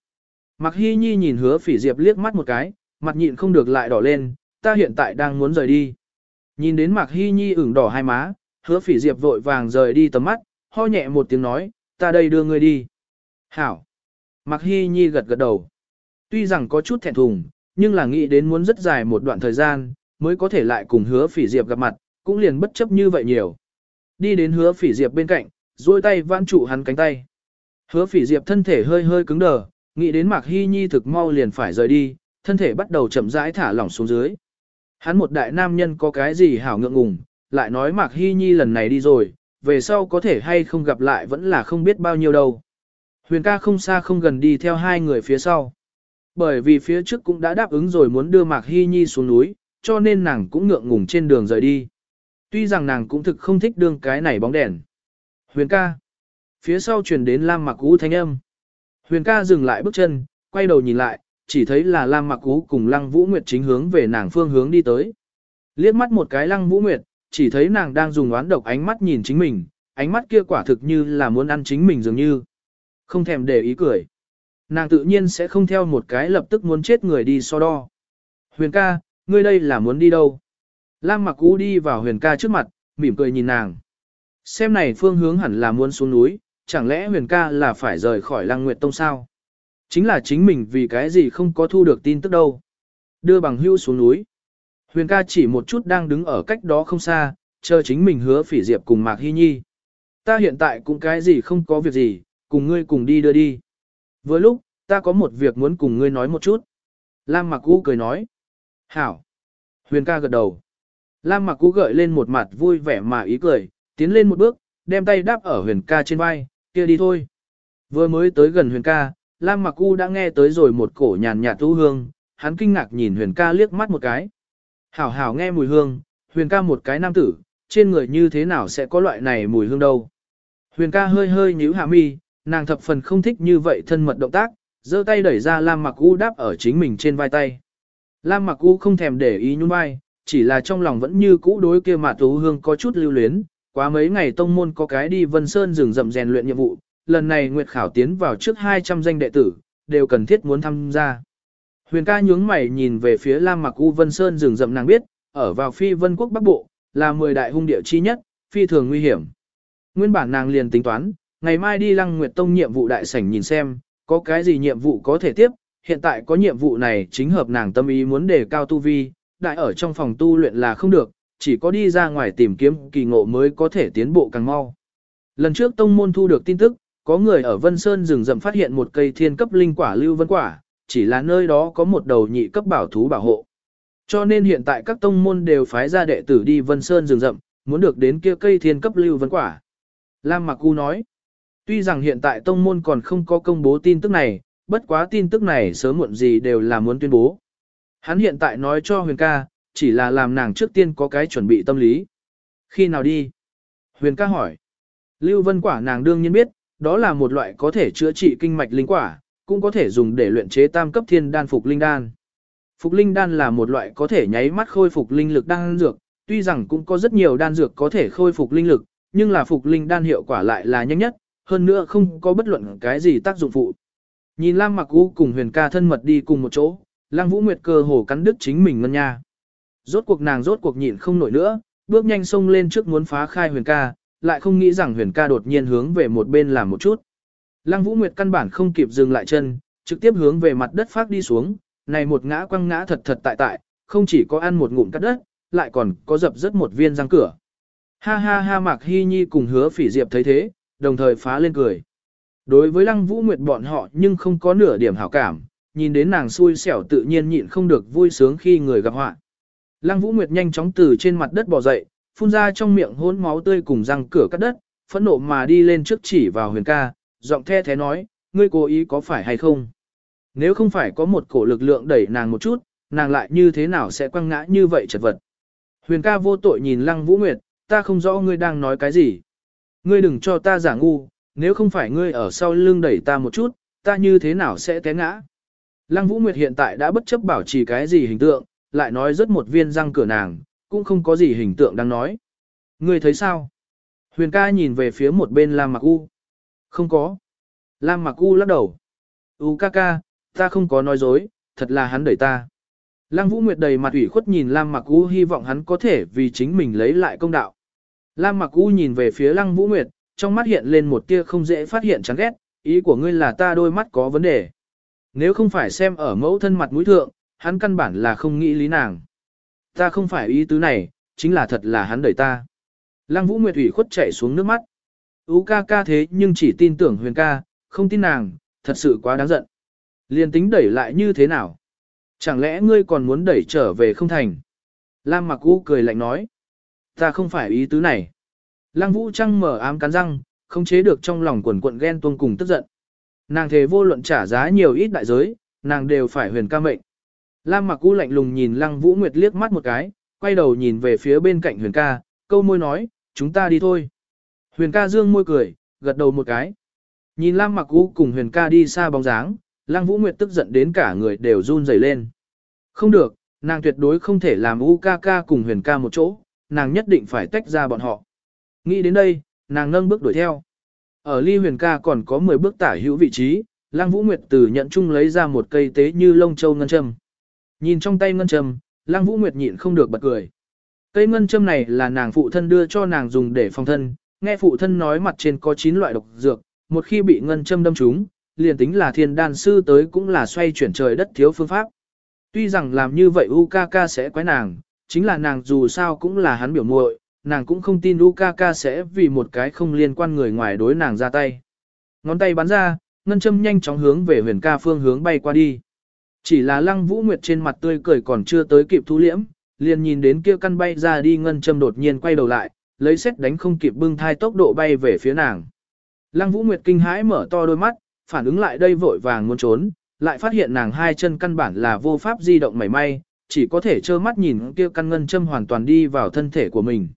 Mạc Hy Nhi nhìn hứa phỉ diệp liếc mắt một cái, mặt nhịn không được lại đỏ lên, ta hiện tại đang muốn rời đi. Nhìn đến Mạc Hy Nhi ửng đỏ hai má, hứa phỉ diệp vội vàng rời đi tầm mắt, ho nhẹ một tiếng nói, ta đây đưa ngươi đi. Hảo. Mạc Hy Nhi gật gật đầu. Tuy rằng có chút thẹn thùng, nhưng là nghĩ đến muốn rất dài một đoạn thời gian, mới có thể lại cùng hứa phỉ diệp gặp mặt, cũng liền bất chấp như vậy nhiều. Đi đến hứa phỉ diệp bên cạnh, duỗi tay vãn trụ hắn cánh tay. Hứa phỉ diệp thân thể hơi hơi cứng đờ, nghĩ đến Mạc Hy Nhi thực mau liền phải rời đi, thân thể bắt đầu chậm rãi thả lỏng xuống dưới. Hắn một đại nam nhân có cái gì hảo ngượng ngùng, lại nói Mạc Hy Nhi lần này đi rồi, về sau có thể hay không gặp lại vẫn là không biết bao nhiêu đâu. Huyền ca không xa không gần đi theo hai người phía sau. Bởi vì phía trước cũng đã đáp ứng rồi muốn đưa Mạc Hy Nhi xuống núi, cho nên nàng cũng ngượng ngùng trên đường rời đi. Tuy rằng nàng cũng thực không thích đương cái này bóng đèn. Huyền ca. Phía sau truyền đến Lam Mặc Ú thanh âm. Huyền ca dừng lại bước chân, quay đầu nhìn lại, chỉ thấy là Lam Mặc Ú cùng Lăng Vũ Nguyệt chính hướng về nàng phương hướng đi tới. Liếc mắt một cái Lăng Vũ Nguyệt, chỉ thấy nàng đang dùng oán độc ánh mắt nhìn chính mình, ánh mắt kia quả thực như là muốn ăn chính mình dường như. Không thèm để ý cười. Nàng tự nhiên sẽ không theo một cái lập tức muốn chết người đi so đo. Huyền ca, ngươi đây là muốn đi đâu? Lam mặc Cũ đi vào huyền ca trước mặt, mỉm cười nhìn nàng. Xem này phương hướng hẳn là muốn xuống núi, chẳng lẽ huyền ca là phải rời khỏi lăng nguyệt tông sao? Chính là chính mình vì cái gì không có thu được tin tức đâu. Đưa bằng hưu xuống núi. Huyền ca chỉ một chút đang đứng ở cách đó không xa, chờ chính mình hứa phỉ diệp cùng Mạc Hy Nhi. Ta hiện tại cũng cái gì không có việc gì, cùng ngươi cùng đi đưa đi. Với lúc, ta có một việc muốn cùng ngươi nói một chút. Lam Mạc Cũ cười nói. Hảo. Huyền ca gật đầu. Lam Mặc Cú gợi lên một mặt vui vẻ mà ý cười, tiến lên một bước, đem tay đáp ở huyền ca trên vai, kia đi thôi. Vừa mới tới gần huyền ca, Lam Mặc Cú đã nghe tới rồi một cổ nhàn nhạt thu hương, hắn kinh ngạc nhìn huyền ca liếc mắt một cái. Hảo hảo nghe mùi hương, huyền ca một cái nam tử, trên người như thế nào sẽ có loại này mùi hương đâu. Huyền ca hơi hơi nhíu hạ mi, nàng thập phần không thích như vậy thân mật động tác, giơ tay đẩy ra Lam Mặc U đáp ở chính mình trên vai tay. Lam Mặc U không thèm để ý nhún vai, chỉ là trong lòng vẫn như cũ đối kia mà tú hương có chút lưu luyến, quá mấy ngày tông môn có cái đi Vân Sơn rừng rậm rèn luyện nhiệm vụ, lần này Nguyệt Khảo tiến vào trước 200 danh đệ tử, đều cần thiết muốn tham gia. Huyền ca nhướng mày nhìn về phía Lam Mặc U Vân Sơn rừng rậm nàng biết, ở vào phi vân quốc Bắc Bộ, là 10 đại hung địa chi nhất, phi thường nguy hiểm. Nguyên bản nàng liền tính toán, ngày mai đi Lăng Nguyệt Tông nhiệm vụ đại sảnh nhìn xem, có cái gì nhiệm vụ có thể tiếp, hiện tại có nhiệm vụ này chính hợp nàng tâm ý muốn đề cao tu vi, đại ở trong phòng tu luyện là không được, chỉ có đi ra ngoài tìm kiếm kỳ ngộ mới có thể tiến bộ càng mau. Lần trước tông môn thu được tin tức, có người ở Vân Sơn rừng rậm phát hiện một cây thiên cấp linh quả lưu vân quả, chỉ là nơi đó có một đầu nhị cấp bảo thú bảo hộ. Cho nên hiện tại các tông môn đều phái ra đệ tử đi Vân Sơn rừng rậm, muốn được đến kia cây thiên cấp lưu vân quả. Lam Mạc U nói, tuy rằng hiện tại tông môn còn không có công bố tin tức này, bất quá tin tức này sớm muộn gì đều là muốn tuyên bố. Hắn hiện tại nói cho Huyền ca, chỉ là làm nàng trước tiên có cái chuẩn bị tâm lý. Khi nào đi? Huyền ca hỏi. Lưu vân quả nàng đương nhiên biết, đó là một loại có thể chữa trị kinh mạch linh quả, cũng có thể dùng để luyện chế tam cấp thiên đan phục linh đan. Phục linh đan là một loại có thể nháy mắt khôi phục linh lực đan dược, tuy rằng cũng có rất nhiều đan dược có thể khôi phục linh lực, nhưng là phục linh đan hiệu quả lại là nhanh nhất, hơn nữa không có bất luận cái gì tác dụng phụ. Nhìn Lam Mặc U cùng Huyền Ca thân mật đi cùng một chỗ, Lăng Vũ Nguyệt cơ hồ cắn đứt chính mình ngân nha. Rốt cuộc nàng rốt cuộc nhịn không nổi nữa, bước nhanh xông lên trước muốn phá khai Huyền Ca, lại không nghĩ rằng Huyền Ca đột nhiên hướng về một bên làm một chút. Lăng Vũ Nguyệt căn bản không kịp dừng lại chân, trực tiếp hướng về mặt đất phát đi xuống, này một ngã quăng ngã thật thật tại tại, không chỉ có ăn một ngụm cắt đất, lại còn có dập rất một viên răng cửa. Ha ha ha Mạc Hy Nhi cùng hứa phỉ diệp thấy thế, đồng thời phá lên cười. Đối với Lăng Vũ Nguyệt bọn họ nhưng không có nửa điểm hảo cảm, nhìn đến nàng xui xẻo tự nhiên nhịn không được vui sướng khi người gặp họa. Lăng Vũ Nguyệt nhanh chóng từ trên mặt đất bò dậy, phun ra trong miệng hỗn máu tươi cùng răng cửa cắt đất, phẫn nộ mà đi lên trước chỉ vào huyền ca, giọng the thế nói, ngươi cố ý có phải hay không? Nếu không phải có một cổ lực lượng đẩy nàng một chút, nàng lại như thế nào sẽ quăng ngã như vậy chật vật. Huyền ca vô tội nhìn Lăng Vũ Nguyệt, ta không rõ ngươi đang nói cái gì. Ngươi đừng cho ta giả ngu, nếu không phải ngươi ở sau lưng đẩy ta một chút, ta như thế nào sẽ té ngã. Lăng Vũ Nguyệt hiện tại đã bất chấp bảo trì cái gì hình tượng, lại nói rất một viên răng cửa nàng, cũng không có gì hình tượng đang nói. Ngươi thấy sao? Huyền ca nhìn về phía một bên Lam Mặc U. Không có. Lam Mặc U lắc đầu. U ca ca, ta không có nói dối, thật là hắn đẩy ta. Lăng Vũ Nguyệt đầy mặt ủy khuất nhìn Lam Mặc U hy vọng hắn có thể vì chính mình lấy lại công đạo. Lam Mặc U nhìn về phía Lăng Vũ Nguyệt, trong mắt hiện lên một tia không dễ phát hiện chán ghét, ý của ngươi là ta đôi mắt có vấn đề. Nếu không phải xem ở mẫu thân mặt mũi thượng, hắn căn bản là không nghĩ lý nàng. Ta không phải ý tứ này, chính là thật là hắn đẩy ta. Lăng Vũ Nguyệt ủy khuất chảy xuống nước mắt. Ú ca ca thế nhưng chỉ tin tưởng huyền ca, không tin nàng, thật sự quá đáng giận. Liên tính đẩy lại như thế nào? Chẳng lẽ ngươi còn muốn đẩy trở về không thành? Lam mặc u cười lạnh nói. Ta không phải ý tứ này. Lăng Vũ trăng mở ám cắn răng, không chế được trong lòng quần quận ghen tuông cùng tức giận. Nàng thề vô luận trả giá nhiều ít đại giới, nàng đều phải huyền ca mệnh. Lam mặc u lạnh lùng nhìn Lăng Vũ Nguyệt liếc mắt một cái, quay đầu nhìn về phía bên cạnh huyền ca, câu môi nói, chúng ta đi thôi. Huyền ca dương môi cười, gật đầu một cái. Nhìn Lam mặc u cùng huyền ca đi xa bóng dáng, Lăng Vũ Nguyệt tức giận đến cả người đều run rẩy lên. Không được, nàng tuyệt đối không thể làm u ca ca cùng huyền ca một chỗ, nàng nhất định phải tách ra bọn họ. Nghĩ đến đây, nàng nâng bước đuổi theo. Ở ly huyền ca còn có 10 bước tả hữu vị trí, Lăng Vũ Nguyệt từ nhận chung lấy ra một cây tế như lông châu ngân châm. Nhìn trong tay ngân châm, Lăng Vũ Nguyệt nhịn không được bật cười. Cây ngân châm này là nàng phụ thân đưa cho nàng dùng để phòng thân, nghe phụ thân nói mặt trên có 9 loại độc dược, một khi bị ngân châm đâm trúng, liền tính là thiên đan sư tới cũng là xoay chuyển trời đất thiếu phương pháp. Tuy rằng làm như vậy UKK sẽ quái nàng, chính là nàng dù sao cũng là hắn biểu muội, nàng cũng không tin Ukaka sẽ vì một cái không liên quan người ngoài đối nàng ra tay. Ngón tay bắn ra, ngân châm nhanh chóng hướng về huyền ca phương hướng bay qua đi. Chỉ là lăng vũ nguyệt trên mặt tươi cười còn chưa tới kịp thu liễm, liền nhìn đến kia căn bay ra đi ngân châm đột nhiên quay đầu lại, lấy xét đánh không kịp bưng thai tốc độ bay về phía nàng. Lăng vũ nguyệt kinh hãi mở to đôi mắt, phản ứng lại đây vội vàng muốn trốn, lại phát hiện nàng hai chân căn bản là vô pháp di động mảy may, chỉ có thể trơ mắt nhìn kia căn ngân châm hoàn toàn đi vào thân thể của mình.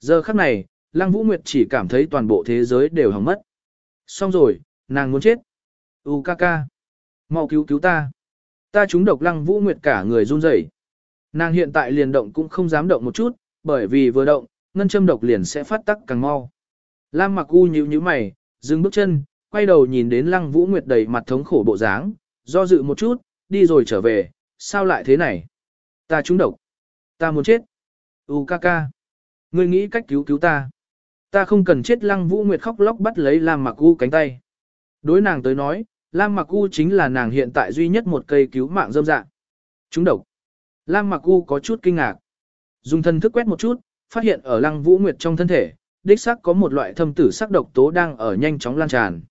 Giờ khắc này, Lăng Vũ Nguyệt chỉ cảm thấy toàn bộ thế giới đều hỏng mất. Xong rồi, nàng muốn chết. U ca ca. mau cứu cứu ta. Ta trúng độc Lăng Vũ Nguyệt cả người run rẩy. Nàng hiện tại liền động cũng không dám động một chút, bởi vì vừa động, ngân châm độc liền sẽ phát tắc càng mau. Lam mặc u nhíu nhíu mày, dừng bước chân, quay đầu nhìn đến Lăng Vũ Nguyệt đầy mặt thống khổ bộ dáng, do dự một chút, đi rồi trở về, sao lại thế này? Ta trúng độc. Ta muốn chết. U ca ca. Ngươi nghĩ cách cứu cứu ta. Ta không cần chết lăng vũ nguyệt khóc lóc bắt lấy Lam Mặc U cánh tay. Đối nàng tới nói, Lam Mặc U chính là nàng hiện tại duy nhất một cây cứu mạng dâm dạng. Trúng độc. Lam Mặc U có chút kinh ngạc. Dùng thân thức quét một chút, phát hiện ở lăng vũ nguyệt trong thân thể, đích xác có một loại thâm tử sắc độc tố đang ở nhanh chóng lan tràn.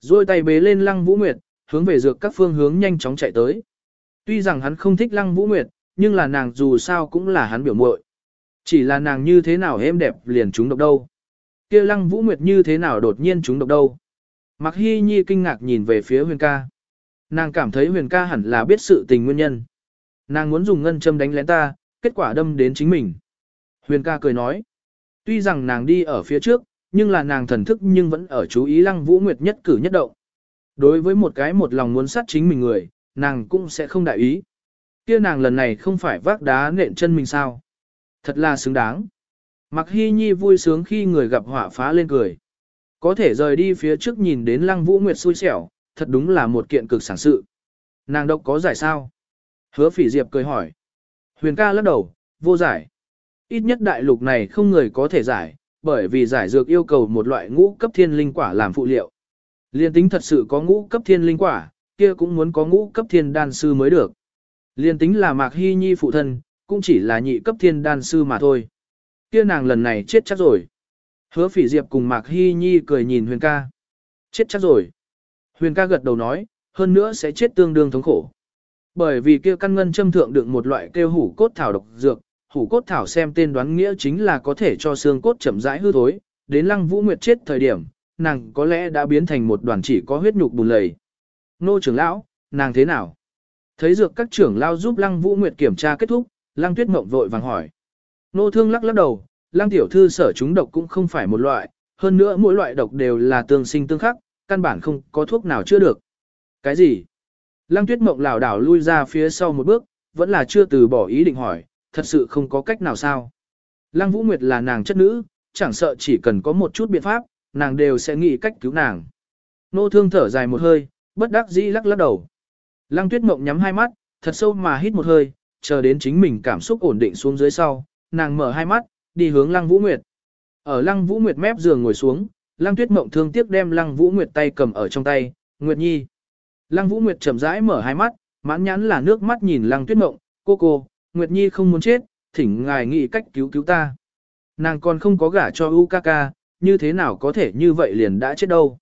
Rồi tay bế lên lăng vũ nguyệt, hướng về dược các phương hướng nhanh chóng chạy tới. Tuy rằng hắn không thích lăng vũ nguyệt, nhưng là nàng dù sao cũng là hắn biểu muội. Chỉ là nàng như thế nào êm đẹp liền trúng độc đâu. kia lăng vũ nguyệt như thế nào đột nhiên trúng độc đâu. Mặc hy nhi kinh ngạc nhìn về phía huyền ca. Nàng cảm thấy huyền ca hẳn là biết sự tình nguyên nhân. Nàng muốn dùng ngân châm đánh lén ta, kết quả đâm đến chính mình. Huyền ca cười nói. Tuy rằng nàng đi ở phía trước, nhưng là nàng thần thức nhưng vẫn ở chú ý lăng vũ nguyệt nhất cử nhất động. Đối với một cái một lòng muốn sát chính mình người, nàng cũng sẽ không đại ý. Kia nàng lần này không phải vác đá nện chân mình sao. Thật là xứng đáng. Mặc hy nhi vui sướng khi người gặp họa phá lên cười. Có thể rời đi phía trước nhìn đến lăng vũ nguyệt xui xẻo, thật đúng là một kiện cực sản sự. Nàng độc có giải sao? Hứa phỉ diệp cười hỏi. Huyền ca lắc đầu, vô giải. Ít nhất đại lục này không người có thể giải, bởi vì giải dược yêu cầu một loại ngũ cấp thiên linh quả làm phụ liệu. Liên tính thật sự có ngũ cấp thiên linh quả, kia cũng muốn có ngũ cấp thiên đan sư mới được. Liên tính là Mạc Hy Nhi phụ thân, cũng chỉ là nhị cấp thiên đan sư mà thôi. Kia nàng lần này chết chắc rồi. Hứa phỉ diệp cùng Mạc Hy Nhi cười nhìn Huyền ca. Chết chắc rồi. Huyền ca gật đầu nói, hơn nữa sẽ chết tương đương thống khổ. Bởi vì kia căn ngân châm thượng đựng một loại kêu hủ cốt thảo độc dược, hủ cốt thảo xem tên đoán nghĩa chính là có thể cho xương cốt chậm rãi hư thối, đến lăng vũ nguyệt chết thời điểm, nàng có lẽ đã biến thành một đoàn chỉ có huyết nhục bùn lầy. Nô trưởng lão, nàng thế nào? Thấy dược các trưởng lao giúp Lăng Vũ Nguyệt kiểm tra kết thúc, Lăng Tuyết Mộng vội vàng hỏi. Nô thương lắc lắc đầu, Lăng tiểu thư sở chúng độc cũng không phải một loại, hơn nữa mỗi loại độc đều là tương sinh tương khắc, căn bản không có thuốc nào chữa được. Cái gì? Lăng Tuyết Mộng lảo đảo lui ra phía sau một bước, vẫn là chưa từ bỏ ý định hỏi, thật sự không có cách nào sao? Lăng Vũ Nguyệt là nàng chất nữ, chẳng sợ chỉ cần có một chút biện pháp, nàng đều sẽ nghĩ cách cứu nàng. Nô thương thở dài một hơi, bất đắc dĩ lắc lắc đầu. Lăng tuyết mộng nhắm hai mắt, thật sâu mà hít một hơi, chờ đến chính mình cảm xúc ổn định xuống dưới sau, nàng mở hai mắt, đi hướng lăng vũ nguyệt. Ở lăng vũ nguyệt mép giường ngồi xuống, lăng tuyết mộng thương tiếc đem lăng vũ nguyệt tay cầm ở trong tay, nguyệt nhi. Lăng vũ nguyệt chậm rãi mở hai mắt, mãn nhãn là nước mắt nhìn lăng tuyết mộng, cô cô, nguyệt nhi không muốn chết, thỉnh ngài nghĩ cách cứu cứu ta. Nàng còn không có gả cho Ukaka, như thế nào có thể như vậy liền đã chết đâu.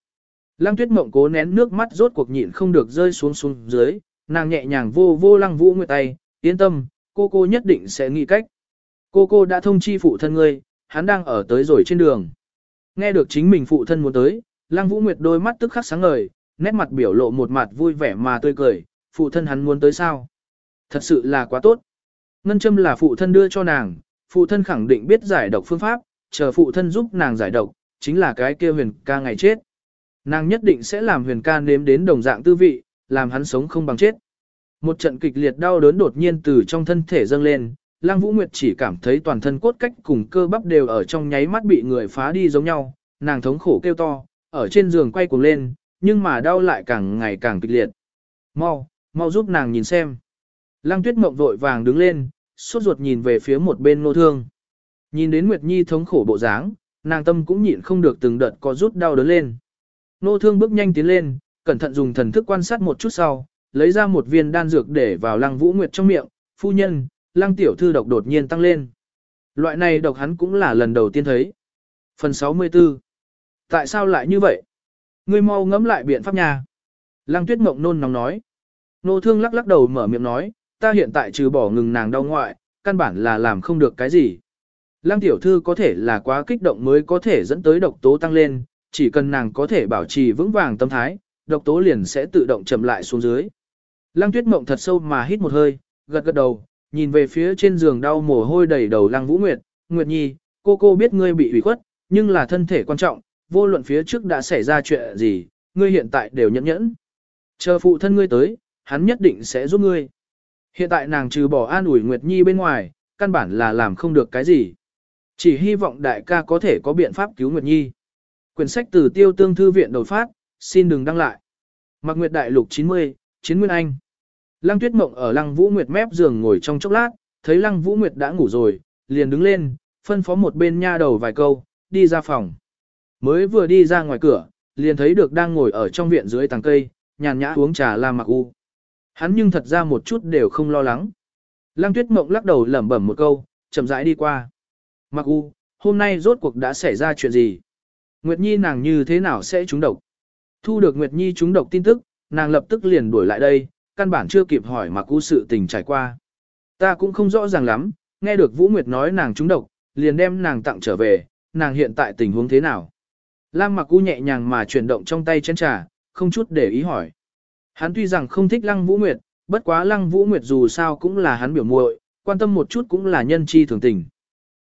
Lăng tuyết mộng cố nén nước mắt rốt cuộc nhịn không được rơi xuống xuống dưới, nàng nhẹ nhàng vô vô lăng vũ nguyệt tay, yên tâm, cô cô nhất định sẽ nghĩ cách. Cô cô đã thông chi phụ thân ngươi, hắn đang ở tới rồi trên đường. Nghe được chính mình phụ thân muốn tới, lăng vũ nguyệt đôi mắt tức khắc sáng ngời, nét mặt biểu lộ một mặt vui vẻ mà tươi cười, phụ thân hắn muốn tới sao? Thật sự là quá tốt. Ngân châm là phụ thân đưa cho nàng, phụ thân khẳng định biết giải độc phương pháp, chờ phụ thân giúp nàng giải độc, chính là cái kia huyền ca ngày chết. Nàng nhất định sẽ làm huyền ca nếm đến đồng dạng tư vị, làm hắn sống không bằng chết. Một trận kịch liệt đau đớn đột nhiên từ trong thân thể dâng lên, Lăng Vũ Nguyệt chỉ cảm thấy toàn thân cốt cách cùng cơ bắp đều ở trong nháy mắt bị người phá đi giống nhau, nàng thống khổ kêu to, ở trên giường quay cuồng lên, nhưng mà đau lại càng ngày càng kịch liệt. Mau, mau giúp nàng nhìn xem. Lăng Tuyết Mộng vội vàng đứng lên, suốt ruột nhìn về phía một bên nô thương. Nhìn đến Nguyệt Nhi thống khổ bộ dáng, nàng tâm cũng nhịn không được từng đợt có rút đau đớn lên. Nô thương bước nhanh tiến lên, cẩn thận dùng thần thức quan sát một chút sau, lấy ra một viên đan dược để vào lăng vũ nguyệt trong miệng, phu nhân, lăng tiểu thư độc đột nhiên tăng lên. Loại này độc hắn cũng là lần đầu tiên thấy. Phần 64 Tại sao lại như vậy? Ngươi mau ngẫm lại biện pháp nhà. Lăng tuyết mộng nôn nóng nói. Nô thương lắc lắc đầu mở miệng nói, ta hiện tại trừ bỏ ngừng nàng đau ngoại, căn bản là làm không được cái gì. Lăng tiểu thư có thể là quá kích động mới có thể dẫn tới độc tố tăng lên, chỉ cần nàng có thể bảo trì vững vàng tâm thái, độc tố liền sẽ tự động chậm lại xuống dưới. Lăng tuyết mộng thật sâu mà hít một hơi, gật gật đầu, nhìn về phía trên giường đau mồ hôi đầy đầu lăng vũ nguyệt, nguyệt nhi, cô cô biết ngươi bị ủy khuất, nhưng là thân thể quan trọng, vô luận phía trước đã xảy ra chuyện gì, ngươi hiện tại đều nhẫn nhẫn. Chờ phụ thân ngươi tới, hắn nhất định sẽ giúp ngươi. Hiện tại nàng trừ bỏ an ủi Nguyệt Nhi bên ngoài, căn bản là làm không được cái gì. Chỉ hy vọng đại ca có thể có biện pháp cứu Nguyệt Nhi. Quyển sách từ tiêu tương thư viện đột phát, xin đừng đăng lại. Mạc Nguyệt Đại Lục 90, Chiến Nguyên Anh. Lăng Tuyết Mộng ở Lăng Vũ Nguyệt mép giường ngồi trong chốc lát, thấy Lăng Vũ Nguyệt đã ngủ rồi, liền đứng lên, phân phó một bên nha đầu vài câu, đi ra phòng. Mới vừa đi ra ngoài cửa, liền thấy được đang ngồi ở trong viện dưới tàng cây, nhàn nhã uống trà La mặc U. Hắn nhưng thật ra một chút đều không lo lắng. Lăng Tuyết Mộng lắc đầu lẩm bẩm một câu, chậm rãi đi qua. Mặc U, hôm nay rốt cuộc đã xảy ra chuyện gì? Nguyệt Nhi nàng như thế nào sẽ trúng độc? Thu được Nguyệt Nhi trúng độc tin tức, nàng lập tức liền đuổi lại đây, căn bản chưa kịp hỏi mà cú sự tình trải qua. Ta cũng không rõ ràng lắm, nghe được Vũ Nguyệt nói nàng trúng độc, liền đem nàng tặng trở về, nàng hiện tại tình huống thế nào? Lam mặc cú nhẹ nhàng mà chuyển động trong tay chén trà, không chút để ý hỏi. Hắn tuy rằng không thích Lăng Vũ Nguyệt, bất quá Lăng Vũ Nguyệt dù sao cũng là hắn biểu muội, quan tâm một chút cũng là nhân chi thường tình.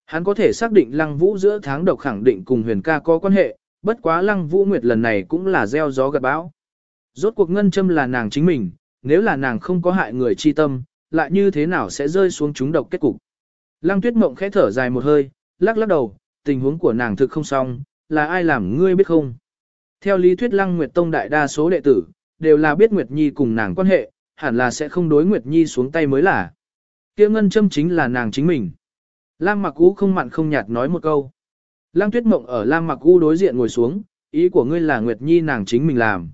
Hắn có thể xác định Lăng Vũ giữa tháng độc khẳng định cùng huyền ca có quan hệ, bất quá Lăng Vũ Nguyệt lần này cũng là gieo gió gặt bão. Rốt cuộc ngân châm là nàng chính mình, nếu là nàng không có hại người chi tâm, lại như thế nào sẽ rơi xuống chúng độc kết cục. Lăng Tuyết Mộng khẽ thở dài một hơi, lắc lắc đầu, tình huống của nàng thực không xong, là ai làm ngươi biết không? Theo lý thuyết Lăng Nguyệt Tông đại đa số đệ tử, đều là biết Nguyệt Nhi cùng nàng quan hệ, hẳn là sẽ không đối Nguyệt Nhi xuống tay mới là. Kia ngân châm chính là nàng chính mình. Lam Mặc U không mặn không nhạt nói một câu. Lăng Tuyết Mộng ở Lam Mặc U đối diện ngồi xuống, ý của ngươi là Nguyệt Nhi nàng chính mình làm.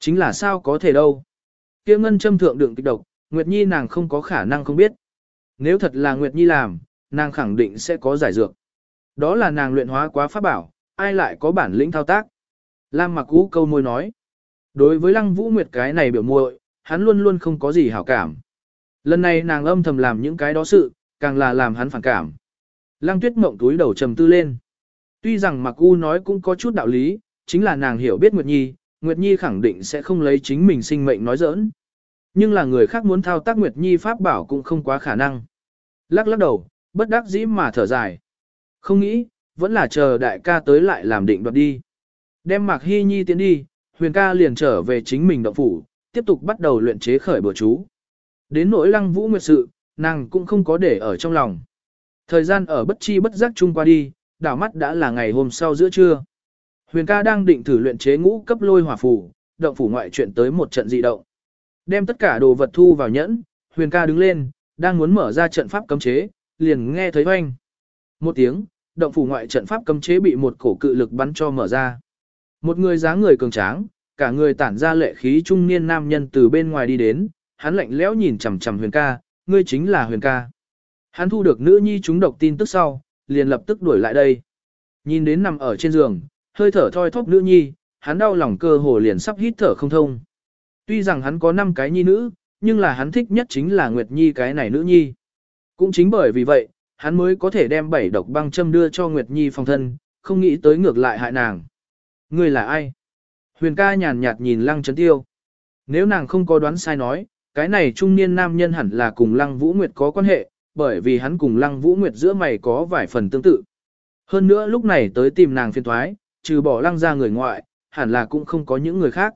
Chính là sao có thể đâu. Kia ngân châm thượng đựng kịch độc, Nguyệt Nhi nàng không có khả năng không biết. Nếu thật là Nguyệt Nhi làm, nàng khẳng định sẽ có giải dược. Đó là nàng luyện hóa quá pháp bảo, ai lại có bản lĩnh thao tác. Lam Mặc U câu môi nói. Đối với Lăng Vũ Nguyệt cái này biểu muội, hắn luôn luôn không có gì hảo cảm. Lần này nàng âm thầm làm những cái đó sự, càng là làm hắn phản cảm. Lăng tuyết mộng túi đầu trầm tư lên. Tuy rằng Mặc U nói cũng có chút đạo lý, chính là nàng hiểu biết Nguyệt Nhi, Nguyệt Nhi khẳng định sẽ không lấy chính mình sinh mệnh nói giỡn. Nhưng là người khác muốn thao tác Nguyệt Nhi pháp bảo cũng không quá khả năng. Lắc lắc đầu, bất đắc dĩ mà thở dài. Không nghĩ, vẫn là chờ đại ca tới lại làm định đoạt đi. Đem Mạc Hy Nhi tiến đi, huyền ca liền trở về chính mình động phủ, tiếp tục bắt đầu luyện chế khởi bữa chú. Đến nỗi lăng vũ nguyệt sự, nàng cũng không có để ở trong lòng. Thời gian ở bất chi bất giác chung qua đi, đảo mắt đã là ngày hôm sau giữa trưa. Huyền ca đang định thử luyện chế ngũ cấp lôi hỏa phủ, động phủ ngoại chuyện tới một trận dị động. Đem tất cả đồ vật thu vào nhẫn, huyền ca đứng lên, đang muốn mở ra trận pháp cấm chế, liền nghe thấy oanh. Một tiếng, động phủ ngoại trận pháp cấm chế bị một cổ cự lực bắn cho mở ra. Một người dáng người cường tráng, cả người tản ra lệ khí trung niên nam nhân từ bên ngoài đi đến, hắn lạnh lẽo nhìn chằm chằm huyền ca, ngươi chính là huyền ca. Hắn thu được nữ nhi chúng độc tin tức sau, liền lập tức đuổi lại đây. Nhìn đến nằm ở trên giường, hơi thở thoi thóp nữ nhi, hắn đau lòng cơ hồ liền sắp hít thở không thông. Tuy rằng hắn có 5 cái nhi nữ, nhưng là hắn thích nhất chính là Nguyệt Nhi cái này nữ nhi. Cũng chính bởi vì vậy, hắn mới có thể đem bảy độc băng châm đưa cho Nguyệt Nhi phòng thân, không nghĩ tới ngược lại hại nàng. Ngươi là ai? Huyền ca nhàn nhạt nhìn Lăng Trấn Tiêu. Nếu nàng không có đoán sai nói, cái này trung niên nam nhân hẳn là cùng Lăng Vũ Nguyệt có quan hệ, bởi vì hắn cùng Lăng Vũ Nguyệt giữa mày có vài phần tương tự. Hơn nữa lúc này tới tìm nàng phiên thoái, trừ bỏ Lăng ra người ngoại, hẳn là cũng không có những người khác.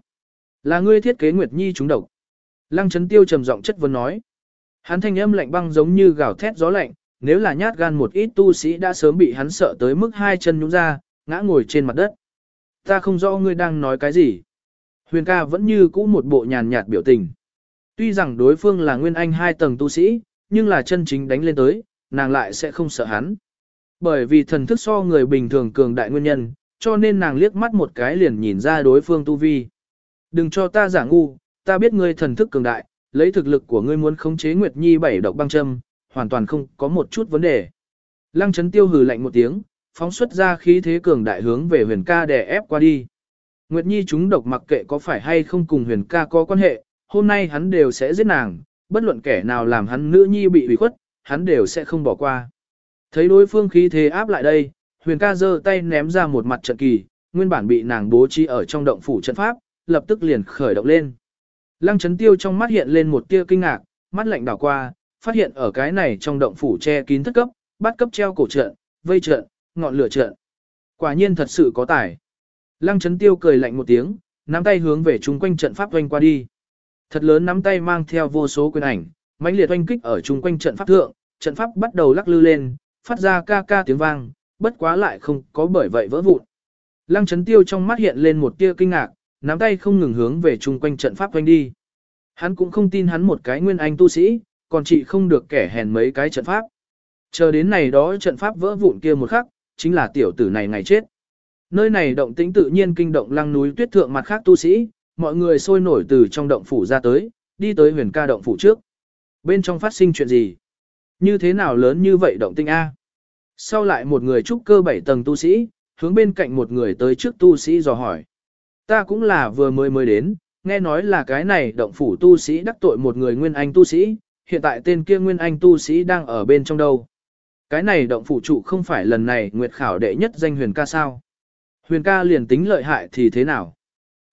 Là ngươi thiết kế Nguyệt Nhi chúng độc. Lăng Trấn Tiêu trầm giọng chất vấn nói. Hắn thanh âm lạnh băng giống như gào thét gió lạnh, nếu là nhát gan một ít tu sĩ đã sớm bị hắn sợ tới mức hai chân nhũ ra, ngã ngồi trên mặt đất. Ta không rõ ngươi đang nói cái gì. Huyền ca vẫn như cũ một bộ nhàn nhạt biểu tình. Tuy rằng đối phương là nguyên anh hai tầng tu sĩ, nhưng là chân chính đánh lên tới, nàng lại sẽ không sợ hắn. Bởi vì thần thức so người bình thường cường đại nguyên nhân, cho nên nàng liếc mắt một cái liền nhìn ra đối phương tu vi. Đừng cho ta giả ngu, ta biết ngươi thần thức cường đại, lấy thực lực của ngươi muốn khống chế Nguyệt Nhi bảy độc băng châm, hoàn toàn không có một chút vấn đề. Lăng chấn tiêu hừ lạnh một tiếng, phóng xuất ra khí thế cường đại hướng về huyền ca đè ép qua đi. Nguyệt Nhi chúng độc mặc kệ có phải hay không cùng huyền ca có quan hệ, hôm nay hắn đều sẽ giết nàng, bất luận kẻ nào làm hắn nữ nhi bị ủy khuất, hắn đều sẽ không bỏ qua. Thấy đối phương khí thế áp lại đây, huyền ca giơ tay ném ra một mặt trận kỳ, nguyên bản bị nàng bố trí ở trong động phủ trận pháp, lập tức liền khởi động lên. Lăng chấn tiêu trong mắt hiện lên một tia kinh ngạc, mắt lạnh đảo qua, phát hiện ở cái này trong động phủ che kín thất cấp, bắt cấp treo cổ trận, vây trận, ngọn lửa trận. Quả nhiên thật sự có tài. Lăng chấn tiêu cười lạnh một tiếng, nắm tay hướng về chung quanh trận pháp doanh qua đi. Thật lớn nắm tay mang theo vô số quyền ảnh, mãnh liệt oanh kích ở chung quanh trận pháp thượng, trận pháp bắt đầu lắc lư lên, phát ra ca ca tiếng vang, bất quá lại không có bởi vậy vỡ vụn. Lăng chấn tiêu trong mắt hiện lên một tia kinh ngạc, nắm tay không ngừng hướng về chung quanh trận pháp quanh đi. Hắn cũng không tin hắn một cái nguyên anh tu sĩ, còn chị không được kẻ hèn mấy cái trận pháp. Chờ đến này đó trận pháp vỡ vụn kia một khắc, chính là tiểu tử này ngày chết. Nơi này động tĩnh tự nhiên kinh động lăng núi tuyết thượng mặt khác tu sĩ, mọi người sôi nổi từ trong động phủ ra tới, đi tới huyền ca động phủ trước. Bên trong phát sinh chuyện gì? Như thế nào lớn như vậy động tinh A? Sau lại một người trúc cơ bảy tầng tu sĩ, hướng bên cạnh một người tới trước tu sĩ dò hỏi. Ta cũng là vừa mới mới đến, nghe nói là cái này động phủ tu sĩ đắc tội một người nguyên anh tu sĩ, hiện tại tên kia nguyên anh tu sĩ đang ở bên trong đâu. Cái này động phủ trụ không phải lần này nguyệt khảo đệ nhất danh huyền ca sao. Huyền ca liền tính lợi hại thì thế nào?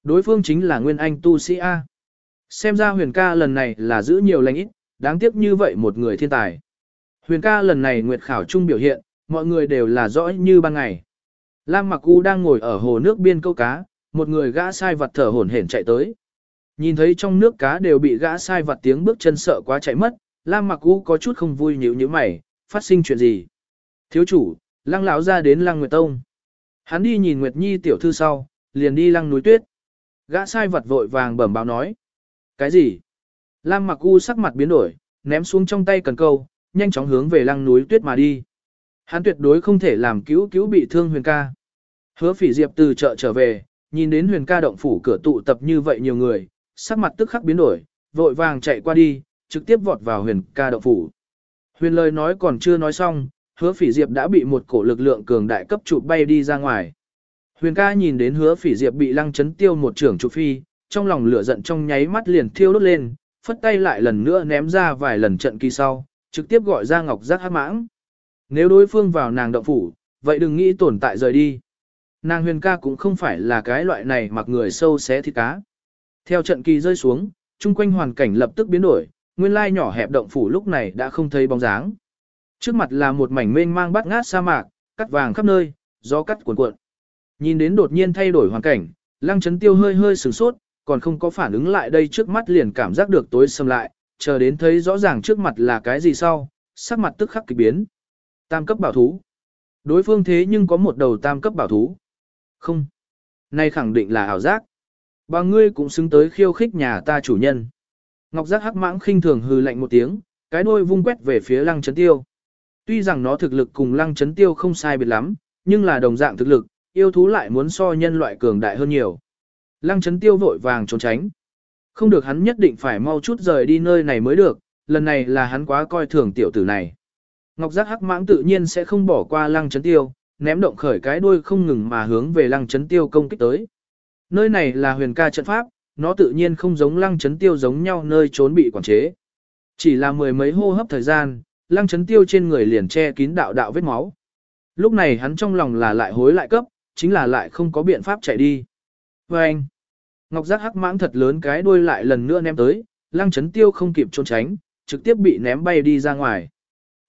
Đối phương chính là nguyên anh tu sĩ A. Xem ra huyền ca lần này là giữ nhiều lành ít, đáng tiếc như vậy một người thiên tài. Huyền ca lần này nguyệt khảo trung biểu hiện, mọi người đều là rõ như ban ngày. Lam Mặc U đang ngồi ở hồ nước biên câu cá, một người gã sai vật thở hổn hển chạy tới. Nhìn thấy trong nước cá đều bị gã sai vật tiếng bước chân sợ quá chạy mất, Lam Mặc U có chút không vui nhíu nhíu mày, phát sinh chuyện gì? Thiếu chủ, lăng lão ra đến lăng Nguyệt Tông. Hắn đi nhìn Nguyệt Nhi tiểu thư sau, liền đi lăng núi tuyết. Gã sai vật vội vàng bẩm báo nói. Cái gì? Lam Mặc U sắc mặt biến đổi, ném xuống trong tay cần câu, nhanh chóng hướng về lăng núi tuyết mà đi. Hắn tuyệt đối không thể làm cứu cứu bị thương huyền ca. Hứa phỉ diệp từ chợ trở về, nhìn đến huyền ca động phủ cửa tụ tập như vậy nhiều người, sắc mặt tức khắc biến đổi, vội vàng chạy qua đi, trực tiếp vọt vào huyền ca động phủ. Huyền lời nói còn chưa nói xong, hứa phỉ diệp đã bị một cổ lực lượng cường đại cấp trụ bay đi ra ngoài. Huyền ca nhìn đến hứa phỉ diệp bị lăng chấn tiêu một trưởng trụ phi, trong lòng lửa giận trong nháy mắt liền thiêu đốt lên, phất tay lại lần nữa ném ra vài lần trận kỳ sau, trực tiếp gọi ra ngọc giác hát mãng. Nếu đối phương vào nàng động phủ, vậy đừng nghĩ tồn tại rời đi. nàng huyền ca cũng không phải là cái loại này mặc người sâu xé thịt cá. Theo trận kỳ rơi xuống, chung quanh hoàn cảnh lập tức biến đổi, nguyên lai nhỏ hẹp động phủ lúc này đã không thấy bóng dáng. Trước mặt là một mảnh mênh mang bắt ngát sa mạc, cắt vàng khắp nơi, gió cắt cuộn cuộn. Nhìn đến đột nhiên thay đổi hoàn cảnh, lăng chấn tiêu hơi hơi sửng sốt, còn không có phản ứng lại đây trước mắt liền cảm giác được tối sầm lại, chờ đến thấy rõ ràng trước mặt là cái gì sau, sắc mặt tức khắc kỳ biến. Tam cấp bảo thú. Đối phương thế nhưng có một đầu tam cấp bảo thú. Không. Này khẳng định là ảo giác. Bà ngươi cũng xứng tới khiêu khích nhà ta chủ nhân. Ngọc giác hắc mãng khinh thường hừ lạnh một tiếng, cái đuôi vung quét về phía lăng chấn tiêu. Tuy rằng nó thực lực cùng lăng chấn tiêu không sai biệt lắm, nhưng là đồng dạng thực lực, yêu thú lại muốn so nhân loại cường đại hơn nhiều. Lăng chấn tiêu vội vàng trốn tránh. Không được hắn nhất định phải mau chút rời đi nơi này mới được, lần này là hắn quá coi thường tiểu tử này. Ngọc giác hắc mãng tự nhiên sẽ không bỏ qua lăng chấn tiêu, ném động khởi cái đuôi không ngừng mà hướng về lăng chấn tiêu công kích tới. Nơi này là huyền ca trận pháp, nó tự nhiên không giống lăng chấn tiêu giống nhau nơi trốn bị quản chế. Chỉ là mười mấy hô hấp thời gian, lăng chấn tiêu trên người liền che kín đạo đạo vết máu. Lúc này hắn trong lòng là lại hối lại cấp, chính là lại không có biện pháp chạy đi. Và anh, Ngọc giác hắc mãng thật lớn cái đuôi lại lần nữa ném tới, lăng chấn tiêu không kịp trốn tránh, trực tiếp bị ném bay đi ra ngoài.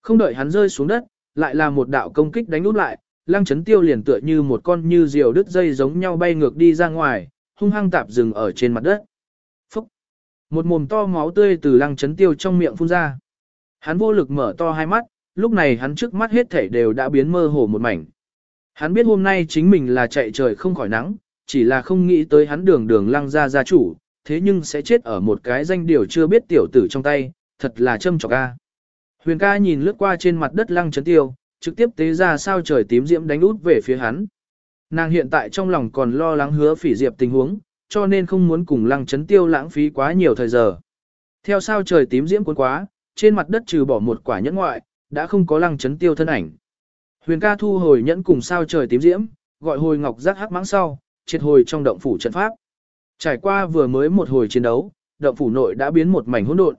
Không đợi hắn rơi xuống đất, lại là một đạo công kích đánh út lại, lăng chấn tiêu liền tựa như một con như diều đứt dây giống nhau bay ngược đi ra ngoài, hung hăng tạp dừng ở trên mặt đất. Phúc! Một mồm to máu tươi từ lăng chấn tiêu trong miệng phun ra. Hắn vô lực mở to hai mắt, lúc này hắn trước mắt hết thảy đều đã biến mơ hồ một mảnh. Hắn biết hôm nay chính mình là chạy trời không khỏi nắng, chỉ là không nghĩ tới hắn đường đường lăng ra gia chủ, thế nhưng sẽ chết ở một cái danh điều chưa biết tiểu tử trong tay, thật là châm trọc ca. Huyền ca nhìn lướt qua trên mặt đất lăng chấn tiêu, trực tiếp tế ra sao trời tím diễm đánh út về phía hắn. Nàng hiện tại trong lòng còn lo lắng hứa phỉ diệp tình huống, cho nên không muốn cùng lăng chấn tiêu lãng phí quá nhiều thời giờ. Theo sao trời tím diễm cuốn quá, trên mặt đất trừ bỏ một quả nhẫn ngoại, đã không có lăng chấn tiêu thân ảnh. Huyền ca thu hồi nhẫn cùng sao trời tím diễm, gọi hồi ngọc giác hắc mãng sau, triệt hồi trong động phủ trận pháp. Trải qua vừa mới một hồi chiến đấu, động phủ nội đã biến một mảnh hỗn độn.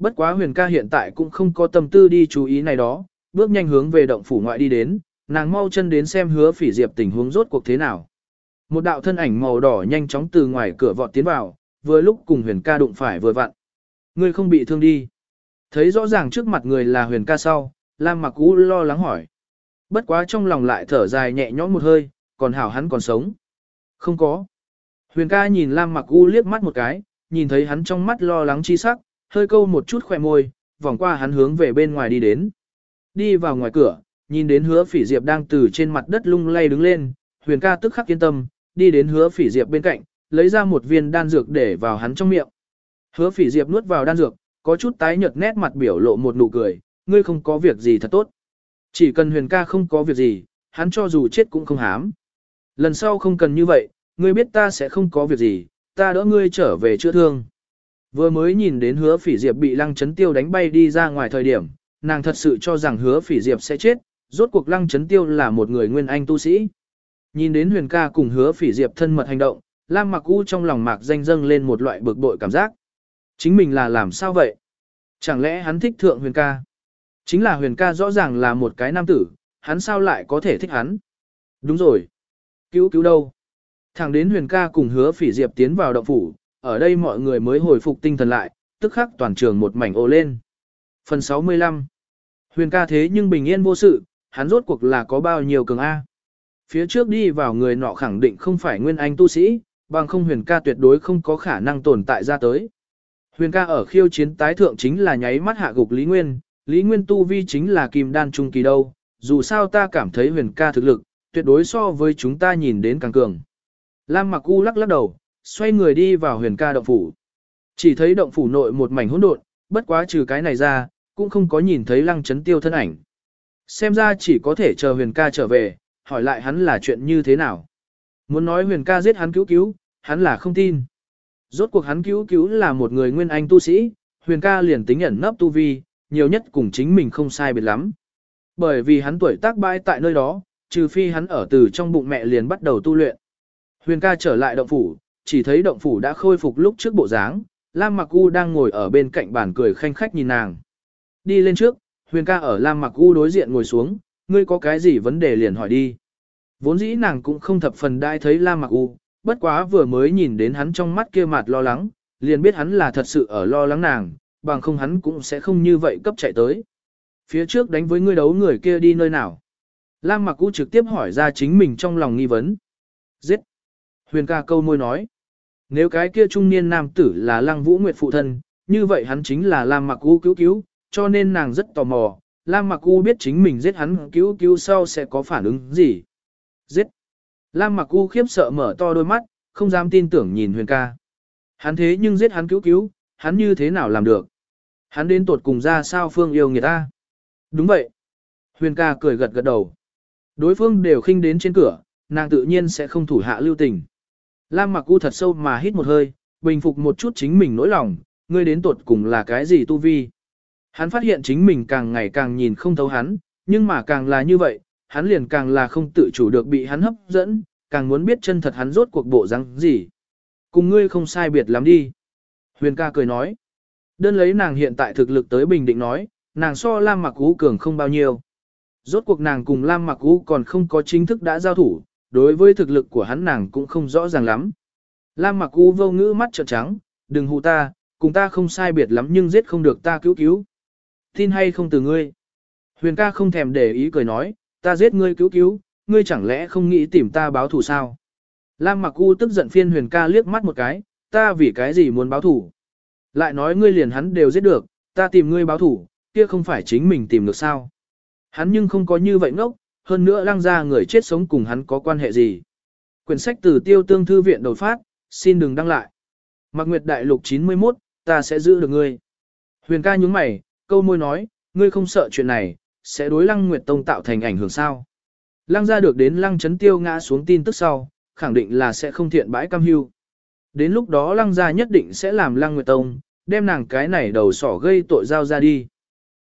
Bất quá huyền ca hiện tại cũng không có tâm tư đi chú ý này đó, bước nhanh hướng về động phủ ngoại đi đến, nàng mau chân đến xem hứa phỉ diệp tình huống rốt cuộc thế nào. Một đạo thân ảnh màu đỏ nhanh chóng từ ngoài cửa vọt tiến vào, vừa lúc cùng huyền ca đụng phải vừa vặn. Ngươi không bị thương đi. Thấy rõ ràng trước mặt người là huyền ca sau, Lam mặc cú lo lắng hỏi. Bất quá trong lòng lại thở dài nhẹ nhõm một hơi, còn hảo hắn còn sống. Không có. Huyền ca nhìn Lam mặc u liếc mắt một cái, nhìn thấy hắn trong mắt lo lắng chi sắc, hơi câu một chút khỏe môi, vòng qua hắn hướng về bên ngoài đi đến. Đi vào ngoài cửa, nhìn đến hứa phỉ diệp đang từ trên mặt đất lung lay đứng lên, huyền ca tức khắc yên tâm, đi đến hứa phỉ diệp bên cạnh, lấy ra một viên đan dược để vào hắn trong miệng. Hứa phỉ diệp nuốt vào đan dược, có chút tái nhợt nét mặt biểu lộ một nụ cười, ngươi không có việc gì thật tốt. Chỉ cần huyền ca không có việc gì, hắn cho dù chết cũng không hám. Lần sau không cần như vậy, ngươi biết ta sẽ không có việc gì, ta đỡ ngươi trở về chữa thương. Vừa mới nhìn đến hứa phỉ diệp bị lăng chấn tiêu đánh bay đi ra ngoài thời điểm, nàng thật sự cho rằng hứa phỉ diệp sẽ chết, rốt cuộc lăng chấn tiêu là một người nguyên anh tu sĩ. Nhìn đến huyền ca cùng hứa phỉ diệp thân mật hành động, Lam mặc u trong lòng mạc danh dâng lên một loại bực bội cảm giác. Chính mình là làm sao vậy? Chẳng lẽ hắn thích thượng huyền ca? Chính là huyền ca rõ ràng là một cái nam tử, hắn sao lại có thể thích hắn? Đúng rồi. Cứu cứu đâu? Thẳng đến huyền ca cùng hứa phỉ diệp tiến vào động phủ, ở đây mọi người mới hồi phục tinh thần lại, tức khắc toàn trường một mảnh ồ lên. Phần 65 Huyền ca thế nhưng bình yên vô sự, hắn rốt cuộc là có bao nhiêu cường A. Phía trước đi vào người nọ khẳng định không phải nguyên anh tu sĩ, bằng không huyền ca tuyệt đối không có khả năng tồn tại ra tới. Huyền ca ở khiêu chiến tái thượng chính là nháy mắt hạ gục Lý Nguyên, Lý Nguyên tu vi chính là kim đan trung kỳ đâu, dù sao ta cảm thấy huyền ca thực lực, tuyệt đối so với chúng ta nhìn đến càng cường. Lam mặc u lắc lắc đầu, xoay người đi vào huyền ca động phủ. Chỉ thấy động phủ nội một mảnh hỗn độn, bất quá trừ cái này ra, cũng không có nhìn thấy lăng chấn tiêu thân ảnh. Xem ra chỉ có thể chờ huyền ca trở về, hỏi lại hắn là chuyện như thế nào. Muốn nói huyền ca giết hắn cứu cứu, hắn là không tin. Rốt cuộc hắn cứu cứu là một người nguyên anh tu sĩ, huyền ca liền tính ẩn nấp tu vi, nhiều nhất cùng chính mình không sai biệt lắm. Bởi vì hắn tuổi tác bãi tại nơi đó, trừ phi hắn ở từ trong bụng mẹ liền bắt đầu tu luyện. Huyền ca trở lại động phủ, chỉ thấy động phủ đã khôi phục lúc trước bộ dáng, Lam Mặc U đang ngồi ở bên cạnh bàn cười khanh khách nhìn nàng. Đi lên trước, Huyền ca ở Lam Mặc U đối diện ngồi xuống, ngươi có cái gì vấn đề liền hỏi đi. Vốn dĩ nàng cũng không thập phần đai thấy Lam Mặc U, bất quá vừa mới nhìn đến hắn trong mắt kia mặt lo lắng, liền biết hắn là thật sự ở lo lắng nàng, bằng không hắn cũng sẽ không như vậy cấp chạy tới. Phía trước đánh với ngươi đấu người kia đi nơi nào? Lam Mặc U trực tiếp hỏi ra chính mình trong lòng nghi vấn. Giết! Huyền ca câu môi nói. Nếu cái kia trung niên nam tử là Lăng Vũ Nguyệt phụ thân, như vậy hắn chính là Lam Mặc U cứu cứu, cho nên nàng rất tò mò, Lam Mặc U biết chính mình giết hắn cứu cứu sau sẽ có phản ứng gì. Giết! Lam Mặc U khiếp sợ mở to đôi mắt, không dám tin tưởng nhìn Huyền ca. Hắn thế nhưng giết hắn cứu cứu, hắn như thế nào làm được? Hắn đến tột cùng ra sao phương yêu người ta? Đúng vậy. Huyền ca cười gật gật đầu. Đối phương đều khinh đến trên cửa, nàng tự nhiên sẽ không thủ hạ lưu tình. Lam mặc u thật sâu mà hít một hơi, bình phục một chút chính mình nỗi lòng, ngươi đến tột cùng là cái gì tu vi. Hắn phát hiện chính mình càng ngày càng nhìn không thấu hắn, nhưng mà càng là như vậy, hắn liền càng là không tự chủ được bị hắn hấp dẫn, càng muốn biết chân thật hắn rốt cuộc bộ răng gì. Cùng ngươi không sai biệt lắm đi. Huyền ca cười nói. Đơn lấy nàng hiện tại thực lực tới bình định nói, nàng so Lam Mặc Ú cường không bao nhiêu. Rốt cuộc nàng cùng Lam Mặc Ú còn không có chính thức đã giao thủ, đối với thực lực của hắn nàng cũng không rõ ràng lắm. Lam Mặc U vô ngữ mắt trợn trắng, đừng hù ta, cùng ta không sai biệt lắm nhưng giết không được ta cứu cứu. Tin hay không từ ngươi? Huyền ca không thèm để ý cười nói, ta giết ngươi cứu cứu, ngươi chẳng lẽ không nghĩ tìm ta báo thù sao? Lam Mặc U tức giận phiên Huyền ca liếc mắt một cái, ta vì cái gì muốn báo thù? Lại nói ngươi liền hắn đều giết được, ta tìm ngươi báo thù, kia không phải chính mình tìm được sao? Hắn nhưng không có như vậy ngốc, hơn nữa lăng ra người chết sống cùng hắn có quan hệ gì. Quyển sách từ tiêu tương thư viện đột phát, xin đừng đăng lại. Mạc Nguyệt Đại Lục 91, ta sẽ giữ được ngươi. Huyền ca nhúng mày, câu môi nói, ngươi không sợ chuyện này, sẽ đối lăng Nguyệt Tông tạo thành ảnh hưởng sao. Lăng ra được đến lăng chấn tiêu ngã xuống tin tức sau, khẳng định là sẽ không thiện bãi cam hưu. Đến lúc đó lăng gia nhất định sẽ làm lăng Nguyệt Tông, đem nàng cái này đầu sỏ gây tội giao ra đi.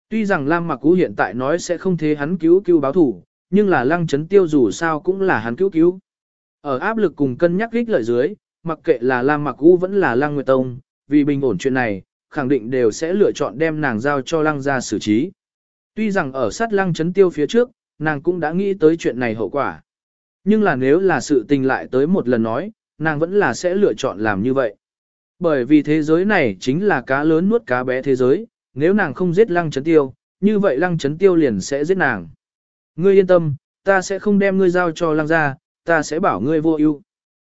Tuy rằng Lam Mặc Cú hiện tại nói sẽ không thế hắn cứu cứu báo thủ, nhưng là Lăng Chấn Tiêu dù sao cũng là hắn cứu cứu. Ở áp lực cùng cân nhắc ích lợi dưới, mặc kệ là Lam Mặc U vẫn là Lăng Nguyệt Tông, vì bình ổn chuyện này, khẳng định đều sẽ lựa chọn đem nàng giao cho Lăng gia xử trí. Tuy rằng ở sát Lăng Chấn Tiêu phía trước, nàng cũng đã nghĩ tới chuyện này hậu quả. Nhưng là nếu là sự tình lại tới một lần nói, nàng vẫn là sẽ lựa chọn làm như vậy. Bởi vì thế giới này chính là cá lớn nuốt cá bé thế giới, nếu nàng không giết lăng chấn tiêu, như vậy lăng chấn tiêu liền sẽ giết nàng. Ngươi yên tâm, ta sẽ không đem ngươi giao cho Lang gia, ta sẽ bảo ngươi vô ưu.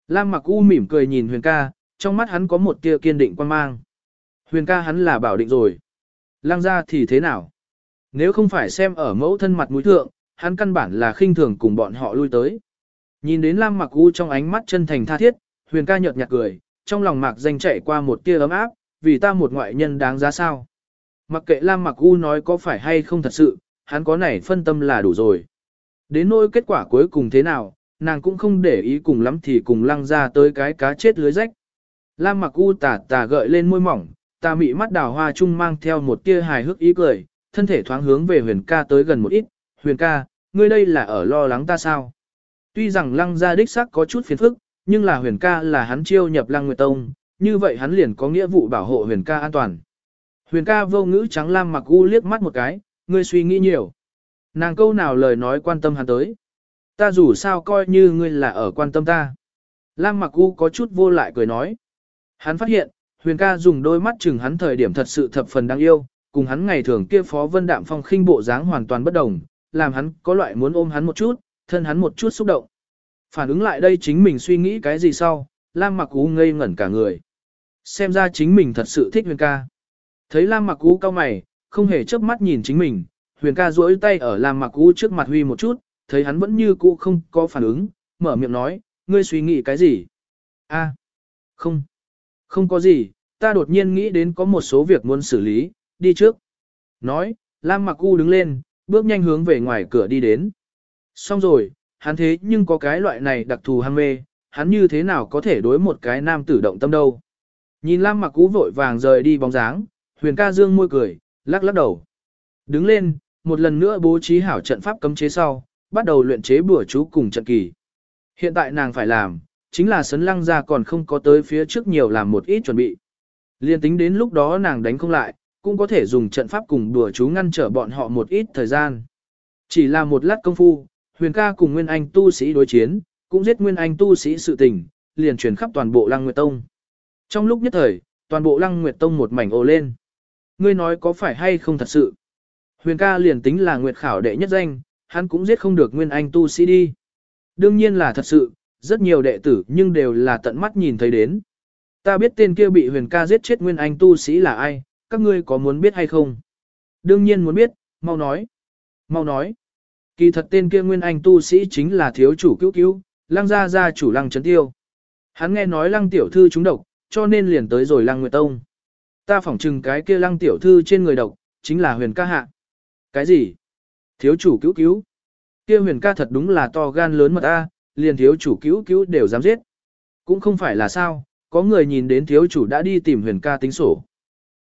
Lam mặc u mỉm cười nhìn huyền ca, trong mắt hắn có một tia kiên định quan mang. Huyền ca hắn là bảo định rồi. Lang gia thì thế nào? Nếu không phải xem ở mẫu thân mặt mũi thượng, hắn căn bản là khinh thường cùng bọn họ lui tới. Nhìn đến Lam mặc u trong ánh mắt chân thành tha thiết, huyền ca nhợt nhạt cười, trong lòng mạc danh chạy qua một tia ấm áp, vì ta một ngoại nhân đáng giá sao. Mặc kệ Lam Mặc U nói có phải hay không thật sự, hắn có này phân tâm là đủ rồi. Đến nỗi kết quả cuối cùng thế nào, nàng cũng không để ý cùng lắm thì cùng lăng ra tới cái cá chết lưới rách. Lam Mặc U tà tà gợi lên môi mỏng, tà mị mắt đào hoa chung mang theo một tia hài hước ý cười, thân thể thoáng hướng về huyền ca tới gần một ít. Huyền ca, ngươi đây là ở lo lắng ta sao? Tuy rằng lăng gia đích sắc có chút phiền phức, nhưng là huyền ca là hắn chiêu nhập lăng nguyệt tông, như vậy hắn liền có nghĩa vụ bảo hộ huyền ca an toàn. Huyền ca vô ngữ trắng lam mặc u liếc mắt một cái, ngươi suy nghĩ nhiều. Nàng câu nào lời nói quan tâm hắn tới. Ta dù sao coi như ngươi là ở quan tâm ta. Lam mặc u có chút vô lại cười nói. Hắn phát hiện, huyền ca dùng đôi mắt chừng hắn thời điểm thật sự thập phần đáng yêu, cùng hắn ngày thường kia phó vân đạm phong khinh bộ dáng hoàn toàn bất đồng, làm hắn có loại muốn ôm hắn một chút, thân hắn một chút xúc động. Phản ứng lại đây chính mình suy nghĩ cái gì sau, Lam mặc u ngây ngẩn cả người. Xem ra chính mình thật sự thích huyền ca. Thấy Lam Mặc U cao mày, không hề chớp mắt nhìn chính mình, Huyền ca duỗi tay ở Lam Mặc U trước mặt huy một chút, thấy hắn vẫn như cũ không có phản ứng, mở miệng nói, ngươi suy nghĩ cái gì? A, không, không có gì, ta đột nhiên nghĩ đến có một số việc muốn xử lý, đi trước. Nói, Lam Mặc U đứng lên, bước nhanh hướng về ngoài cửa đi đến. Xong rồi, hắn thế nhưng có cái loại này đặc thù ham mê, hắn như thế nào có thể đối một cái nam tử động tâm đâu. Nhìn Lam Mặc U vội vàng rời đi bóng dáng, Huyền ca dương môi cười, lắc lắc đầu. Đứng lên, một lần nữa bố trí hảo trận pháp cấm chế sau, bắt đầu luyện chế bùa chú cùng trận kỳ. Hiện tại nàng phải làm, chính là sấn lăng ra còn không có tới phía trước nhiều làm một ít chuẩn bị. Liên tính đến lúc đó nàng đánh không lại, cũng có thể dùng trận pháp cùng đùa chú ngăn trở bọn họ một ít thời gian. Chỉ là một lát công phu, huyền ca cùng Nguyên Anh tu sĩ đối chiến, cũng giết Nguyên Anh tu sĩ sự tình, liền truyền khắp toàn bộ Lăng Nguyệt Tông. Trong lúc nhất thời, toàn bộ Lăng Nguyệt Tông một mảnh ồ lên. Ngươi nói có phải hay không thật sự? Huyền ca liền tính là Nguyệt khảo đệ nhất danh, hắn cũng giết không được Nguyên Anh tu sĩ đi. Đương nhiên là thật sự, rất nhiều đệ tử nhưng đều là tận mắt nhìn thấy đến. Ta biết tên kia bị huyền ca giết chết Nguyên Anh tu sĩ là ai, các ngươi có muốn biết hay không? Đương nhiên muốn biết, mau nói. Mau nói. Kỳ thật tên kia Nguyên Anh tu sĩ chính là thiếu chủ cứu cứu, lăng gia gia chủ lăng chấn tiêu. Hắn nghe nói lăng tiểu thư trúng độc, cho nên liền tới rồi lăng nguyệt tông. Ta phỏng chừng cái kia lăng tiểu thư trên người độc, chính là huyền ca hạ. Cái gì? Thiếu chủ cứu cứu. Kia huyền ca thật đúng là to gan lớn mật a, liền thiếu chủ cứu cứu đều dám giết. Cũng không phải là sao, có người nhìn đến thiếu chủ đã đi tìm huyền ca tính sổ.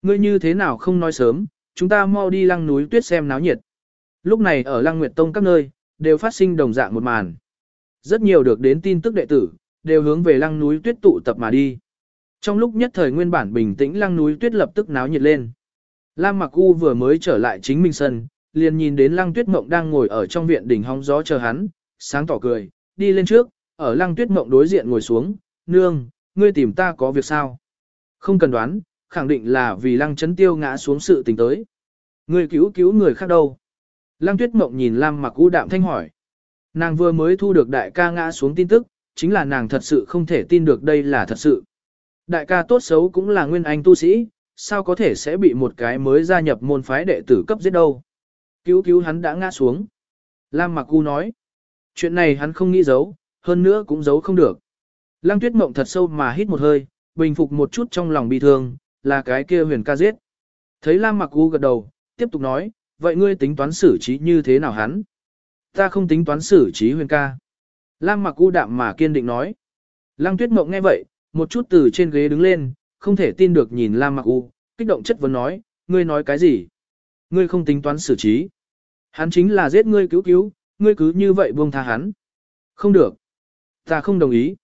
Ngươi như thế nào không nói sớm, chúng ta mau đi lăng núi tuyết xem náo nhiệt. Lúc này ở lăng nguyệt tông các nơi, đều phát sinh đồng dạng một màn. Rất nhiều được đến tin tức đệ tử, đều hướng về lăng núi tuyết tụ tập mà đi. Trong lúc nhất thời nguyên bản bình tĩnh lăng núi tuyết lập tức náo nhiệt lên. Lam Mặc U vừa mới trở lại chính mình sân, liền nhìn đến lăng tuyết mộng đang ngồi ở trong viện đỉnh hóng gió chờ hắn, sáng tỏ cười, đi lên trước, ở lăng tuyết mộng đối diện ngồi xuống, nương, ngươi tìm ta có việc sao? Không cần đoán, khẳng định là vì lăng chấn tiêu ngã xuống sự tình tới. Ngươi cứu cứu người khác đâu? Lăng tuyết mộng nhìn Lam mặc u đạm thanh hỏi. Nàng vừa mới thu được đại ca ngã xuống tin tức, chính là nàng thật sự không thể tin được đây là thật sự. Đại ca tốt xấu cũng là nguyên anh tu sĩ, sao có thể sẽ bị một cái mới gia nhập môn phái đệ tử cấp giết đâu. Cứu cứu hắn đã ngã xuống. Lam mặc u nói. Chuyện này hắn không nghĩ giấu, hơn nữa cũng giấu không được. Lăng tuyết mộng thật sâu mà hít một hơi, bình phục một chút trong lòng bi thương, là cái kia huyền ca giết. Thấy Lam mặc u gật đầu, tiếp tục nói, vậy ngươi tính toán xử trí như thế nào hắn? Ta không tính toán xử trí huyền ca. Lam mặc u đạm mà kiên định nói. Lăng tuyết mộng nghe vậy, một chút từ trên ghế đứng lên, không thể tin được nhìn Lam mặc u, kích động chất vấn nói, ngươi nói cái gì? Ngươi không tính toán xử trí. Hắn chính là giết ngươi cứu cứu, ngươi cứ như vậy buông tha hắn. Không được. Ta không đồng ý.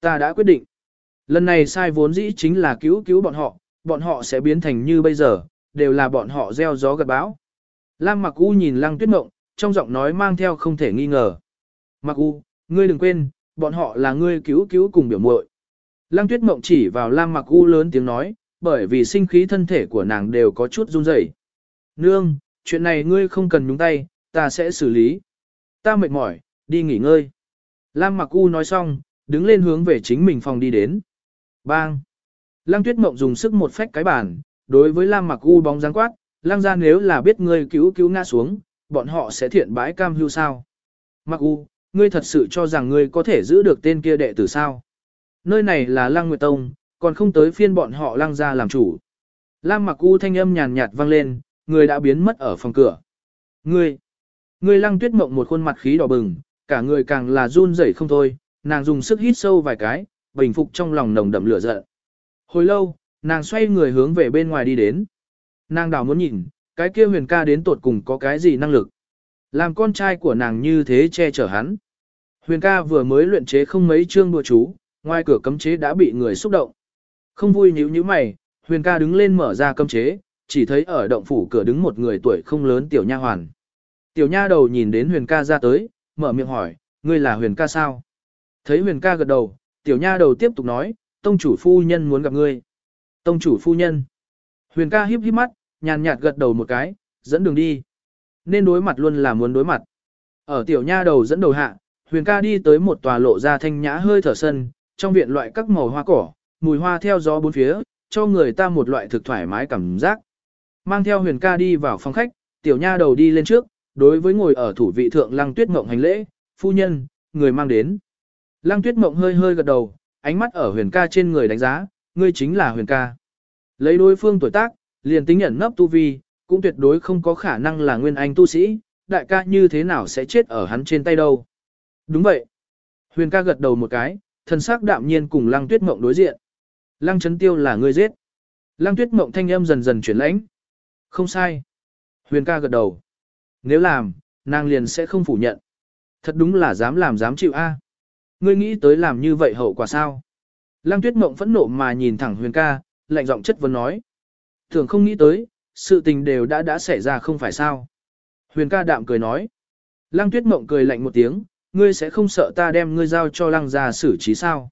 Ta đã quyết định. Lần này sai vốn dĩ chính là cứu cứu bọn họ, bọn họ sẽ biến thành như bây giờ, đều là bọn họ gieo gió gặt bão. Lam Mặc U nhìn Lăng Tuyết Mộng, trong giọng nói mang theo không thể nghi ngờ. Mặc U, ngươi đừng quên, bọn họ là ngươi cứu cứu cùng biểu muội. Lăng Tuyết Mộng chỉ vào Lam Mặc U lớn tiếng nói, bởi vì sinh khí thân thể của nàng đều có chút run rẩy. Nương, chuyện này ngươi không cần nhúng tay, ta sẽ xử lý. Ta mệt mỏi, đi nghỉ ngơi. Lam Mặc U nói xong, đứng lên hướng về chính mình phòng đi đến. Bang! Lăng Tuyết Mộng dùng sức một phách cái bàn, đối với Lam Mặc U bóng dáng quát, Lăng ra nếu là biết ngươi cứu cứu ngã xuống, bọn họ sẽ thiện bãi cam hưu sao. Mặc U, ngươi thật sự cho rằng ngươi có thể giữ được tên kia đệ tử sao. Nơi này là Lăng Nguyệt Tông, còn không tới phiên bọn họ Lăng ra làm chủ. Lam Mặc U thanh âm nhàn nhạt vang lên, người đã biến mất ở phòng cửa. Ngươi! Ngươi Lăng Tuyết Mộng một khuôn mặt khí đỏ bừng, cả người càng là run rẩy không thôi, nàng dùng sức hít sâu vài cái, bình phục trong lòng nồng đậm lửa giận. Hồi lâu, nàng xoay người hướng về bên ngoài đi đến. Nàng đảo muốn nhìn, cái kia huyền ca đến tột cùng có cái gì năng lực. Làm con trai của nàng như thế che chở hắn. Huyền ca vừa mới luyện chế không mấy chương đùa chú, ngoài cửa cấm chế đã bị người xúc động. Không vui nhíu nhíu mày, huyền ca đứng lên mở ra cấm chế, chỉ thấy ở động phủ cửa đứng một người tuổi không lớn tiểu nha hoàn. Tiểu nha đầu nhìn đến huyền ca ra tới, mở miệng hỏi, ngươi là huyền ca sao? Thấy huyền ca gật đầu, tiểu nha đầu tiếp tục nói, tông chủ phu nhân muốn gặp ngươi. Tông chủ phu nhân. Huyền ca híp híp mắt, nhàn nhạt gật đầu một cái, dẫn đường đi. Nên đối mặt luôn là muốn đối mặt. Ở tiểu nha đầu dẫn đầu hạ, Huyền ca đi tới một tòa lộ ra thanh nhã hơi thở sân, trong viện loại các màu hoa cỏ, mùi hoa theo gió bốn phía, cho người ta một loại thực thoải mái cảm giác. Mang theo Huyền ca đi vào phòng khách, tiểu nha đầu đi lên trước, đối với ngồi ở thủ vị thượng Lăng Tuyết Mộng hành lễ, phu nhân, người mang đến. Lăng Tuyết Mộng hơi hơi gật đầu, ánh mắt ở Huyền ca trên người đánh giá, ngươi chính là Huyền ca. Lấy đối phương tuổi tác, liền tính nhận nấp tu vi, cũng tuyệt đối không có khả năng là nguyên anh tu sĩ, đại ca như thế nào sẽ chết ở hắn trên tay đâu. Đúng vậy. Huyền ca gật đầu một cái, thần sắc đạm nhiên cùng lăng tuyết mộng đối diện. Lăng chấn tiêu là người giết. Lăng tuyết mộng thanh âm dần dần chuyển lãnh. Không sai. Huyền ca gật đầu. Nếu làm, nàng liền sẽ không phủ nhận. Thật đúng là dám làm dám chịu a. Ngươi nghĩ tới làm như vậy hậu quả sao? Lăng tuyết mộng phẫn nộ mà nhìn thẳng huyền ca, lạnh giọng chất vấn nói. Thường không nghĩ tới, sự tình đều đã đã xảy ra không phải sao. Huyền ca đạm cười nói. Lăng tuyết mộng cười lạnh một tiếng, ngươi sẽ không sợ ta đem ngươi giao cho lăng gia xử trí sao.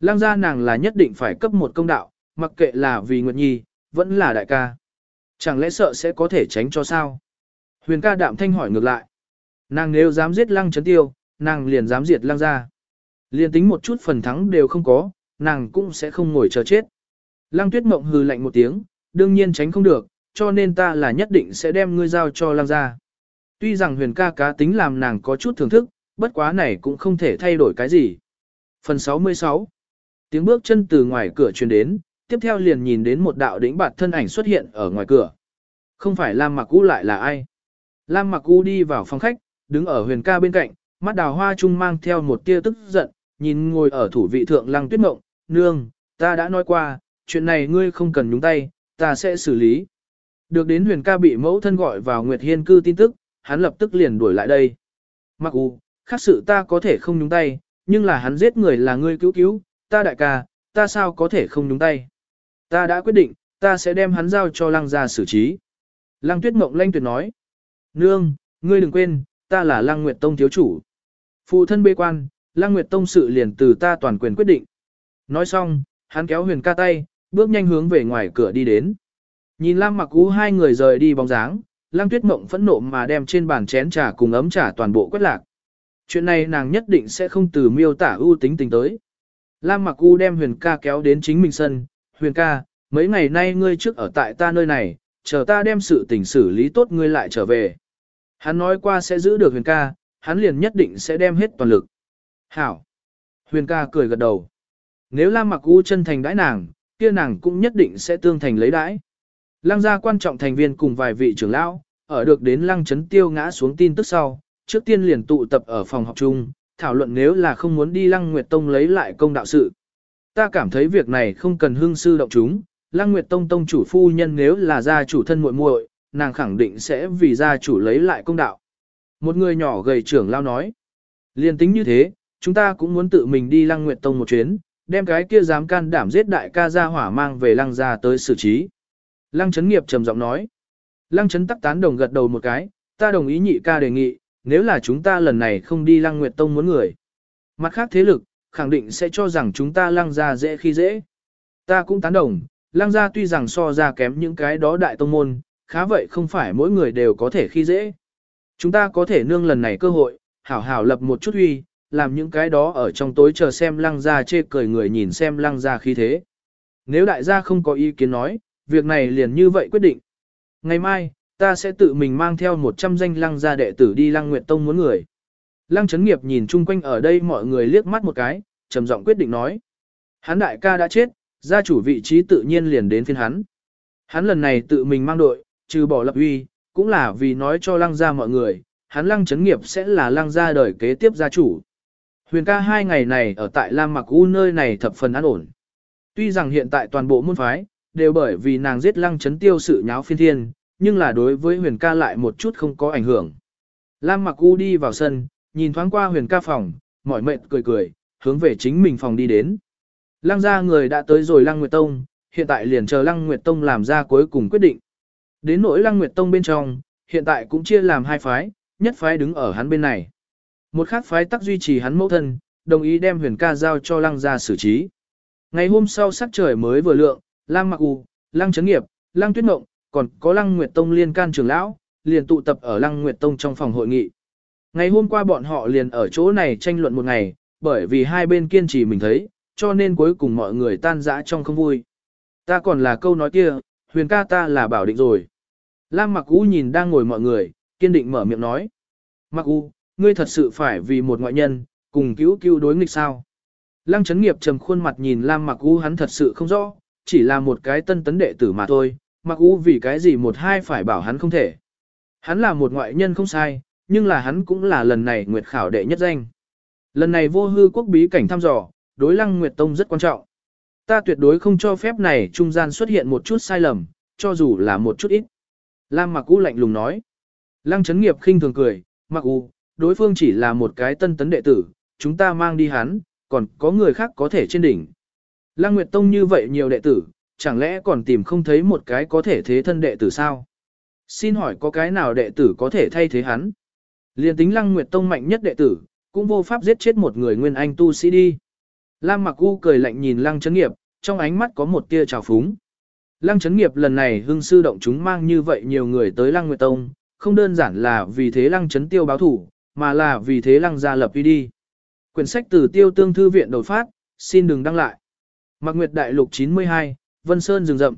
Lăng gia nàng là nhất định phải cấp một công đạo, mặc kệ là vì Nguyệt Nhi, vẫn là đại ca. Chẳng lẽ sợ sẽ có thể tránh cho sao? Huyền ca đạm thanh hỏi ngược lại. Nàng nếu dám giết lăng chấn tiêu, nàng liền dám diệt lăng gia. Liền tính một chút phần thắng đều không có, nàng cũng sẽ không ngồi chờ chết. Lăng tuyết mộng hừ lạnh một tiếng, đương nhiên tránh không được, cho nên ta là nhất định sẽ đem ngươi giao cho lăng gia. Tuy rằng huyền ca cá tính làm nàng có chút thưởng thức, bất quá này cũng không thể thay đổi cái gì. Phần 66 Tiếng bước chân từ ngoài cửa truyền đến, tiếp theo liền nhìn đến một đạo đỉnh bạt thân ảnh xuất hiện ở ngoài cửa. Không phải Lam Mặc U lại là ai? Lam Mặc U đi vào phòng khách, đứng ở huyền ca bên cạnh, mắt đào hoa trung mang theo một tia tức giận, nhìn ngồi ở thủ vị thượng lăng tuyết mộng, nương, ta đã nói qua, chuyện này ngươi không cần nhúng tay, ta sẽ xử lý. Được đến huyền ca bị mẫu thân gọi vào Nguyệt Hiên cư tin tức, hắn lập tức liền đuổi lại đây. Mặc u, khác sự ta có thể không nhúng tay, nhưng là hắn giết người là ngươi cứu cứu, ta đại ca, ta sao có thể không nhúng tay. Ta đã quyết định, ta sẽ đem hắn giao cho lăng gia xử trí. Lăng tuyết mộng lanh tuyệt nói. Nương, ngươi đừng quên, ta là lăng nguyệt tông thiếu chủ. Phụ thân bê quan, lăng nguyệt tông sự liền từ ta toàn quyền quyết định. Nói xong, hắn kéo huyền ca tay, bước nhanh hướng về ngoài cửa đi đến. Nhìn Lam mặc ú hai người rời đi bóng dáng, Lăng Tuyết Mộng phẫn nộ mà đem trên bàn chén trà cùng ấm trà toàn bộ quét lạc. Chuyện này nàng nhất định sẽ không từ miêu tả ưu tính tình tới. Lam Mặc U đem Huyền ca kéo đến chính mình sân, Huyền ca, mấy ngày nay ngươi trước ở tại ta nơi này, chờ ta đem sự tình xử lý tốt ngươi lại trở về. Hắn nói qua sẽ giữ được Huyền ca, hắn liền nhất định sẽ đem hết toàn lực. Hảo! Huyền ca cười gật đầu. Nếu Lam Mặc U chân thành đãi nàng, kia nàng cũng nhất định sẽ tương thành lấy đãi. Lăng gia quan trọng thành viên cùng vài vị trưởng lão, ở được đến lăng chấn tiêu ngã xuống tin tức sau, trước tiên liền tụ tập ở phòng học chung, thảo luận nếu là không muốn đi lăng nguyệt tông lấy lại công đạo sự. Ta cảm thấy việc này không cần hương sư động chúng, lăng nguyệt tông tông chủ phu nhân nếu là gia chủ thân muội muội, nàng khẳng định sẽ vì gia chủ lấy lại công đạo. Một người nhỏ gầy trưởng lao nói, liền tính như thế, chúng ta cũng muốn tự mình đi lăng nguyệt tông một chuyến, đem cái kia dám can đảm giết đại ca gia hỏa mang về lăng gia tới xử trí. Lăng chấn nghiệp trầm giọng nói. Lăng chấn tắc tán đồng gật đầu một cái, ta đồng ý nhị ca đề nghị, nếu là chúng ta lần này không đi lăng nguyệt tông muốn người. Mặt khác thế lực, khẳng định sẽ cho rằng chúng ta lăng ra dễ khi dễ. Ta cũng tán đồng, lăng ra tuy rằng so ra kém những cái đó đại tông môn, khá vậy không phải mỗi người đều có thể khi dễ. Chúng ta có thể nương lần này cơ hội, hảo hảo lập một chút huy, làm những cái đó ở trong tối chờ xem lăng ra chê cười người nhìn xem lăng ra khí thế. Nếu đại gia không có ý kiến nói, việc này liền như vậy quyết định. Ngày mai, ta sẽ tự mình mang theo 100 danh lăng gia đệ tử đi lăng nguyệt tông muốn người. Lăng chấn nghiệp nhìn chung quanh ở đây mọi người liếc mắt một cái, trầm giọng quyết định nói. Hắn đại ca đã chết, gia chủ vị trí tự nhiên liền đến phiên hắn. Hắn lần này tự mình mang đội, trừ bỏ lập uy, cũng là vì nói cho lăng gia mọi người, hắn lăng chấn nghiệp sẽ là lăng gia đời kế tiếp gia chủ. Huyền ca hai ngày này ở tại Lam Mặc U nơi này thập phần an ổn. Tuy rằng hiện tại toàn bộ môn phái, đều bởi vì nàng giết lăng chấn tiêu sự nháo phiên thiên, nhưng là đối với huyền ca lại một chút không có ảnh hưởng. Lam mặc u đi vào sân, nhìn thoáng qua huyền ca phòng, mỏi mệt cười cười, hướng về chính mình phòng đi đến. Lăng ra người đã tới rồi lăng nguyệt tông, hiện tại liền chờ lăng nguyệt tông làm ra cuối cùng quyết định. Đến nỗi lăng nguyệt tông bên trong, hiện tại cũng chia làm hai phái, nhất phái đứng ở hắn bên này. Một khác phái tắc duy trì hắn mẫu thân, đồng ý đem huyền ca giao cho lăng ra xử trí. Ngày hôm sau sắc trời mới vừa lượng, Lăng Mặc U, Lăng Trấn Nghiệp, Lăng Tuyết Ngộng, còn có Lăng Nguyệt Tông liên can trưởng lão, liền tụ tập ở Lăng Nguyệt Tông trong phòng hội nghị. Ngày hôm qua bọn họ liền ở chỗ này tranh luận một ngày, bởi vì hai bên kiên trì mình thấy, cho nên cuối cùng mọi người tan rã trong không vui. Ta còn là câu nói kia, huyền ca ta là bảo định rồi. Lam Mặc U nhìn đang ngồi mọi người, kiên định mở miệng nói. Mặc U, ngươi thật sự phải vì một ngoại nhân, cùng cứu cứu đối nghịch sao. Lăng chấn nghiệp trầm khuôn mặt nhìn Lam Mặc U hắn thật sự không rõ, chỉ là một cái tân tấn đệ tử mà thôi, mặc u vì cái gì một hai phải bảo hắn không thể. Hắn là một ngoại nhân không sai, nhưng là hắn cũng là lần này nguyệt khảo đệ nhất danh. Lần này vô hư quốc bí cảnh thăm dò, đối lăng nguyệt tông rất quan trọng. Ta tuyệt đối không cho phép này trung gian xuất hiện một chút sai lầm, cho dù là một chút ít. Lam mặc u lạnh lùng nói. Lăng chấn nghiệp khinh thường cười, mặc u, đối phương chỉ là một cái tân tấn đệ tử, chúng ta mang đi hắn, còn có người khác có thể trên đỉnh. Lăng Nguyệt Tông như vậy nhiều đệ tử, chẳng lẽ còn tìm không thấy một cái có thể thế thân đệ tử sao? Xin hỏi có cái nào đệ tử có thể thay thế hắn? Liên tính Lăng Nguyệt Tông mạnh nhất đệ tử, cũng vô pháp giết chết một người nguyên anh tu sĩ đi. Lam Mặc U cười lạnh nhìn Lăng Chấn Nghiệp, trong ánh mắt có một tia trào phúng. Lăng Chấn Nghiệp lần này hưng sư động chúng mang như vậy nhiều người tới Lăng Nguyệt Tông, không đơn giản là vì thế Lăng Chấn Tiêu báo thủ, mà là vì thế Lăng gia lập đi đi. Quyển sách từ Tiêu Tương Thư Viện đột phát, xin đừng đăng lại. Mạc Nguyệt Đại Lục 92, Vân Sơn rừng rậm.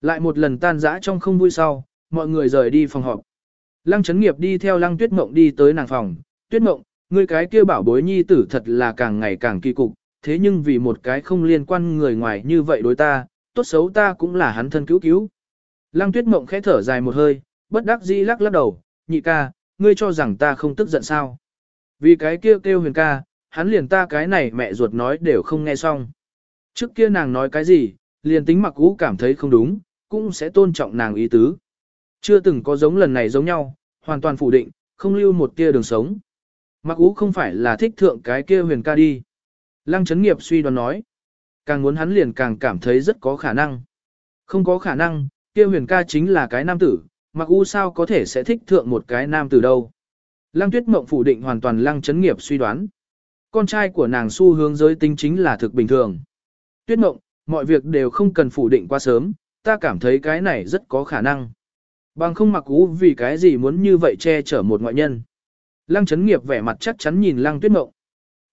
Lại một lần tan rã trong không vui sau, mọi người rời đi phòng họp. Lăng Chấn Nghiệp đi theo Lăng Tuyết Mộng đi tới nàng phòng, Tuyết Mộng, ngươi cái kia bảo bối nhi tử thật là càng ngày càng kỳ cục, thế nhưng vì một cái không liên quan người ngoài như vậy đối ta, tốt xấu ta cũng là hắn thân cứu cứu. Lăng Tuyết Mộng khẽ thở dài một hơi, bất đắc dĩ lắc lắc đầu, nhị ca, ngươi cho rằng ta không tức giận sao. Vì cái kia kêu, kêu huyền ca, hắn liền ta cái này mẹ ruột nói đều không nghe xong. Trước kia nàng nói cái gì, liền tính mặc cũ cảm thấy không đúng, cũng sẽ tôn trọng nàng ý tứ. Chưa từng có giống lần này giống nhau, hoàn toàn phủ định, không lưu một tia đường sống. Mặc ú không phải là thích thượng cái kia huyền ca đi. Lăng chấn nghiệp suy đoán nói. Càng muốn hắn liền càng cảm thấy rất có khả năng. Không có khả năng, kia huyền ca chính là cái nam tử, mặc u sao có thể sẽ thích thượng một cái nam tử đâu. Lăng tuyết mộng phủ định hoàn toàn lăng chấn nghiệp suy đoán. Con trai của nàng xu hướng giới tính chính là thực bình thường. Tuyết mộng, mọi việc đều không cần phủ định quá sớm, ta cảm thấy cái này rất có khả năng. Bằng không mặc ú vì cái gì muốn như vậy che chở một ngoại nhân. Lăng chấn nghiệp vẻ mặt chắc chắn nhìn lăng tuyết mộng.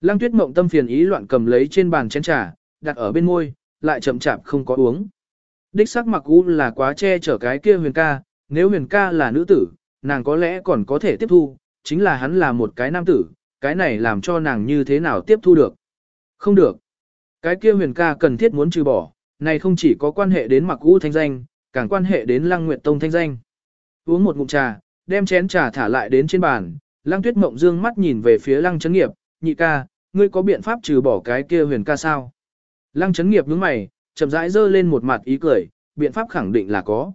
Lăng tuyết mộng tâm phiền ý loạn cầm lấy trên bàn chén trà, đặt ở bên môi, lại chậm chạp không có uống. Đích sắc mặc ú là quá che chở cái kia huyền ca, nếu huyền ca là nữ tử, nàng có lẽ còn có thể tiếp thu, chính là hắn là một cái nam tử, cái này làm cho nàng như thế nào tiếp thu được. Không được. Cái kia huyền ca cần thiết muốn trừ bỏ, này không chỉ có quan hệ đến mặc u thanh danh, càng quan hệ đến lăng nguyệt tông thanh danh. Uống một ngụm trà, đem chén trà thả lại đến trên bàn, lăng tuyết mộng dương mắt nhìn về phía lăng chấn nghiệp, nhị ca, ngươi có biện pháp trừ bỏ cái kia huyền ca sao? Lăng chấn nghiệp nhướng mày, chậm rãi giơ lên một mặt ý cười, biện pháp khẳng định là có.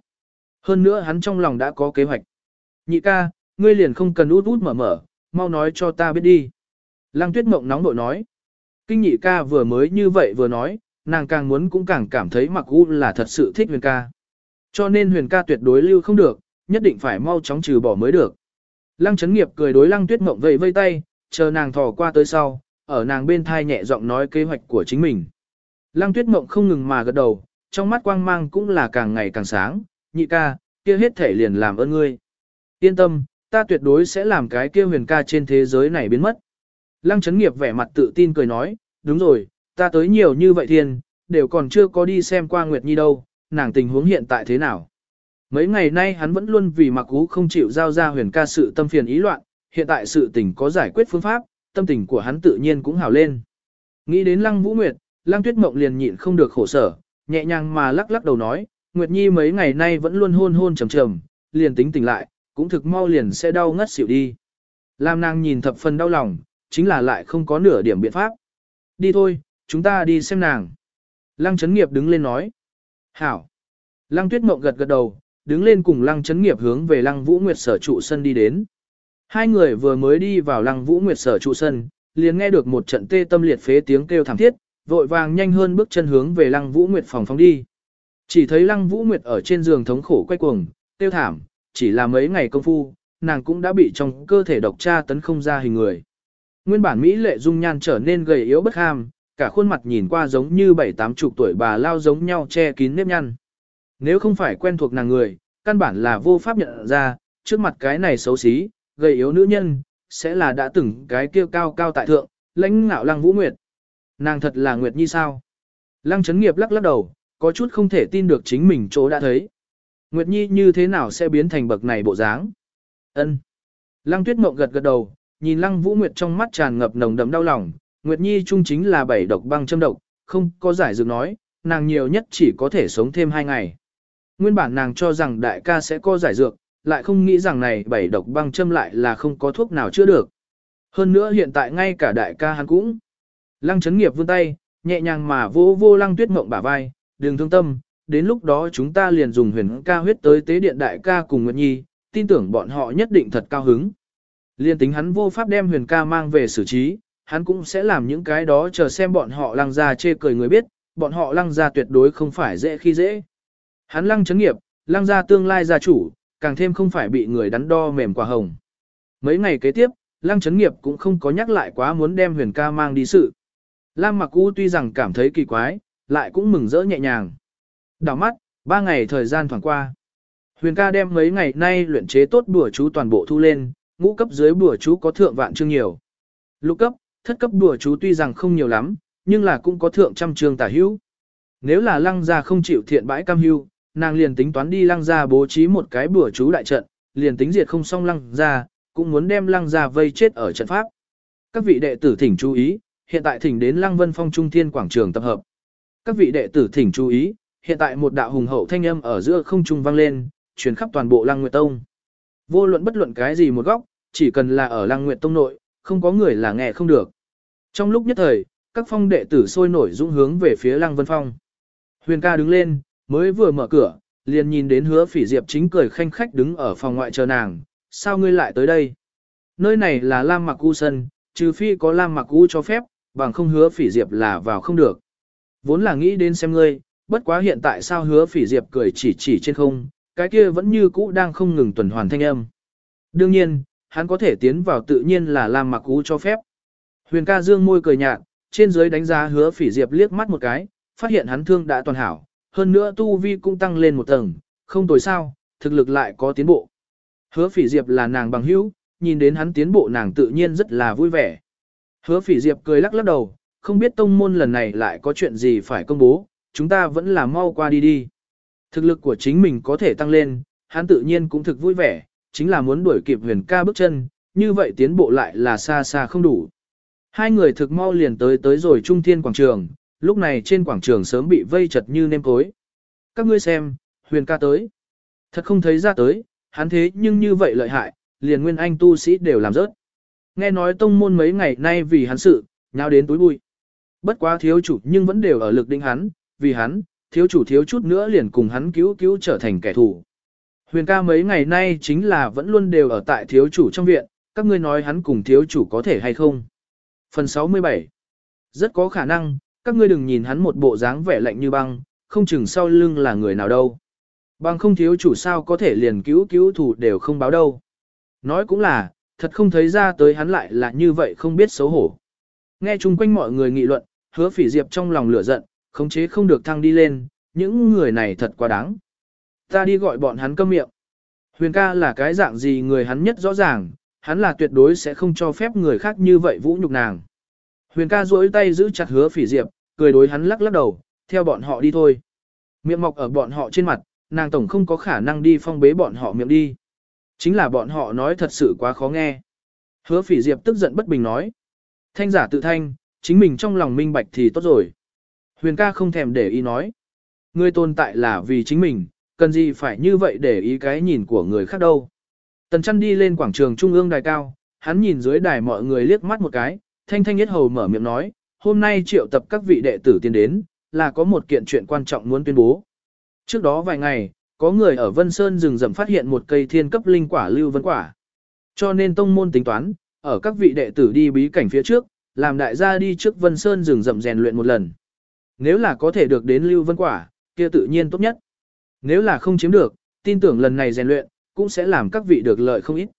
Hơn nữa hắn trong lòng đã có kế hoạch. Nhị ca, ngươi liền không cần út út mở mở, mau nói cho ta biết đi. Lăng tuyết mộng nóng bội nói. Kinh nhị ca vừa mới như vậy vừa nói, nàng càng muốn cũng càng cảm thấy mặc u là thật sự thích huyền ca. Cho nên huyền ca tuyệt đối lưu không được, nhất định phải mau chóng trừ bỏ mới được. Lăng chấn nghiệp cười đối lăng tuyết mộng vẫy vây tay, chờ nàng thò qua tới sau, ở nàng bên thai nhẹ giọng nói kế hoạch của chính mình. Lăng tuyết mộng không ngừng mà gật đầu, trong mắt quang mang cũng là càng ngày càng sáng, nhị ca, kia hết thể liền làm ơn ngươi. Yên tâm, ta tuyệt đối sẽ làm cái kia huyền ca trên thế giới này biến mất. Lăng chấn nghiệp vẻ mặt tự tin cười nói, đúng rồi, ta tới nhiều như vậy thiên, đều còn chưa có đi xem qua Nguyệt Nhi đâu, nàng tình huống hiện tại thế nào. Mấy ngày nay hắn vẫn luôn vì mặc cú không chịu giao ra huyền ca sự tâm phiền ý loạn, hiện tại sự tình có giải quyết phương pháp, tâm tình của hắn tự nhiên cũng hào lên. Nghĩ đến lăng vũ nguyệt, lăng tuyết mộng liền nhịn không được khổ sở, nhẹ nhàng mà lắc lắc đầu nói, Nguyệt Nhi mấy ngày nay vẫn luôn hôn hôn trầm trầm, liền tính tỉnh lại, cũng thực mau liền sẽ đau ngất xỉu đi. Lam nàng nhìn thập phần đau lòng, chính là lại không có nửa điểm biện pháp. Đi thôi, chúng ta đi xem nàng. Lăng chấn nghiệp đứng lên nói. Hảo. Lăng tuyết mộng gật gật đầu, đứng lên cùng lăng chấn nghiệp hướng về lăng vũ nguyệt sở trụ sân đi đến. Hai người vừa mới đi vào lăng vũ nguyệt sở trụ sân, liền nghe được một trận tê tâm liệt phế tiếng kêu thảm thiết, vội vàng nhanh hơn bước chân hướng về lăng vũ nguyệt phòng phóng đi. Chỉ thấy lăng vũ nguyệt ở trên giường thống khổ quay cuồng, tiêu thảm, chỉ là mấy ngày công phu, nàng cũng đã bị trong cơ thể độc tra tấn không ra hình người. Nguyên bản Mỹ lệ dung nhan trở nên gầy yếu bất ham, cả khuôn mặt nhìn qua giống như bảy tám chục tuổi bà lao giống nhau che kín nếp nhăn. Nếu không phải quen thuộc nàng người, căn bản là vô pháp nhận ra, trước mặt cái này xấu xí, gầy yếu nữ nhân, sẽ là đã từng cái kia cao cao tại thượng, lãnh ngạo lăng vũ nguyệt. Nàng thật là nguyệt nhi sao? Lăng chấn nghiệp lắc lắc đầu, có chút không thể tin được chính mình chỗ đã thấy. Nguyệt nhi như thế nào sẽ biến thành bậc này bộ dáng? Ân. Lăng tuyết mộng gật gật đầu, nhìn lăng vũ nguyệt trong mắt tràn ngập nồng đậm đau lòng. Nguyệt nhi chung chính là bảy độc băng châm độc, không có giải dược nói, nàng nhiều nhất chỉ có thể sống thêm hai ngày. Nguyên bản nàng cho rằng đại ca sẽ có giải dược, lại không nghĩ rằng này bảy độc băng châm lại là không có thuốc nào chữa được. Hơn nữa hiện tại ngay cả đại ca hắn cũng. Lăng chấn nghiệp vươn tay, nhẹ nhàng mà vô vô lăng tuyết mộng bả vai, đừng thương tâm, đến lúc đó chúng ta liền dùng huyền ca huyết tới tế điện đại ca cùng Nguyệt Nhi, tin tưởng bọn họ nhất định thật cao hứng. Liên tính hắn vô pháp đem huyền ca mang về xử trí, hắn cũng sẽ làm những cái đó chờ xem bọn họ lăng ra chê cười người biết, bọn họ lăng ra tuyệt đối không phải dễ khi dễ. Hắn lăng chấn nghiệp, lăng ra tương lai gia chủ, càng thêm không phải bị người đắn đo mềm quả hồng. Mấy ngày kế tiếp, Lăng Chấn Nghiệp cũng không có nhắc lại quá muốn đem huyền ca mang đi sự. Lam Mặc U tuy rằng cảm thấy kỳ quái, lại cũng mừng rỡ nhẹ nhàng. Đảo mắt, ba ngày thời gian thoảng qua. Huyền ca đem mấy ngày nay luyện chế tốt bùa chú toàn bộ thu lên, ngũ cấp dưới bùa chú có thượng vạn chương nhiều. Lục cấp, thất cấp bùa chú tuy rằng không nhiều lắm, nhưng là cũng có thượng trăm chương tả hữu. Nếu là lăng gia không chịu thiện bãi cam hưu, nàng liền tính toán đi lăng gia bố trí một cái bùa chú đại trận, liền tính diệt không xong lăng gia, cũng muốn đem lăng gia vây chết ở trận pháp. Các vị đệ tử thỉnh chú ý, hiện tại thỉnh đến lăng vân phong trung thiên quảng trường tập hợp. Các vị đệ tử thỉnh chú ý, hiện tại một đạo hùng hậu thanh âm ở giữa không trung vang lên, truyền khắp toàn bộ lăng nguyệt tông. Vô luận bất luận cái gì một góc, chỉ cần là ở lăng nguyệt tông nội, không có người là nghe không được. Trong lúc nhất thời, các phong đệ tử sôi nổi dũng hướng về phía lăng vân phong. Huyền ca đứng lên, mới vừa mở cửa, liền nhìn đến hứa phỉ diệp chính cười khanh khách đứng ở phòng ngoại chờ nàng, sao ngươi lại tới đây? Nơi này là Lam Mặc U sân, trừ phi có Lam Mặc U cho phép, bằng không hứa phỉ diệp là vào không được. Vốn là nghĩ đến xem ngươi, bất quá hiện tại sao hứa phỉ diệp cười chỉ chỉ trên không, cái kia vẫn như cũ đang không ngừng tuần hoàn thanh âm. Đương nhiên, hắn có thể tiến vào tự nhiên là Lam Mặc U cho phép. Huyền ca dương môi cười nhạt, trên dưới đánh giá hứa phỉ diệp liếc mắt một cái, phát hiện hắn thương đã toàn hảo, hơn nữa tu vi cũng tăng lên một tầng, không tồi sao, thực lực lại có tiến bộ. Hứa phỉ diệp là nàng bằng hữu, nhìn đến hắn tiến bộ nàng tự nhiên rất là vui vẻ. Hứa phỉ diệp cười lắc lắc đầu, không biết tông môn lần này lại có chuyện gì phải công bố, chúng ta vẫn là mau qua đi đi. Thực lực của chính mình có thể tăng lên, hắn tự nhiên cũng thực vui vẻ, chính là muốn đuổi kịp huyền ca bước chân, như vậy tiến bộ lại là xa xa không đủ. Hai người thực mau liền tới tới rồi trung thiên quảng trường, lúc này trên quảng trường sớm bị vây chật như nêm cối. Các ngươi xem, huyền ca tới. Thật không thấy ra tới, hắn thế nhưng như vậy lợi hại, liền nguyên anh tu sĩ đều làm rớt. Nghe nói tông môn mấy ngày nay vì hắn sự, nháo đến túi bụi. Bất quá thiếu chủ nhưng vẫn đều ở lực định hắn, vì hắn, thiếu chủ thiếu chút nữa liền cùng hắn cứu cứu trở thành kẻ thù. Huyền ca mấy ngày nay chính là vẫn luôn đều ở tại thiếu chủ trong viện, các ngươi nói hắn cùng thiếu chủ có thể hay không. Phần 67 Rất có khả năng, các ngươi đừng nhìn hắn một bộ dáng vẻ lạnh như băng, không chừng sau lưng là người nào đâu. Bằng không thiếu chủ sao có thể liền cứu cứu thủ đều không báo đâu. Nói cũng là, thật không thấy ra tới hắn lại là như vậy không biết xấu hổ. Nghe chung quanh mọi người nghị luận, hứa phỉ diệp trong lòng lửa giận, khống chế không được thăng đi lên, những người này thật quá đáng. Ta đi gọi bọn hắn câm miệng. Huyền ca là cái dạng gì người hắn nhất rõ ràng, hắn là tuyệt đối sẽ không cho phép người khác như vậy vũ nhục nàng. Huyền ca duỗi tay giữ chặt hứa phỉ diệp, cười đối hắn lắc lắc đầu, theo bọn họ đi thôi. Miệng mọc ở bọn họ trên mặt, nàng tổng không có khả năng đi phong bế bọn họ miệng đi. Chính là bọn họ nói thật sự quá khó nghe. Hứa phỉ diệp tức giận bất bình nói. Thanh giả tự thanh, chính mình trong lòng minh bạch thì tốt rồi. Huyền ca không thèm để ý nói. Người tồn tại là vì chính mình, cần gì phải như vậy để ý cái nhìn của người khác đâu. Tần chăn đi lên quảng trường trung ương đài cao, hắn nhìn dưới đài mọi người liếc mắt một cái, thanh thanh nhất hầu mở miệng nói, hôm nay triệu tập các vị đệ tử tiến đến, là có một kiện chuyện quan trọng muốn tuyên bố. Trước đó vài ngày, có người ở Vân Sơn rừng rậm phát hiện một cây thiên cấp linh quả lưu vân quả. Cho nên tông môn tính toán, ở các vị đệ tử đi bí cảnh phía trước, làm đại gia đi trước Vân Sơn rừng rậm rèn luyện một lần. Nếu là có thể được đến lưu vân quả, kia tự nhiên tốt nhất. Nếu là không chiếm được, tin tưởng lần này rèn luyện, cũng sẽ làm các vị được lợi không ít.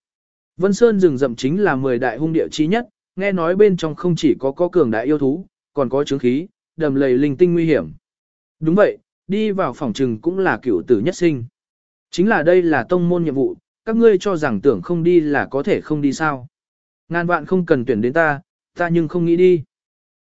Vân Sơn rừng rậm chính là 10 đại hung địa chi nhất, nghe nói bên trong không chỉ có có cường đại yêu thú, còn có chứng khí, đầm lầy linh tinh nguy hiểm. Đúng vậy, đi vào phòng trừng cũng là cựu tử nhất sinh. Chính là đây là tông môn nhiệm vụ, các ngươi cho rằng tưởng không đi là có thể không đi sao. Ngàn vạn không cần tuyển đến ta, ta nhưng không nghĩ đi.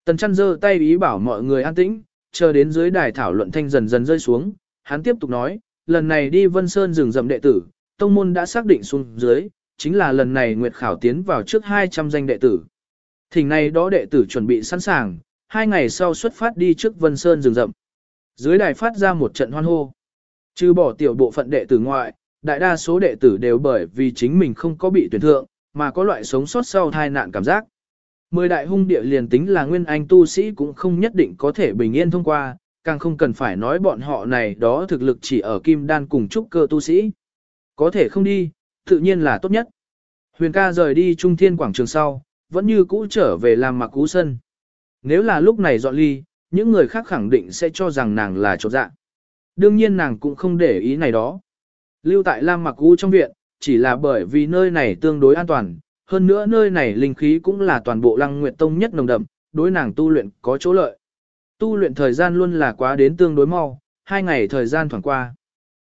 Tần chăn giơ tay ý bảo mọi người an tĩnh, chờ đến dưới đài thảo luận thanh dần dần rơi xuống, hắn tiếp tục nói, lần này đi Vân Sơn rừng rậm đệ tử, tông môn đã xác định xuống dưới, chính là lần này Nguyệt Khảo tiến vào trước 200 danh đệ tử. Thỉnh này đó đệ tử chuẩn bị sẵn sàng, hai ngày sau xuất phát đi trước Vân Sơn rừng rậm. Dưới đài phát ra một trận hoan hô. Trừ bỏ tiểu bộ phận đệ tử ngoại, đại đa số đệ tử đều bởi vì chính mình không có bị tuyển thượng, mà có loại sống sót sau tai nạn cảm giác. Mười đại hung địa liền tính là nguyên anh tu sĩ cũng không nhất định có thể bình yên thông qua, càng không cần phải nói bọn họ này đó thực lực chỉ ở kim đan cùng trúc cơ tu sĩ. Có thể không đi, tự nhiên là tốt nhất. Huyền ca rời đi trung thiên quảng trường sau, vẫn như cũ trở về làm mặc cú sân. Nếu là lúc này dọn ly, những người khác khẳng định sẽ cho rằng nàng là trột dạ. Đương nhiên nàng cũng không để ý này đó. Lưu tại Lam Mặc U trong viện, chỉ là bởi vì nơi này tương đối an toàn, hơn nữa nơi này linh khí cũng là toàn bộ lăng nguyệt tông nhất nồng đậm, đối nàng tu luyện có chỗ lợi. Tu luyện thời gian luôn là quá đến tương đối mau, hai ngày thời gian thoảng qua.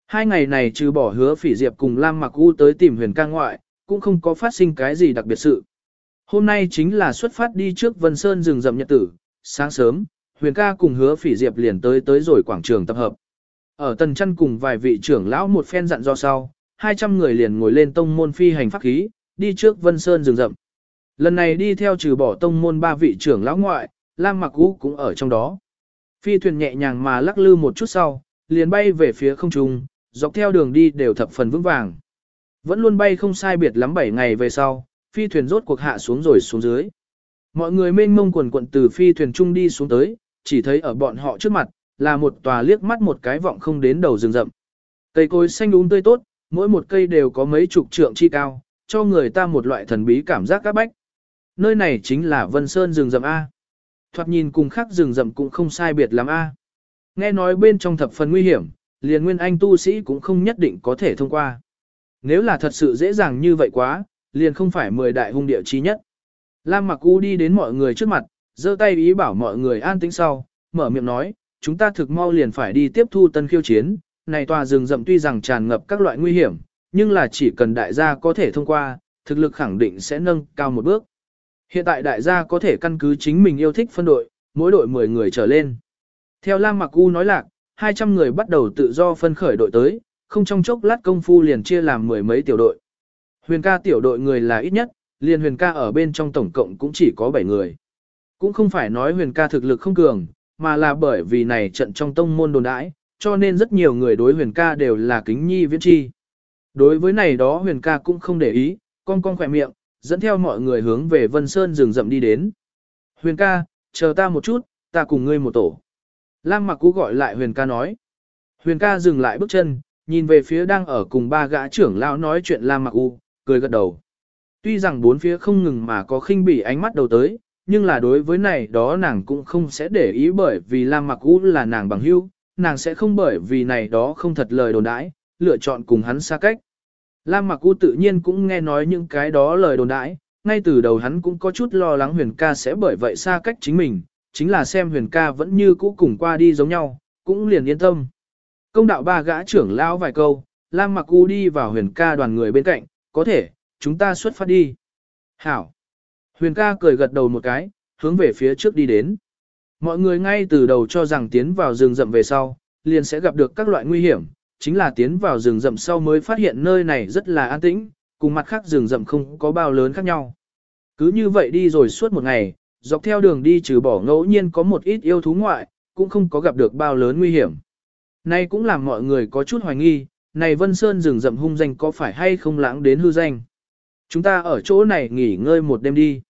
Hai ngày này trừ bỏ hứa phỉ diệp cùng Lam Mặc U tới tìm huyền ca ngoại, cũng không có phát sinh cái gì đặc biệt sự. Hôm nay chính là xuất phát đi trước Vân Sơn rừng rậm nhật tử, sáng sớm, huyền ca cùng hứa phỉ diệp liền tới tới rồi quảng trường tập hợp. Ở tần chân cùng vài vị trưởng lão một phen dặn do sau, 200 người liền ngồi lên tông môn phi hành pháp khí, đi trước Vân Sơn rừng rậm. Lần này đi theo trừ bỏ tông môn ba vị trưởng lão ngoại, Lam Mặc U cũng ở trong đó. Phi thuyền nhẹ nhàng mà lắc lư một chút sau, liền bay về phía không trung, dọc theo đường đi đều thập phần vững vàng. Vẫn luôn bay không sai biệt lắm 7 ngày về sau, phi thuyền rốt cuộc hạ xuống rồi xuống dưới. Mọi người mênh mông quần quận từ phi thuyền trung đi xuống tới, chỉ thấy ở bọn họ trước mặt, là một tòa liếc mắt một cái vọng không đến đầu rừng rậm. Cây cối xanh đúng tươi tốt, mỗi một cây đều có mấy chục trượng chi cao, cho người ta một loại thần bí cảm giác các bách. Nơi này chính là Vân Sơn rừng rậm A. Thoạt nhìn cùng khác rừng rậm cũng không sai biệt lắm A. Nghe nói bên trong thập phần nguy hiểm, liền nguyên anh tu sĩ cũng không nhất định có thể thông qua. Nếu là thật sự dễ dàng như vậy quá, liền không phải mười đại hung địa chi nhất. Lam Mặc U đi đến mọi người trước mặt, giơ tay ý bảo mọi người an tĩnh sau, mở miệng nói, chúng ta thực mau liền phải đi tiếp thu tân khiêu chiến, này tòa rừng rậm tuy rằng tràn ngập các loại nguy hiểm, nhưng là chỉ cần đại gia có thể thông qua, thực lực khẳng định sẽ nâng cao một bước. Hiện tại đại gia có thể căn cứ chính mình yêu thích phân đội, mỗi đội 10 người trở lên. Theo Lam Mặc U nói lạc, 200 người bắt đầu tự do phân khởi đội tới, không trong chốc lát công phu liền chia làm mười mấy tiểu đội. Huyền ca tiểu đội người là ít nhất, liền huyền ca ở bên trong tổng cộng cũng chỉ có 7 người. Cũng không phải nói huyền ca thực lực không cường, mà là bởi vì này trận trong tông môn đồn đãi, cho nên rất nhiều người đối huyền ca đều là kính nhi viễn chi. Đối với này đó huyền ca cũng không để ý, con con khỏe miệng, dẫn theo mọi người hướng về Vân Sơn rừng rậm đi đến. Huyền ca, chờ ta một chút, ta cùng ngươi một tổ. Lam mặc cú gọi lại huyền ca nói. Huyền ca dừng lại bước chân, nhìn về phía đang ở cùng ba gã trưởng lão nói chuyện Lam mặc u, cười gật đầu. Tuy rằng bốn phía không ngừng mà có khinh bỉ ánh mắt đầu tới, nhưng là đối với này đó nàng cũng không sẽ để ý bởi vì Lam mặc u là nàng bằng hữu, nàng sẽ không bởi vì này đó không thật lời đồn đãi, lựa chọn cùng hắn xa cách. Lam mặc u tự nhiên cũng nghe nói những cái đó lời đồn đãi, ngay từ đầu hắn cũng có chút lo lắng huyền ca sẽ bởi vậy xa cách chính mình, chính là xem huyền ca vẫn như cũ cùng qua đi giống nhau, cũng liền yên tâm. Công đạo ba gã trưởng lão vài câu, Lam mặc u đi vào huyền ca đoàn người bên cạnh, có thể, chúng ta xuất phát đi. Hảo. Huyền ca cười gật đầu một cái, hướng về phía trước đi đến. Mọi người ngay từ đầu cho rằng tiến vào rừng rậm về sau, liền sẽ gặp được các loại nguy hiểm, chính là tiến vào rừng rậm sau mới phát hiện nơi này rất là an tĩnh, cùng mặt khác rừng rậm không có bao lớn khác nhau. Cứ như vậy đi rồi suốt một ngày, dọc theo đường đi trừ bỏ ngẫu nhiên có một ít yêu thú ngoại, cũng không có gặp được bao lớn nguy hiểm. Này cũng làm mọi người có chút hoài nghi, này Vân Sơn rừng rậm hung danh có phải hay không lãng đến hư danh. Chúng ta ở chỗ này nghỉ ngơi một đêm đi.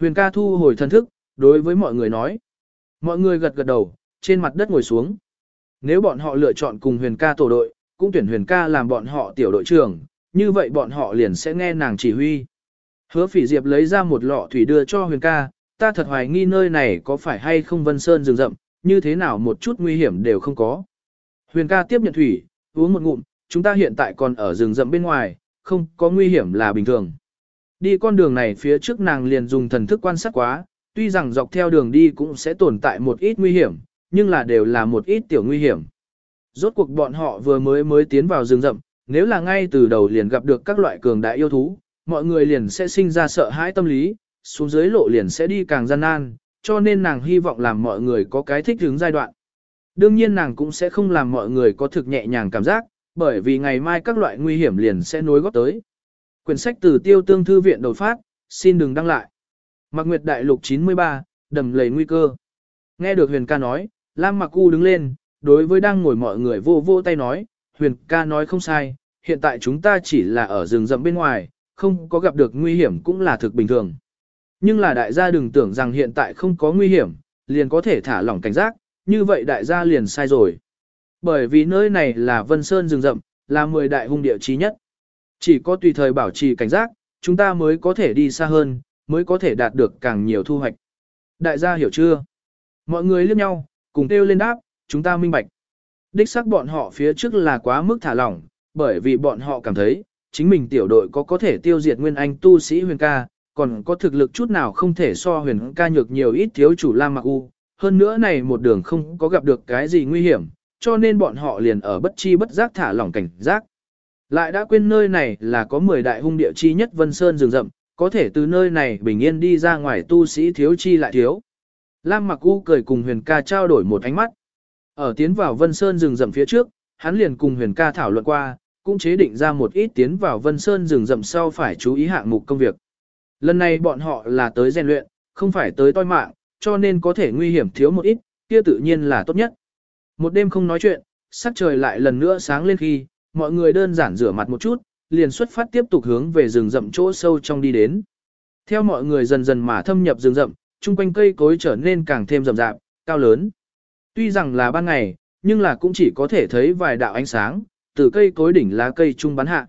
Huyền ca thu hồi thân thức, đối với mọi người nói. Mọi người gật gật đầu, trên mặt đất ngồi xuống. Nếu bọn họ lựa chọn cùng huyền ca tổ đội, cũng tuyển huyền ca làm bọn họ tiểu đội trưởng, như vậy bọn họ liền sẽ nghe nàng chỉ huy. Hứa phỉ diệp lấy ra một lọ thủy đưa cho huyền ca, ta thật hoài nghi nơi này có phải hay không vân sơn rừng rậm, như thế nào một chút nguy hiểm đều không có. Huyền ca tiếp nhận thủy, uống một ngụm, chúng ta hiện tại còn ở rừng rậm bên ngoài, không có nguy hiểm là bình thường. Đi con đường này phía trước nàng liền dùng thần thức quan sát quá, tuy rằng dọc theo đường đi cũng sẽ tồn tại một ít nguy hiểm, nhưng là đều là một ít tiểu nguy hiểm. Rốt cuộc bọn họ vừa mới mới tiến vào rừng rậm, nếu là ngay từ đầu liền gặp được các loại cường đại yêu thú, mọi người liền sẽ sinh ra sợ hãi tâm lý, xuống dưới lộ liền sẽ đi càng gian nan, cho nên nàng hy vọng làm mọi người có cái thích ứng giai đoạn. Đương nhiên nàng cũng sẽ không làm mọi người có thực nhẹ nhàng cảm giác, bởi vì ngày mai các loại nguy hiểm liền sẽ nối góp tới. Quyển sách từ tiêu tương thư viện đột phát, xin đừng đăng lại. Mạc Nguyệt Đại Lục 93, đầm lầy nguy cơ. Nghe được Huyền ca nói, Lam Mặc U đứng lên, đối với đang ngồi mọi người vô vô tay nói, Huyền ca nói không sai, hiện tại chúng ta chỉ là ở rừng rậm bên ngoài, không có gặp được nguy hiểm cũng là thực bình thường. Nhưng là đại gia đừng tưởng rằng hiện tại không có nguy hiểm, liền có thể thả lỏng cảnh giác, như vậy đại gia liền sai rồi. Bởi vì nơi này là Vân Sơn rừng rậm, là 10 đại hung địa chí nhất. Chỉ có tùy thời bảo trì cảnh giác, chúng ta mới có thể đi xa hơn, mới có thể đạt được càng nhiều thu hoạch. Đại gia hiểu chưa? Mọi người liếc nhau, cùng kêu lên đáp, chúng ta minh bạch. Đích xác bọn họ phía trước là quá mức thả lỏng, bởi vì bọn họ cảm thấy, chính mình tiểu đội có có thể tiêu diệt nguyên anh tu sĩ huyền ca, còn có thực lực chút nào không thể so huyền ca nhược nhiều ít thiếu chủ Lam Mạc U. Hơn nữa này một đường không có gặp được cái gì nguy hiểm, cho nên bọn họ liền ở bất chi bất giác thả lỏng cảnh giác. Lại đã quên nơi này là có 10 đại hung địa chi nhất Vân Sơn rừng rậm, có thể từ nơi này bình yên đi ra ngoài tu sĩ thiếu chi lại thiếu. Lam Mặc U cười cùng Huyền ca trao đổi một ánh mắt. Ở tiến vào Vân Sơn rừng rậm phía trước, hắn liền cùng Huyền ca thảo luận qua, cũng chế định ra một ít tiến vào Vân Sơn rừng rậm sau phải chú ý hạng mục công việc. Lần này bọn họ là tới rèn luyện, không phải tới toi mạng, cho nên có thể nguy hiểm thiếu một ít, kia tự nhiên là tốt nhất. Một đêm không nói chuyện, sắc trời lại lần nữa sáng lên khi, mọi người đơn giản rửa mặt một chút, liền xuất phát tiếp tục hướng về rừng rậm chỗ sâu trong đi đến. Theo mọi người dần dần mà thâm nhập rừng rậm, chung quanh cây cối trở nên càng thêm rậm rạp, cao lớn. Tuy rằng là ban ngày, nhưng là cũng chỉ có thể thấy vài đạo ánh sáng, từ cây cối đỉnh lá cây trung bắn hạ.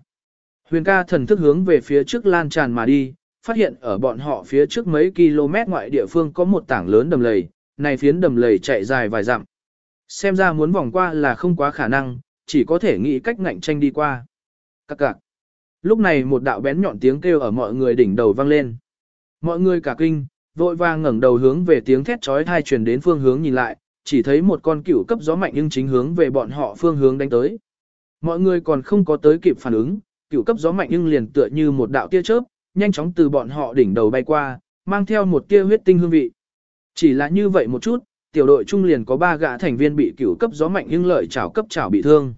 Huyền ca thần thức hướng về phía trước lan tràn mà đi, phát hiện ở bọn họ phía trước mấy km ngoại địa phương có một tảng lớn đầm lầy, này phiến đầm lầy chạy dài vài dặm. Xem ra muốn vòng qua là không quá khả năng, chỉ có thể nghĩ cách ngạnh tranh đi qua. Các cạc. Lúc này một đạo bén nhọn tiếng kêu ở mọi người đỉnh đầu vang lên. Mọi người cả kinh, vội vàng ngẩng đầu hướng về tiếng thét chói tai truyền đến phương hướng nhìn lại, chỉ thấy một con cựu cấp gió mạnh nhưng chính hướng về bọn họ phương hướng đánh tới. Mọi người còn không có tới kịp phản ứng, cựu cấp gió mạnh nhưng liền tựa như một đạo tia chớp, nhanh chóng từ bọn họ đỉnh đầu bay qua, mang theo một tia huyết tinh hương vị. Chỉ là như vậy một chút, tiểu đội trung liền có ba gã thành viên bị cựu cấp gió mạnh nhưng lợi chảo cấp chảo bị thương.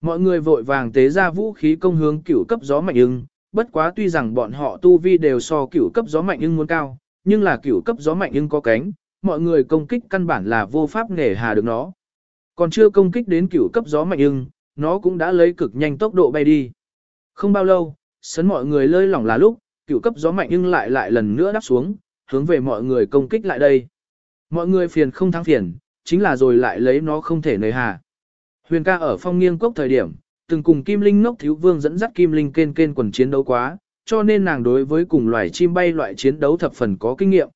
Mọi người vội vàng tế ra vũ khí công hướng cựu cấp gió mạnh nhưng, bất quá tuy rằng bọn họ tu vi đều so cựu cấp gió mạnh nhưng muốn cao, nhưng là cửu cấp gió mạnh nhưng có cánh, mọi người công kích căn bản là vô pháp nghề hà được nó. Còn chưa công kích đến cửu cấp gió mạnh nhưng, nó cũng đã lấy cực nhanh tốc độ bay đi. Không bao lâu, sấn mọi người lơi lỏng là lúc, cửu cấp gió mạnh nhưng lại lại lần nữa đáp xuống, hướng về mọi người công kích lại đây. Mọi người phiền không thắng phiền, chính là rồi lại lấy nó không thể nơi hà. Huyền ca ở phong nghiêng cốc thời điểm, từng cùng Kim Linh ngốc thiếu vương dẫn dắt Kim Linh kên kên quần chiến đấu quá, cho nên nàng đối với cùng loài chim bay loại chiến đấu thập phần có kinh nghiệm.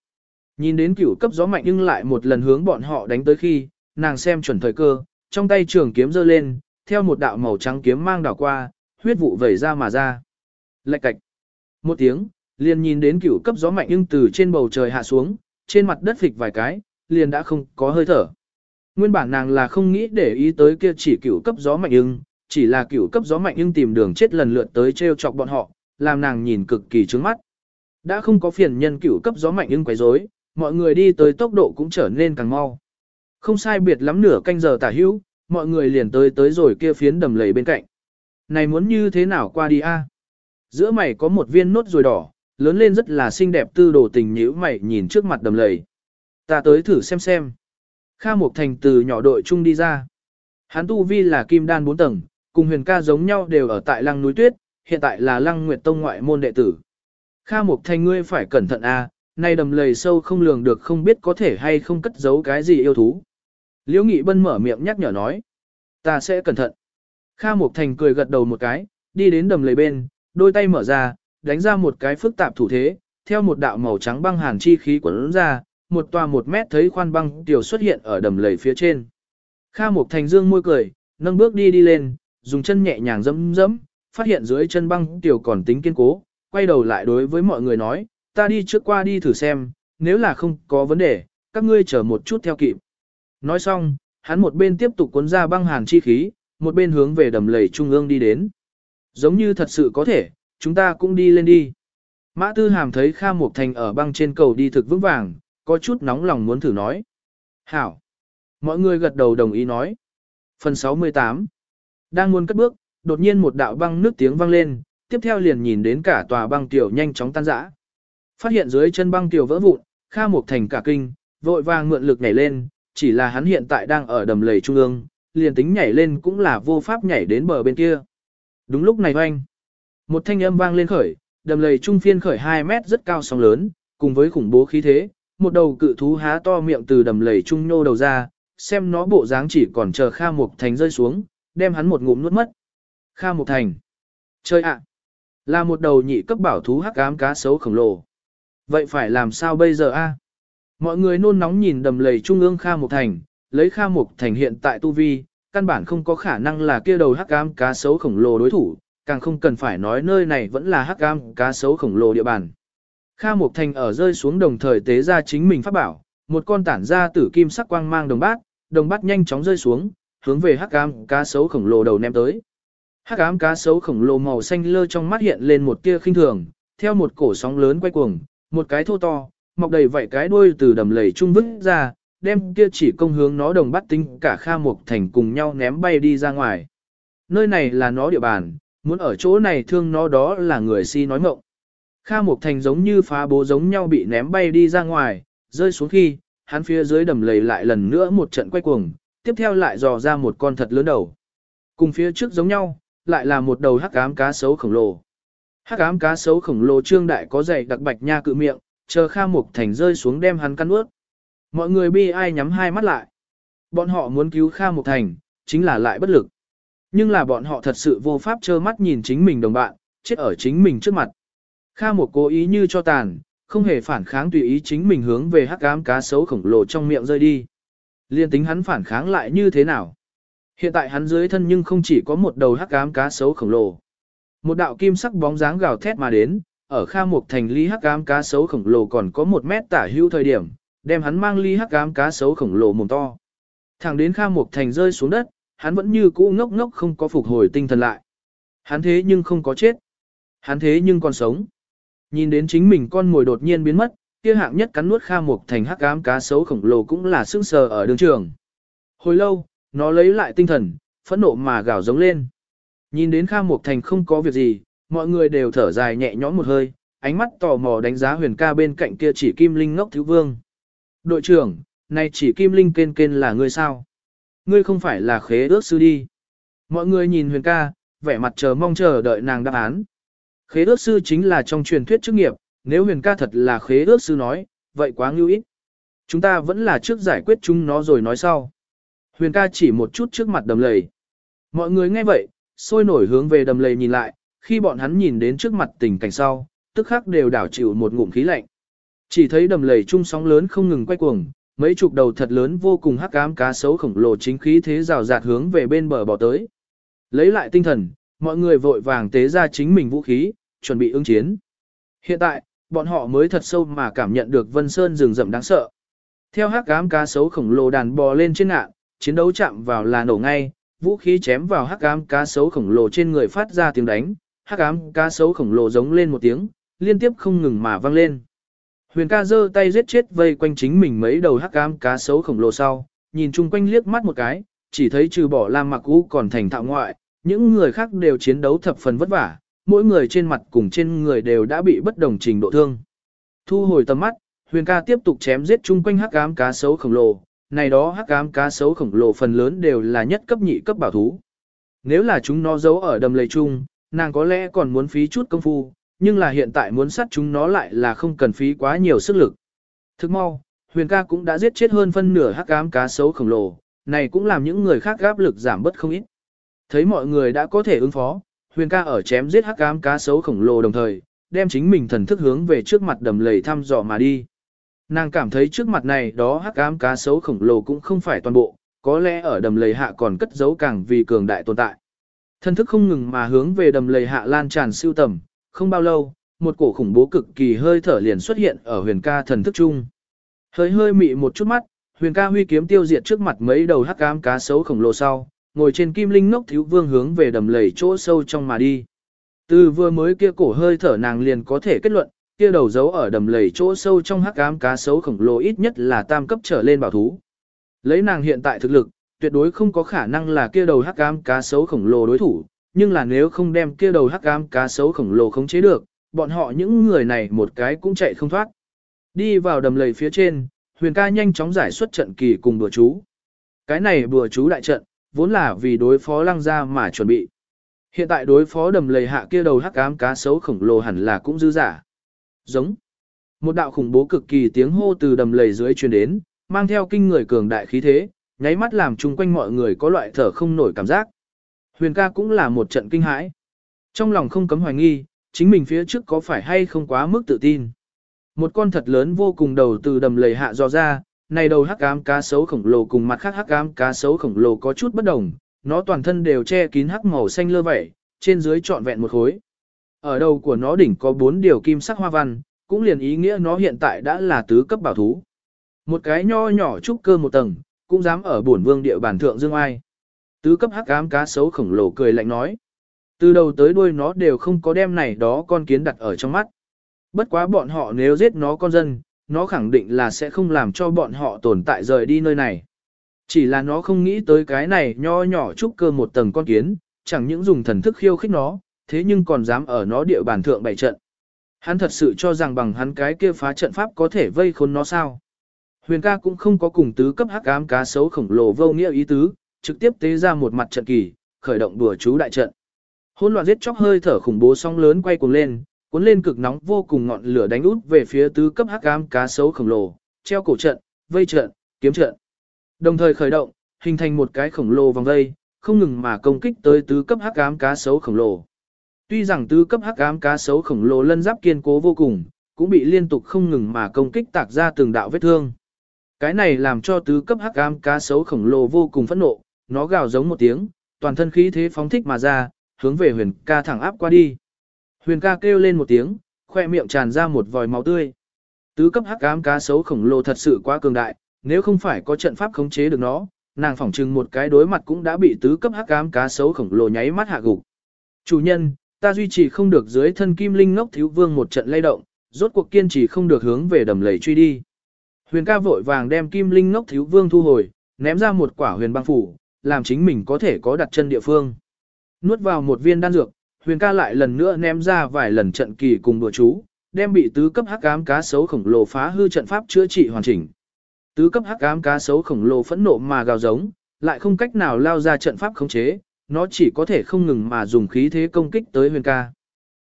Nhìn đến cửu cấp gió mạnh nhưng lại một lần hướng bọn họ đánh tới khi, nàng xem chuẩn thời cơ, trong tay trường kiếm giơ lên, theo một đạo màu trắng kiếm mang đảo qua, huyết vụ vẩy ra mà ra. Lạch cạch. Một tiếng, liền nhìn đến cửu cấp gió mạnh nhưng từ trên bầu trời hạ xuống, trên mặt đất phịch vài cái, liền đã không có hơi thở. Nguyên bản nàng là không nghĩ để ý tới kia chỉ cửu cấp gió mạnh nhưng chỉ là cửu cấp gió mạnh nhưng tìm đường chết lần lượt tới treo chọc bọn họ, làm nàng nhìn cực kỳ trướng mắt. Đã không có phiền nhân cửu cấp gió mạnh ưng quấy rối, mọi người đi tới tốc độ cũng trở nên càng mau. Không sai biệt lắm nửa canh giờ tả hữu, mọi người liền tới tới rồi kia phiến đầm lầy bên cạnh. Này muốn như thế nào qua đi a? Giữa mày có một viên nốt rồi đỏ, lớn lên rất là xinh đẹp tư đồ tình nhữ mày nhìn trước mặt đầm lầy. Ta tới thử xem xem. Kha Mục Thành từ nhỏ đội chung đi ra. Hắn tu vi là kim đan 4 tầng, cùng huyền ca giống nhau đều ở tại lăng núi tuyết, hiện tại là lăng nguyệt tông ngoại môn đệ tử. Kha Mục Thanh ngươi phải cẩn thận a, nay đầm lầy sâu không lường được không biết có thể hay không cất giấu cái gì yêu thú. Liễu Nghị Bân mở miệng nhắc nhở nói. Ta sẽ cẩn thận. Kha Mục Thành cười gật đầu một cái, đi đến đầm lầy bên, đôi tay mở ra, đánh ra một cái phức tạp thủ thế, theo một đạo màu trắng băng hàn chi khí quấn ra, một tòa một mét thấy khoan băng tiểu xuất hiện ở đầm lầy phía trên. Kha Mục Thành dương môi cười, nâng bước đi đi lên, dùng chân nhẹ nhàng dẫm dẫm, phát hiện dưới chân băng tiểu còn tính kiên cố, quay đầu lại đối với mọi người nói, ta đi trước qua đi thử xem, nếu là không có vấn đề, các ngươi chờ một chút theo kịp. Nói xong, hắn một bên tiếp tục cuốn ra băng hàn chi khí, một bên hướng về đầm lầy trung ương đi đến. Giống như thật sự có thể, chúng ta cũng đi lên đi. Mã Tư Hàm thấy Kha Mục Thành ở băng trên cầu đi thực vững vàng, có chút nóng lòng muốn thử nói. Hảo. Mọi người gật đầu đồng ý nói. Phần 68 Đang muốn cất bước, đột nhiên một đạo băng nước tiếng vang lên, tiếp theo liền nhìn đến cả tòa băng tiểu nhanh chóng tan rã. Phát hiện dưới chân băng tiểu vỡ vụn, Kha Mục Thành cả kinh, vội vàng mượn lực nhảy lên, chỉ là hắn hiện tại đang ở đầm lầy trung ương, liền tính nhảy lên cũng là vô pháp nhảy đến bờ bên kia. Đúng lúc này oanh. Một thanh âm vang lên khởi, đầm lầy trung phiên khởi 2 mét rất cao sóng lớn, cùng với khủng bố khí thế, một đầu cự thú há to miệng từ đầm lầy trung nô đầu ra, xem nó bộ dáng chỉ còn chờ Kha Mục Thành rơi xuống, đem hắn một ngụm nuốt mất. Kha Mục Thành. Chơi ạ. Là một đầu nhị cấp bảo thú hắc ám cá sấu khổng lồ. Vậy phải làm sao bây giờ a? Mọi người nôn nóng nhìn đầm lầy trung ương Kha Mục Thành, lấy Kha Mục Thành hiện tại tu vi, căn bản không có khả năng là kia đầu hắc ám cá sấu khổng lồ đối thủ, càng không cần phải nói nơi này vẫn là hắc ám cá sấu khổng lồ địa bàn. Kha Mục Thành ở rơi xuống đồng thời tế ra chính mình pháp bảo, một con tản ra tử kim sắc quang mang đồng bát, đồng bát nhanh chóng rơi xuống, hướng về hắc ám cá sấu khổng lồ đầu ném tới. Hắc ám cá sấu khổng lồ màu xanh lơ trong mắt hiện lên một tia khinh thường, theo một cổ sóng lớn quay cuồng, một cái thô to, mọc đầy vảy cái đuôi từ đầm lầy trung vứt ra, đem kia chỉ công hướng nó đồng bắt tinh cả Kha Mục Thành cùng nhau ném bay đi ra ngoài. Nơi này là nó địa bàn, muốn ở chỗ này thương nó đó là người si nói mộng. Kha Mục Thành giống như phá bố giống nhau bị ném bay đi ra ngoài, rơi xuống khi, hắn phía dưới đầm lầy lại lần nữa một trận quay cuồng, tiếp theo lại dò ra một con thật lớn đầu. Cùng phía trước giống nhau, lại là một đầu hắc ám cá sấu khổng lồ. Hắc ám cá sấu khổng lồ trương đại có dày đặc bạch nha cự miệng, chờ Kha mục Thành rơi xuống đem hắn căn ướt. Mọi người bi ai nhắm hai mắt lại. Bọn họ muốn cứu Kha mục Thành, chính là lại bất lực. Nhưng là bọn họ thật sự vô pháp trơ mắt nhìn chính mình đồng bạn, chết ở chính mình trước mặt. Kha mục cố ý như cho tàn, không hề phản kháng tùy ý chính mình hướng về hắc ám cá sấu khổng lồ trong miệng rơi đi. Liên tính hắn phản kháng lại như thế nào? Hiện tại hắn dưới thân nhưng không chỉ có một đầu hắc ám cá sấu khổng lồ. Một đạo kim sắc bóng dáng gào thét mà đến, ở Kha Mục thành ly hắc ám cá sấu khổng lồ còn có một mét tả hữu thời điểm, đem hắn mang ly hắc ám cá sấu khổng lồ mồm to. Thẳng đến Kha Mục thành rơi xuống đất, hắn vẫn như cũ ngốc ngốc không có phục hồi tinh thần lại. Hắn thế nhưng không có chết. Hắn thế nhưng còn sống. Nhìn đến chính mình con mồi đột nhiên biến mất, kia hạng nhất cắn nuốt Kha Mục thành hắc ám cá sấu khổng lồ cũng là sững sờ ở đường trường. Hồi lâu, nó lấy lại tinh thần, phẫn nộ mà gào giống lên. Nhìn đến Kha Mục thành không có việc gì, mọi người đều thở dài nhẹ nhõm một hơi, ánh mắt tò mò đánh giá huyền ca bên cạnh kia chỉ kim linh ngốc thiếu vương. Đội trưởng, này chỉ kim linh kên kên là ngươi sao? Ngươi không phải là khế ước sư đi. Mọi người nhìn huyền ca, vẻ mặt chờ mong chờ đợi nàng đáp án. Khế ước sư chính là trong truyền thuyết chức nghiệp, nếu huyền ca thật là khế ước sư nói, vậy quá ngưu ít. Chúng ta vẫn là trước giải quyết chúng nó rồi nói sau. Huyền ca chỉ một chút trước mặt đầm lầy. Mọi người nghe vậy, sôi nổi hướng về đầm lầy nhìn lại, khi bọn hắn nhìn đến trước mặt tình cảnh sau, tức khắc đều đảo chịu một ngụm khí lạnh. Chỉ thấy đầm lầy trung sóng lớn không ngừng quay cuồng, mấy chục đầu thật lớn vô cùng hắc ám cá sấu khổng lồ chính khí thế rào rạt hướng về bên bờ bỏ tới. Lấy lại tinh thần, mọi người vội vàng tế ra chính mình vũ khí, chuẩn bị ứng chiến. Hiện tại, bọn họ mới thật sâu mà cảm nhận được Vân Sơn rừng rậm đáng sợ. Theo hắc ám cá sấu khổng lồ đàn bò lên trên ngạn, chiến đấu chạm vào là nổ ngay, vũ khí chém vào hắc ám cá sấu khổng lồ trên người phát ra tiếng đánh, hắc ám cá sấu khổng lồ giống lên một tiếng, liên tiếp không ngừng mà vang lên. Huyền ca giơ tay giết chết vây quanh chính mình mấy đầu hắc ám cá sấu khổng lồ sau, nhìn chung quanh liếc mắt một cái, chỉ thấy trừ bỏ Lam Mặc U còn thành thạo ngoại, những người khác đều chiến đấu thập phần vất vả, mỗi người trên mặt cùng trên người đều đã bị bất đồng trình độ thương. Thu hồi tầm mắt, Huyền ca tiếp tục chém giết chung quanh hắc ám cá sấu khổng lồ, này đó hắc ám cá sấu khổng lồ phần lớn đều là nhất cấp nhị cấp bảo thú. Nếu là chúng nó giấu ở đầm lầy chung, nàng có lẽ còn muốn phí chút công phu, nhưng là hiện tại muốn sát chúng nó lại là không cần phí quá nhiều sức lực. Thức mau, huyền ca cũng đã giết chết hơn phân nửa hắc ám cá sấu khổng lồ, này cũng làm những người khác gáp lực giảm bớt không ít. Thấy mọi người đã có thể ứng phó, huyền ca ở chém giết hắc ám cá sấu khổng lồ đồng thời, đem chính mình thần thức hướng về trước mặt đầm lầy thăm dò mà đi. Nàng cảm thấy trước mặt này đó hắc ám cá sấu khổng lồ cũng không phải toàn bộ, có lẽ ở đầm lầy hạ còn cất giấu càng vì cường đại tồn tại. Thần thức không ngừng mà hướng về đầm lầy hạ lan tràn siêu tầm, không bao lâu, một cổ khủng bố cực kỳ hơi thở liền xuất hiện ở huyền ca thần thức chung. Hơi hơi mị một chút mắt, huyền ca huy kiếm tiêu diệt trước mặt mấy đầu hắc ám cá sấu khổng lồ sau, ngồi trên kim linh ngốc thiếu vương hướng về đầm lầy chỗ sâu trong mà đi. Từ vừa mới kia cổ hơi thở nàng liền có thể kết luận, kia đầu dấu ở đầm lầy chỗ sâu trong hắc ám cá sấu khổng lồ ít nhất là tam cấp trở lên bảo thú. Lấy nàng hiện tại thực lực, tuyệt đối không có khả năng là kia đầu hắc ám cá sấu khổng lồ đối thủ, nhưng là nếu không đem kia đầu hắc ám cá sấu khổng lồ khống chế được, bọn họ những người này một cái cũng chạy không thoát. Đi vào đầm lầy phía trên, huyền ca nhanh chóng giải xuất trận kỳ cùng bùa chú. Cái này bùa chú đại trận, vốn là vì đối phó lăng gia mà chuẩn bị. Hiện tại đối phó đầm lầy hạ kia đầu hắc ám cá sấu khổng lồ hẳn là cũng dư giả. Giống. Một đạo khủng bố cực kỳ tiếng hô từ đầm lầy dưới truyền đến, mang theo kinh người cường đại khí thế, nháy mắt làm chung quanh mọi người có loại thở không nổi cảm giác. Huyền ca cũng là một trận kinh hãi. Trong lòng không cấm hoài nghi, chính mình phía trước có phải hay không quá mức tự tin. Một con thật lớn vô cùng đầu từ đầm lầy hạ dò ra, này đầu hắc ám cá sấu khổng lồ cùng mặt khác hắc ám cá sấu khổng lồ có chút bất đồng, nó toàn thân đều che kín hắc màu xanh lơ vẩy, trên dưới trọn vẹn một khối. Ở đầu của nó đỉnh có bốn điều kim sắc hoa văn, cũng liền ý nghĩa nó hiện tại đã là tứ cấp bảo thú. Một cái nho nhỏ trúc cơ một tầng, cũng dám ở bổn vương địa bản thượng dương ai. Tứ cấp hắc ám cá sấu khổng lồ cười lạnh nói. Từ đầu tới đuôi nó đều không có đem này đó con kiến đặt ở trong mắt. Bất quá bọn họ nếu giết nó con dân, nó khẳng định là sẽ không làm cho bọn họ tồn tại rời đi nơi này. Chỉ là nó không nghĩ tới cái này nho nhỏ trúc cơ một tầng con kiến, chẳng những dùng thần thức khiêu khích nó, thế nhưng còn dám ở nó địa bàn thượng bày trận. Hắn thật sự cho rằng bằng hắn cái kia phá trận pháp có thể vây khốn nó sao. Huyền ca cũng không có cùng tứ cấp hắc ám cá sấu khổng lồ vô nghĩa ý tứ, trực tiếp tế ra một mặt trận kỳ, khởi động đùa chú đại trận. Hỗn loạn giết chóc hơi thở khủng bố sóng lớn quay cuồng lên, cuốn lên cực nóng vô cùng ngọn lửa đánh út về phía tứ cấp hắc ám cá sấu khổng lồ, treo cổ trận, vây trận, kiếm trận. Đồng thời khởi động, hình thành một cái khổng lồ vòng vây, không ngừng mà công kích tới tứ cấp hắc ám cá sấu khổng lồ. Tuy rằng tứ cấp hắc ám cá sấu khổng lồ lân giáp kiên cố vô cùng, cũng bị liên tục không ngừng mà công kích tạc ra từng đạo vết thương. Cái này làm cho tứ cấp hắc ám cá sấu khổng lồ vô cùng phẫn nộ, nó gào giống một tiếng, toàn thân khí thế phóng thích mà ra, hướng về huyền ca thẳng áp qua đi. Huyền ca kêu lên một tiếng, khoe miệng tràn ra một vòi máu tươi. Tứ cấp hắc ám cá sấu khổng lồ thật sự quá cường đại, nếu không phải có trận pháp khống chế được nó, nàng phỏng chừng một cái đối mặt cũng đã bị tứ cấp hắc ám cá sấu khổng lồ nháy mắt hạ gục. Chủ nhân, ta duy trì không được dưới thân kim linh ngốc thiếu vương một trận lay động, rốt cuộc kiên trì không được hướng về đầm lầy truy đi. Huyền ca vội vàng đem kim linh ngốc thiếu vương thu hồi, ném ra một quả huyền băng phủ, làm chính mình có thể có đặt chân địa phương. Nuốt vào một viên đan dược, huyền ca lại lần nữa ném ra vài lần trận kỳ cùng đùa chú, đem bị tứ cấp hắc ám cá sấu khổng lồ phá hư trận pháp chữa trị hoàn chỉnh. Tứ cấp hắc ám cá sấu khổng lồ phẫn nộ mà gào giống, lại không cách nào lao ra trận pháp khống chế, nó chỉ có thể không ngừng mà dùng khí thế công kích tới huyền ca.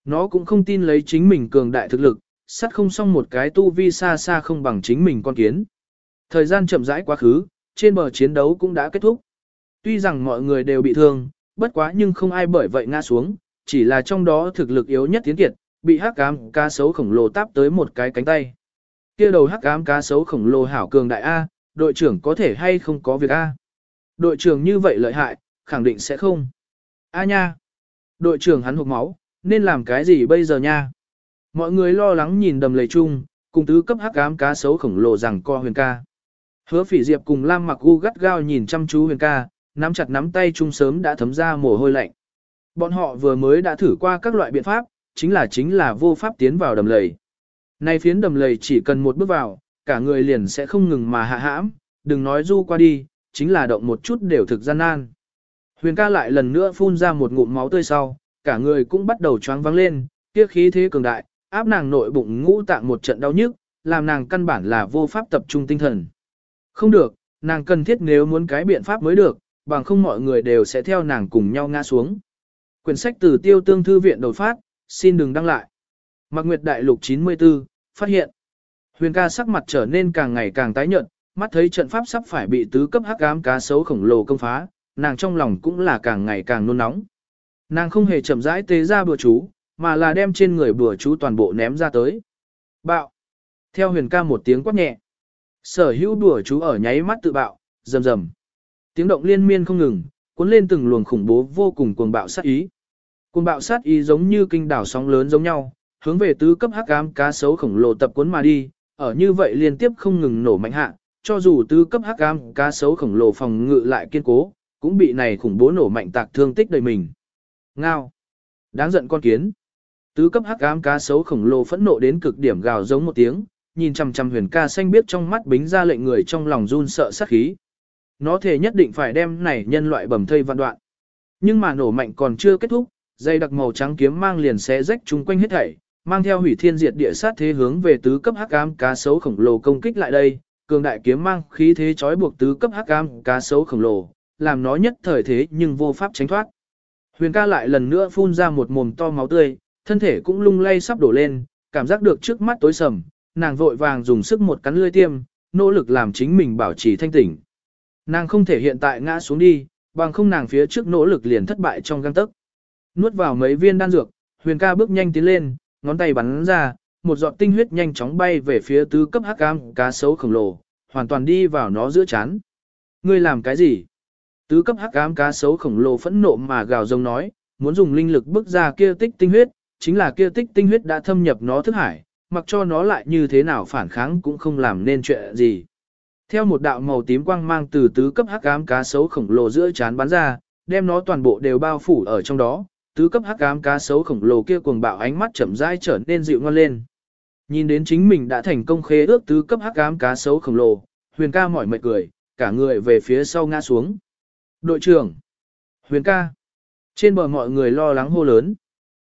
Nó cũng không tin lấy chính mình cường đại thực lực, sắt không xong một cái tu vi xa xa không bằng chính mình con kiến. Thời gian chậm rãi quá khứ, trên bờ chiến đấu cũng đã kết thúc. Tuy rằng mọi người đều bị thương, bất quá nhưng không ai bởi vậy ngã xuống, chỉ là trong đó thực lực yếu nhất tiến kiệt, bị hắc ám cá sấu khổng lồ táp tới một cái cánh tay. Kia đầu hắc ám cá sấu khổng lồ hảo cường đại A, đội trưởng có thể hay không có việc A. Đội trưởng như vậy lợi hại, khẳng định sẽ không. A nha. Đội trưởng hắn hụt máu, nên làm cái gì bây giờ nha? Mọi người lo lắng nhìn đầm lầy chung, cùng tứ cấp hắc ám cá sấu khổng lồ rằng co huyền ca. Hứa phỉ diệp cùng Lam mặc u gắt gao nhìn chăm chú huyền ca, nắm chặt nắm tay chung sớm đã thấm ra mồ hôi lạnh. Bọn họ vừa mới đã thử qua các loại biện pháp, chính là chính là vô pháp tiến vào đầm lầy. Nay phiến đầm lầy chỉ cần một bước vào, cả người liền sẽ không ngừng mà hạ hãm, đừng nói du qua đi, chính là động một chút đều thực gian nan. Huyền ca lại lần nữa phun ra một ngụm máu tươi sau, cả người cũng bắt đầu choáng vắng lên, kia khí thế cường đại, áp nàng nội bụng ngũ tạng một trận đau nhức, làm nàng căn bản là vô pháp tập trung tinh thần. Không được, nàng cần thiết nếu muốn cái biện pháp mới được, bằng không mọi người đều sẽ theo nàng cùng nhau ngã xuống. Quyển sách từ tiêu tương thư viện đột phát, xin đừng đăng lại. Mạc Nguyệt Đại Lục 94, phát hiện. Huyền ca sắc mặt trở nên càng ngày càng tái nhợt, mắt thấy trận pháp sắp phải bị tứ cấp hắc ám cá sấu khổng lồ công phá, nàng trong lòng cũng là càng ngày càng nôn nóng. Nàng không hề chậm rãi tế ra bùa chú, mà là đem trên người bùa chú toàn bộ ném ra tới. Bạo. Theo huyền ca một tiếng quát nhẹ. Sở hữu bùa chú ở nháy mắt tự bạo, rầm rầm. Tiếng động liên miên không ngừng, cuốn lên từng luồng khủng bố vô cùng cuồng bạo sát ý. Cuồng bạo sát ý giống như kinh đảo sóng lớn giống nhau, hướng về tứ cấp hắc ám cá sấu khổng lồ tập cuốn mà đi, ở như vậy liên tiếp không ngừng nổ mạnh hạ, cho dù tứ cấp hắc ám cá sấu khổng lồ phòng ngự lại kiên cố, cũng bị này khủng bố nổ mạnh tạc thương tích đầy mình. Ngao. Đáng giận con kiến. Tứ cấp hắc ám cá sấu khổng lồ phẫn nộ đến cực điểm gào giống một tiếng, nhìn chằm chằm huyền ca xanh biết trong mắt bính ra lệnh người trong lòng run sợ sát khí. Nó thể nhất định phải đem này nhân loại bầm thây vạn đoạn. Nhưng mà nổ mạnh còn chưa kết thúc, dây đặc màu trắng kiếm mang liền xé rách chung quanh hết thảy, mang theo hủy thiên diệt địa sát thế hướng về tứ cấp hắc ám cá sấu khổng lồ công kích lại đây, cường đại kiếm mang khí thế chói buộc tứ cấp hắc ám cá sấu khổng lồ, làm nó nhất thời thế nhưng vô pháp tránh thoát. Huyền ca lại lần nữa phun ra một mồm to máu tươi, thân thể cũng lung lay sắp đổ lên, cảm giác được trước mắt tối sầm, nàng vội vàng dùng sức một cắn lưỡi tiêm, nỗ lực làm chính mình bảo trì thanh tỉnh. Nàng không thể hiện tại ngã xuống đi, bằng không nàng phía trước nỗ lực liền thất bại trong găng tấc. Nuốt vào mấy viên đan dược, Huyền ca bước nhanh tiến lên, ngón tay bắn ra, một giọt tinh huyết nhanh chóng bay về phía tứ cấp hắc cam cá sấu khổng lồ, hoàn toàn đi vào nó giữa chán. Ngươi làm cái gì? Tứ cấp hắc ám cá sấu khổng lồ phẫn nộ mà gào rống nói, muốn dùng linh lực bức ra kia tích tinh huyết, chính là kia tích tinh huyết đã thâm nhập nó thức hải, mặc cho nó lại như thế nào phản kháng cũng không làm nên chuyện gì. Theo một đạo màu tím quang mang từ tứ cấp hắc ám cá sấu khổng lồ giữa chán bắn ra, đem nó toàn bộ đều bao phủ ở trong đó, tứ cấp hắc ám cá sấu khổng lồ kia cuồng bạo ánh mắt chậm rãi trở nên dịu ngon lên. Nhìn đến chính mình đã thành công khế ước tứ cấp hắc ám cá sấu khổng lồ, Huyền ca mỏi mệt cười, cả người về phía sau ngã xuống. Đội trưởng! Huyền ca! Trên bờ mọi người lo lắng hô lớn.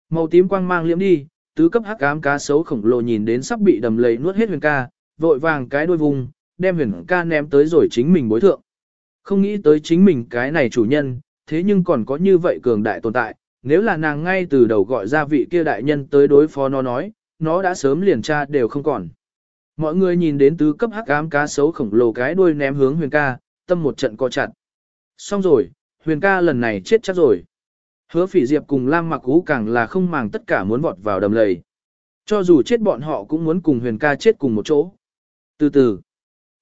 Màu tím quang mang liễm đi, tứ cấp hắc ám cá sấu khổng lồ nhìn đến sắp bị đầm lầy nuốt hết huyền ca, vội vàng cái đuôi vùng, đem huyền ca ném tới rồi chính mình bối thượng. Không nghĩ tới chính mình cái này chủ nhân, thế nhưng còn có như vậy cường đại tồn tại, nếu là nàng ngay từ đầu gọi ra vị kia đại nhân tới đối phó nó nói, nó đã sớm liền tra đều không còn. Mọi người nhìn đến tứ cấp hắc ám cá sấu khổng lồ cái đuôi ném hướng huyền ca, tâm một trận co chặt. Xong rồi, huyền ca lần này chết chắc rồi. Hứa phỉ diệp cùng Lam mặc ú càng là không màng tất cả muốn vọt vào đầm lầy. Cho dù chết bọn họ cũng muốn cùng huyền ca chết cùng một chỗ. Từ từ,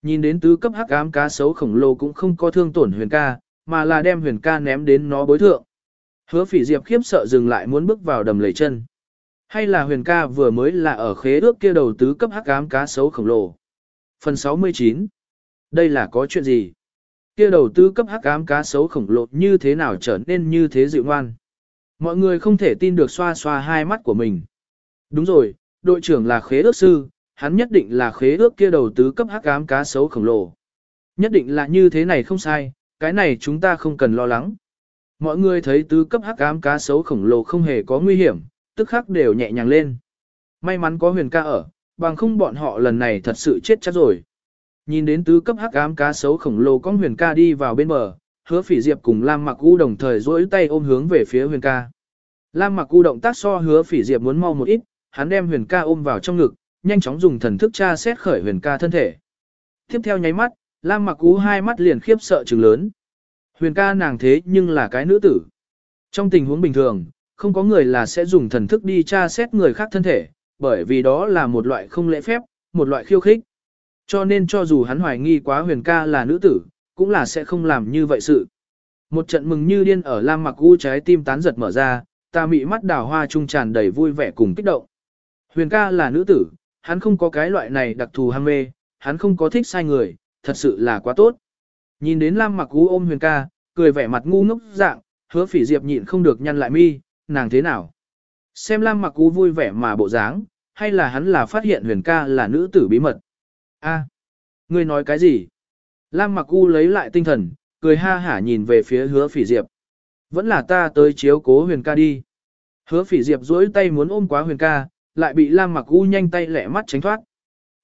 nhìn đến tứ cấp hắc ám cá sấu khổng lồ cũng không có thương tổn huyền ca, mà là đem huyền ca ném đến nó bối thượng. Hứa phỉ diệp khiếp sợ dừng lại muốn bước vào đầm lầy chân. Hay là huyền ca vừa mới là ở khế ước kia đầu tứ cấp hắc ám cá sấu khổng lồ. Phần 69 Đây là có chuyện gì? Kia đầu tư cấp hắc ám cá sấu khổng lồ như thế nào trở nên như thế dịu ngoan? Mọi người không thể tin được xoa xoa hai mắt của mình. Đúng rồi, đội trưởng là khế ước sư, hắn nhất định là khế ước kia đầu tứ cấp hắc ám cá sấu khổng lồ. Nhất định là như thế này không sai, cái này chúng ta không cần lo lắng. Mọi người thấy tứ cấp hắc ám cá sấu khổng lồ không hề có nguy hiểm, tức khắc đều nhẹ nhàng lên. May mắn có huyền ca ở, bằng không bọn họ lần này thật sự chết chắc rồi. Nhìn đến tứ cấp hắc ám cá sấu khổng lồ con huyền ca đi vào bên bờ, hứa phỉ diệp cùng Lam mặc u đồng thời duỗi tay ôm hướng về phía huyền ca. Lam mặc u động tác so hứa phỉ diệp muốn mau một ít, hắn đem huyền ca ôm vào trong ngực, nhanh chóng dùng thần thức tra xét khởi huyền ca thân thể. Tiếp theo nháy mắt, Lam mặc u hai mắt liền khiếp sợ trừng lớn. Huyền ca nàng thế nhưng là cái nữ tử. Trong tình huống bình thường, không có người là sẽ dùng thần thức đi tra xét người khác thân thể, bởi vì đó là một loại không lễ phép, một loại khiêu khích. Cho nên cho dù hắn hoài nghi quá huyền ca là nữ tử, cũng là sẽ không làm như vậy sự. Một trận mừng như điên ở Lam Mặc U trái tim tán giật mở ra, ta mị mắt đào hoa trung tràn đầy vui vẻ cùng kích động. Huyền ca là nữ tử, hắn không có cái loại này đặc thù ham mê, hắn không có thích sai người, thật sự là quá tốt. Nhìn đến Lam Mặc U ôm Huyền ca, cười vẻ mặt ngu ngốc dạng, hứa phỉ diệp nhịn không được nhăn lại mi, nàng thế nào? Xem Lam Mặc U vui vẻ mà bộ dáng, hay là hắn là phát hiện huyền ca là nữ tử bí mật? A, ngươi nói cái gì? Lam Mặc U lấy lại tinh thần, cười ha hả nhìn về phía hứa phỉ diệp. Vẫn là ta tới chiếu cố huyền ca đi. Hứa phỉ diệp duỗi tay muốn ôm quá huyền ca, lại bị Lam Mặc U nhanh tay lẹ mắt tránh thoát.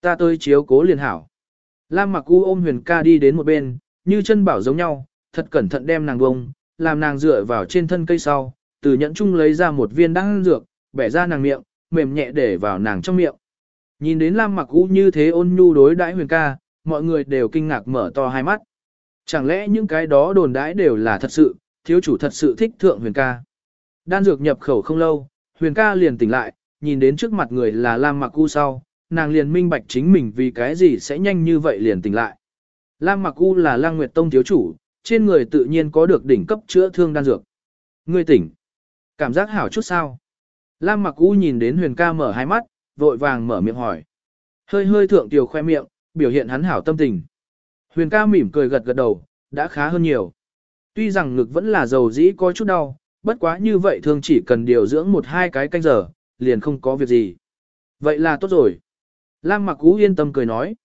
Ta tới chiếu cố liền hảo. Lam Mặc U ôm huyền ca đi đến một bên, như chân bảo giống nhau, thật cẩn thận đem nàng bông, làm nàng dựa vào trên thân cây sau, từ nhẫn chung lấy ra một viên đan dược, bẻ ra nàng miệng, mềm nhẹ để vào nàng trong miệng. Nhìn đến Lam Mặc U như thế ôn nhu đối đãi huyền ca, mọi người đều kinh ngạc mở to hai mắt. Chẳng lẽ những cái đó đồn đãi đều là thật sự, thiếu chủ thật sự thích thượng huyền ca. Đan dược nhập khẩu không lâu, huyền ca liền tỉnh lại, nhìn đến trước mặt người là Lam Mặc U sau, nàng liền minh bạch chính mình vì cái gì sẽ nhanh như vậy liền tỉnh lại. Lam Mặc U là Lang Nguyệt Tông thiếu chủ, trên người tự nhiên có được đỉnh cấp chữa thương đan dược. Ngươi tỉnh. Cảm giác hảo chút sao? Lam Mặc U nhìn đến Huyền ca mở hai mắt, vội vàng mở miệng hỏi. Hơi hơi thượng tiểu khoe miệng, biểu hiện hắn hảo tâm tình. Huyền ca mỉm cười gật gật đầu, đã khá hơn nhiều. Tuy rằng ngực vẫn là dầu dĩ có chút đau, bất quá như vậy thường chỉ cần điều dưỡng một hai cái canh giờ, liền không có việc gì. Vậy là tốt rồi. Lam Mặc ú yên tâm cười nói.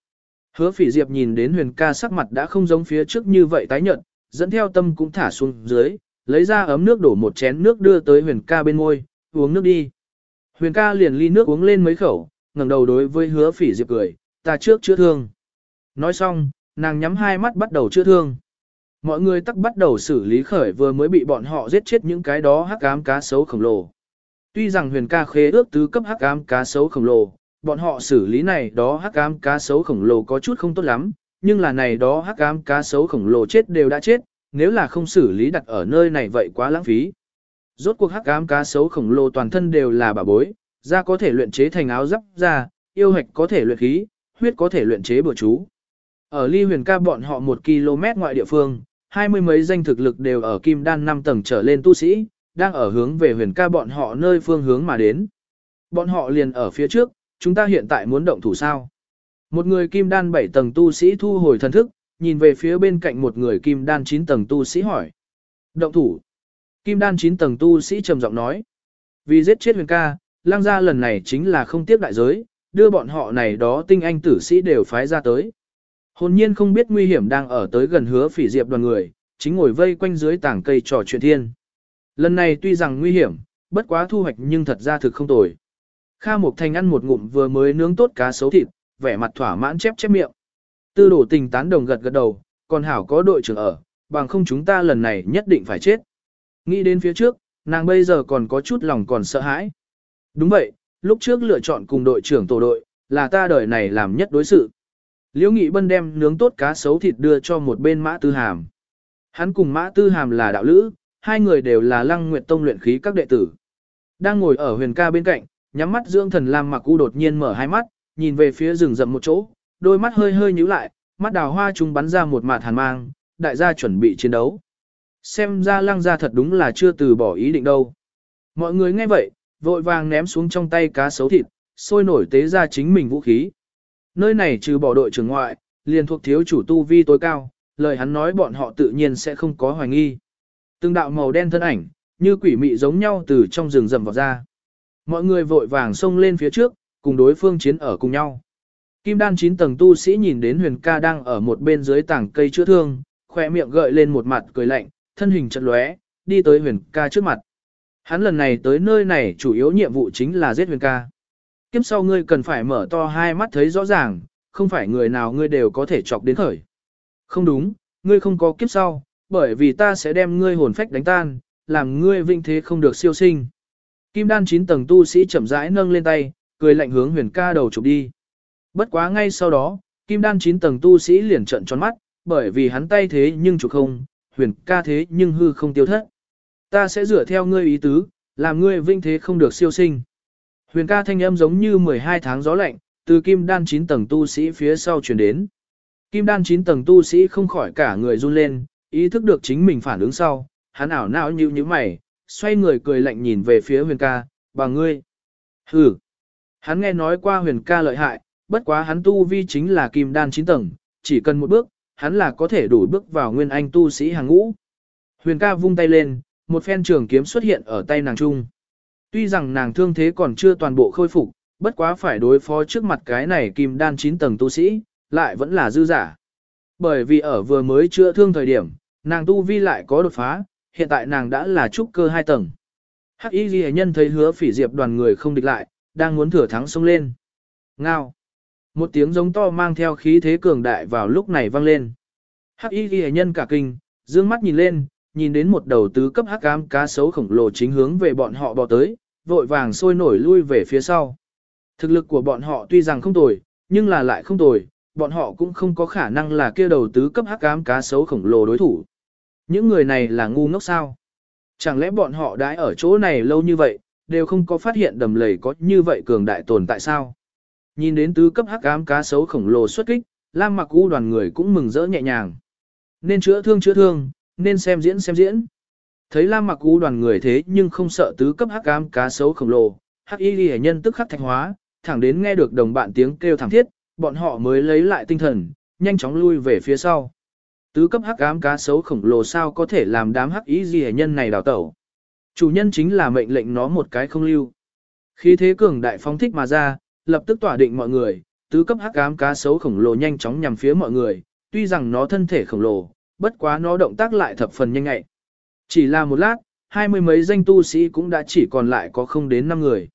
Hứa phỉ diệp nhìn đến huyền ca sắc mặt đã không giống phía trước như vậy tái nhợt, dẫn theo tâm cũng thả xuống dưới, lấy ra ấm nước đổ một chén nước đưa tới huyền ca bên môi, uống nước đi. Huyền ca liền ly nước uống lên mấy khẩu, ngẩng đầu đối với hứa phỉ diệp cười, ta trước chữa thương. Nói xong, nàng nhắm hai mắt bắt đầu chữa thương. Mọi người tắc bắt đầu xử lý khởi vừa mới bị bọn họ giết chết những cái đó hắc ám cá sấu khổng lồ. Tuy rằng huyền ca khế ước tứ cấp hắc ám cá sấu khổng lồ, bọn họ xử lý này đó hắc ám cá sấu khổng lồ có chút không tốt lắm, nhưng là này đó hắc ám cá sấu khổng lồ chết đều đã chết, nếu là không xử lý đặt ở nơi này vậy quá lãng phí. Rốt cuộc hắc ám cá sấu khổng lồ toàn thân đều là bà bối, da có thể luyện chế thành áo giáp da, yêu hạch có thể luyện khí, huyết có thể luyện chế bừa chú. Ở ly huyền ca bọn họ một km ngoại địa phương, hai mươi mấy danh thực lực đều ở kim đan 5 tầng trở lên tu sĩ, đang ở hướng về huyền ca bọn họ nơi phương hướng mà đến. Bọn họ liền ở phía trước, chúng ta hiện tại muốn động thủ sao. Một người kim đan 7 tầng tu sĩ thu hồi thần thức, nhìn về phía bên cạnh một người kim đan 9 tầng tu sĩ hỏi. Động thủ. Kim đan 9 tầng tu sĩ trầm giọng nói. Vì giết chết huyền ca, lang gia lần này chính là không tiếp đại giới, đưa bọn họ này đó tinh anh tử sĩ đều phái ra tới. Hồn nhiên không biết nguy hiểm đang ở tới gần hứa phỉ diệp đoàn người, chính ngồi vây quanh dưới tảng cây trò chuyện thiên. Lần này tuy rằng nguy hiểm, bất quá thu hoạch nhưng thật ra thực không tồi. Kha Mục Thành ăn một ngụm vừa mới nướng tốt cá sấu thịt, vẻ mặt thỏa mãn chép chép miệng. Tư đổ tình tán đồng gật gật đầu, còn hảo có đội trưởng ở, bằng không chúng ta lần này nhất định phải chết. Nghĩ đến phía trước, nàng bây giờ còn có chút lòng còn sợ hãi. Đúng vậy, lúc trước lựa chọn cùng đội trưởng tổ đội, là ta đời này làm nhất đối sự. Liễu Nghị Bân đem nướng tốt cá sấu thịt đưa cho một bên Mã Tư Hàm. Hắn cùng Mã Tư Hàm là đạo lữ, hai người đều là Lăng Nguyệt Tông luyện khí các đệ tử. Đang ngồi ở huyền ca bên cạnh, nhắm mắt dưỡng thần Lam Mặc U đột nhiên mở hai mắt, nhìn về phía rừng rậm một chỗ, đôi mắt hơi hơi nhíu lại, mắt đào hoa chúng bắn ra một mạt hàn mang, đại gia chuẩn bị chiến đấu. Xem ra lăng gia thật đúng là chưa từ bỏ ý định đâu. Mọi người nghe vậy, vội vàng ném xuống trong tay cá sấu thịt, sôi nổi tế ra chính mình vũ khí. Nơi này trừ bỏ đội trưởng ngoại, liền thuộc thiếu chủ tu vi tối cao, lời hắn nói bọn họ tự nhiên sẽ không có hoài nghi. Từng đạo màu đen thân ảnh, như quỷ mị giống nhau từ trong rừng rầm vào ra. Mọi người vội vàng xông lên phía trước, cùng đối phương chiến ở cùng nhau. Kim đan 9 tầng tu sĩ nhìn đến huyền ca đang ở một bên dưới tảng cây chữa thương, khỏe miệng gợi lên một mặt cười lạnh, thân hình chật lóe, đi tới huyền ca trước mặt. Hắn lần này tới nơi này chủ yếu nhiệm vụ chính là giết huyền ca. Kiếp sau ngươi cần phải mở to hai mắt thấy rõ ràng, không phải người nào ngươi đều có thể chọc đến khởi. Không đúng, ngươi không có kiếp sau, bởi vì ta sẽ đem ngươi hồn phách đánh tan, làm ngươi vinh thế không được siêu sinh. Kim đan 9 tầng tu sĩ chậm rãi nâng lên tay, cười lạnh hướng huyền ca đầu chụp đi. Bất quá ngay sau đó, kim đan 9 tầng tu sĩ liền trợn tròn mắt, bởi vì hắn tay thế nhưng chụp không, huyền ca thế nhưng hư không tiêu thất. Ta sẽ dựa theo ngươi ý tứ, làm ngươi vinh thế không được siêu sinh. Huyền ca thanh âm giống như 12 tháng gió lạnh, từ kim đan 9 tầng tu sĩ phía sau truyền đến. Kim đan 9 tầng tu sĩ không khỏi cả người run lên, ý thức được chính mình phản ứng sau, hắn ảo não như như mày, xoay người cười lạnh nhìn về phía huyền ca, bà ngươi. Hừ. Hắn nghe nói qua huyền ca lợi hại, bất quá hắn tu vi chính là kim đan 9 tầng, chỉ cần một bước, hắn là có thể đủ bước vào nguyên anh tu sĩ hàng ngũ. Huyền ca vung tay lên, một phen trường kiếm xuất hiện ở tay nàng trung. Tuy rằng nàng thương thế còn chưa toàn bộ khôi phục, bất quá phải đối phó trước mặt cái này kim đan 9 tầng tu sĩ, lại vẫn là dư giả. Bởi vì ở vừa mới chữa thương thời điểm, nàng tu vi lại có đột phá, hiện tại nàng đã là trúc cơ 2 tầng. Hắc Y Ghi nhân thấy hứa phỉ diệp đoàn người không địch lại, đang muốn thừa thắng xông lên. Ngao. Một tiếng giống to mang theo khí thế cường đại vào lúc này vang lên. Hắc Y Ghi nhân cả kinh, dương mắt nhìn lên, nhìn đến một đầu tứ cấp hắc ám cá sấu khổng lồ chính hướng về bọn họ bò tới, vội vàng sôi nổi lui về phía sau. Thực lực của bọn họ tuy rằng không tồi, nhưng là lại không tồi, bọn họ cũng không có khả năng là kia đầu tứ cấp hắc ám cá sấu khổng lồ đối thủ. Những người này là ngu ngốc sao? Chẳng lẽ bọn họ đã ở chỗ này lâu như vậy, đều không có phát hiện đầm lầy có như vậy cường đại tồn tại sao? Nhìn đến tứ cấp hắc ám cá sấu khổng lồ xuất kích, Lam Mặc U đoàn người cũng mừng rỡ nhẹ nhàng. Nên chữa thương chữa thương, nên xem diễn xem diễn. Thấy Lam Mặc U đoàn người thế nhưng không sợ tứ cấp hắc ám cá sấu khổng lồ, hắc y liễu nhân tức khắc thạch hóa, thẳng đến nghe được đồng bạn tiếng kêu thảm thiết, bọn họ mới lấy lại tinh thần, nhanh chóng lui về phía sau. Tứ cấp hắc ám cá sấu khổng lồ sao có thể làm đám hắc y liễu nhân này đào tẩu. Chủ nhân chính là mệnh lệnh nó một cái không lưu. Khi thế cường đại phóng thích mà ra, lập tức tỏa định mọi người, tứ cấp hắc ám cá sấu khổng lồ nhanh chóng nhằm phía mọi người, tuy rằng nó thân thể khổng lồ, bất quá nó động tác lại thập phần nhanh nhạy. Chỉ là một lát, hai mươi mấy danh tu sĩ cũng đã chỉ còn lại có không đến năm người.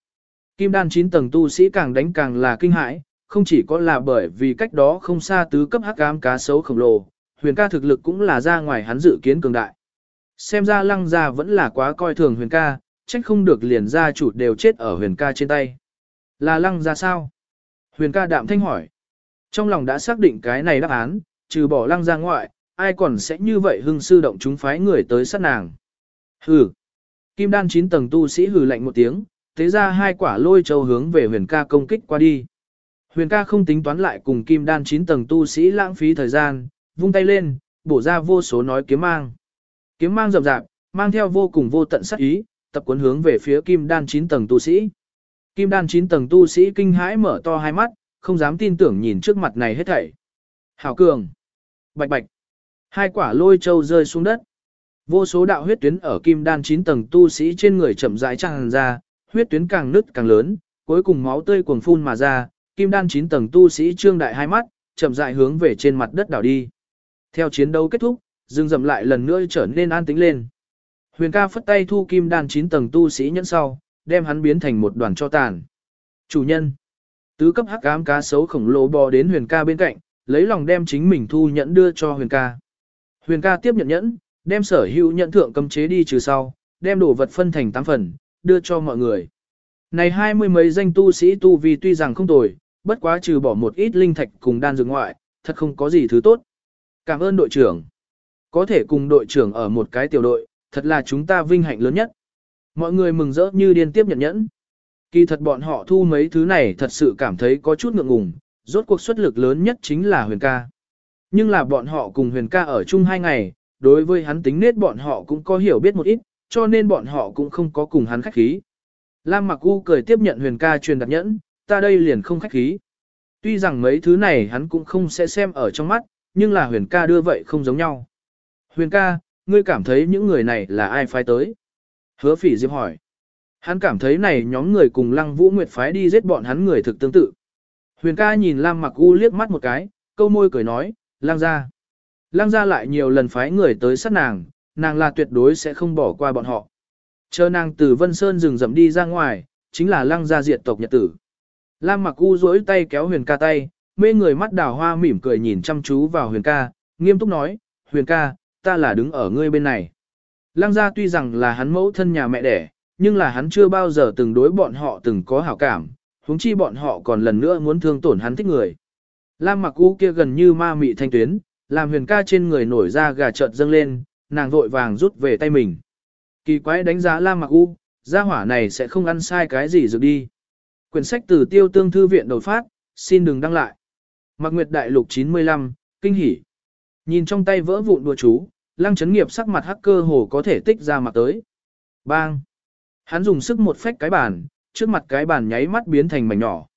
Kim đan 9 tầng tu sĩ càng đánh càng là kinh hãi, không chỉ có là bởi vì cách đó không xa tứ cấp hắc ám cá sấu khổng lồ, huyền ca thực lực cũng là ra ngoài hắn dự kiến cường đại. Xem ra lăng gia vẫn là quá coi thường huyền ca, trách không được liền gia chủ đều chết ở huyền ca trên tay. Là lăng ra sao? Huyền ca đạm thanh hỏi. Trong lòng đã xác định cái này đáp án, trừ bỏ lăng ra ngoại, ai còn sẽ như vậy hưng sư động chúng phái người tới sát nàng. Hừ. Kim đan 9 tầng tu sĩ hừ lạnh một tiếng, thế ra hai quả lôi châu hướng về huyền ca công kích qua đi. Huyền ca không tính toán lại cùng kim đan 9 tầng tu sĩ lãng phí thời gian, vung tay lên, bổ ra vô số nói kiếm mang. Kiếm mang rậm rạp, mang theo vô cùng vô tận sát ý, tập cuốn hướng về phía kim đan 9 tầng tu sĩ. Kim đan 9 tầng tu sĩ kinh hãi mở to hai mắt, không dám tin tưởng nhìn trước mặt này hết thảy. Hảo cường. Bạch bạch. Hai quả lôi châu rơi xuống đất. Vô số đạo huyết tuyến ở kim đan 9 tầng tu sĩ trên người chậm rãi tràn ra, huyết tuyến càng nứt càng lớn, cuối cùng máu tươi cuồng phun mà ra, kim đan 9 tầng tu sĩ trương đại hai mắt, chậm rãi hướng về trên mặt đất đảo đi. Theo chiến đấu kết thúc, dừng rậm lại lần nữa trở nên an tĩnh lên. Huyền ca phất tay thu kim đan 9 tầng tu sĩ nhẫn sau, đem hắn biến thành một đoàn cho tàn. Chủ nhân. Tứ cấp hắc ám cá sấu khổng lồ bò đến huyền ca bên cạnh, lấy lòng đem chính mình thu nhẫn đưa cho huyền ca. Huyền ca tiếp nhận nhẫn, đem sở hữu nhận thượng cấm chế đi trừ sau, đem đồ vật phân thành 8 phần, đưa cho mọi người. Này hai mươi mấy danh tu sĩ tu vi tuy rằng không tồi, bất quá trừ bỏ một ít linh thạch cùng đan dược ngoại, thật không có gì thứ tốt. Cảm ơn đội trưởng. Có thể cùng đội trưởng ở một cái tiểu đội, thật là chúng ta vinh hạnh lớn nhất. Mọi người mừng rỡ như điên tiếp nhận nhẫn. Kỳ thật bọn họ thu mấy thứ này thật sự cảm thấy có chút ngượng ngùng, rốt cuộc xuất lực lớn nhất chính là huyền ca. Nhưng là bọn họ cùng huyền ca ở chung hai ngày, đối với hắn tính nết bọn họ cũng có hiểu biết một ít, cho nên bọn họ cũng không có cùng hắn khách khí. Lam Mặc U cười tiếp nhận huyền ca truyền đặt nhẫn, ta đây liền không khách khí. Tuy rằng mấy thứ này hắn cũng không sẽ xem ở trong mắt, nhưng là huyền ca đưa vậy không giống nhau. Huyền ca, ngươi cảm thấy những người này là ai phái tới? Hứa phỉ diệp hỏi. Hắn cảm thấy này nhóm người cùng lăng vũ nguyệt phái đi giết bọn hắn người thực tương tự. Huyền ca nhìn Lam mặc u liếc mắt một cái, câu môi cười nói, lang gia. Lang gia lại nhiều lần phái người tới sát nàng, nàng là tuyệt đối sẽ không bỏ qua bọn họ. Chờ nàng từ Vân Sơn rừng rậm đi ra ngoài, chính là lăng gia diệt tộc nhật tử. Lam mặc u duỗi tay kéo huyền ca tay, mê người mắt đào hoa mỉm cười nhìn chăm chú vào huyền ca, nghiêm túc nói, huyền ca, ta là đứng ở ngươi bên này. Lăng gia tuy rằng là hắn mẫu thân nhà mẹ đẻ, nhưng là hắn chưa bao giờ từng đối bọn họ từng có hảo cảm, huống chi bọn họ còn lần nữa muốn thương tổn hắn thích người. Lam mặc u kia gần như ma mị thanh tuyến, làm huyền ca trên người nổi ra gà trợn dâng lên, nàng vội vàng rút về tay mình. Kỳ quái đánh giá Lam mặc u, gia hỏa này sẽ không ăn sai cái gì rồi đi. Quyển sách từ tiêu tương thư viện đột phát, xin đừng đăng lại. Mạc Nguyệt Đại Lục 95, kinh hỉ. Nhìn trong tay vỡ vụn đùa chú, lăng chấn nghiệp sắc mặt hacker hồ có thể tích ra mặt tới. Bang! Hắn dùng sức một phách cái bàn, trước mặt cái bàn nháy mắt biến thành mảnh nhỏ.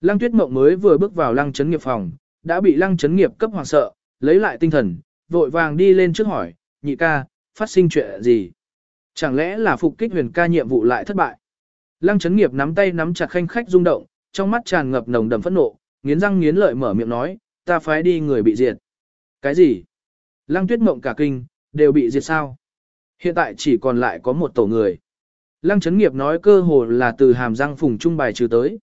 Lăng tuyết mộng mới vừa bước vào lăng chấn nghiệp phòng, đã bị lăng chấn nghiệp cấp hoàng sợ, lấy lại tinh thần, vội vàng đi lên trước hỏi, nhị ca, phát sinh chuyện gì? Chẳng lẽ là phục kích huyền ca nhiệm vụ lại thất bại? Lăng chấn nghiệp nắm tay nắm chặt khanh khách rung động, trong mắt tràn ngập nồng đậm phẫn nộ, nghiến răng nghiến lợi mở miệng nói, ta phái đi người bị diệt. Cái gì? Lăng tuyết mộng cả kinh, đều bị diệt sao? Hiện tại chỉ còn lại có một tổ người. Lăng chấn nghiệp nói cơ hồ là từ hàm răng phùng trung bài trừ tới.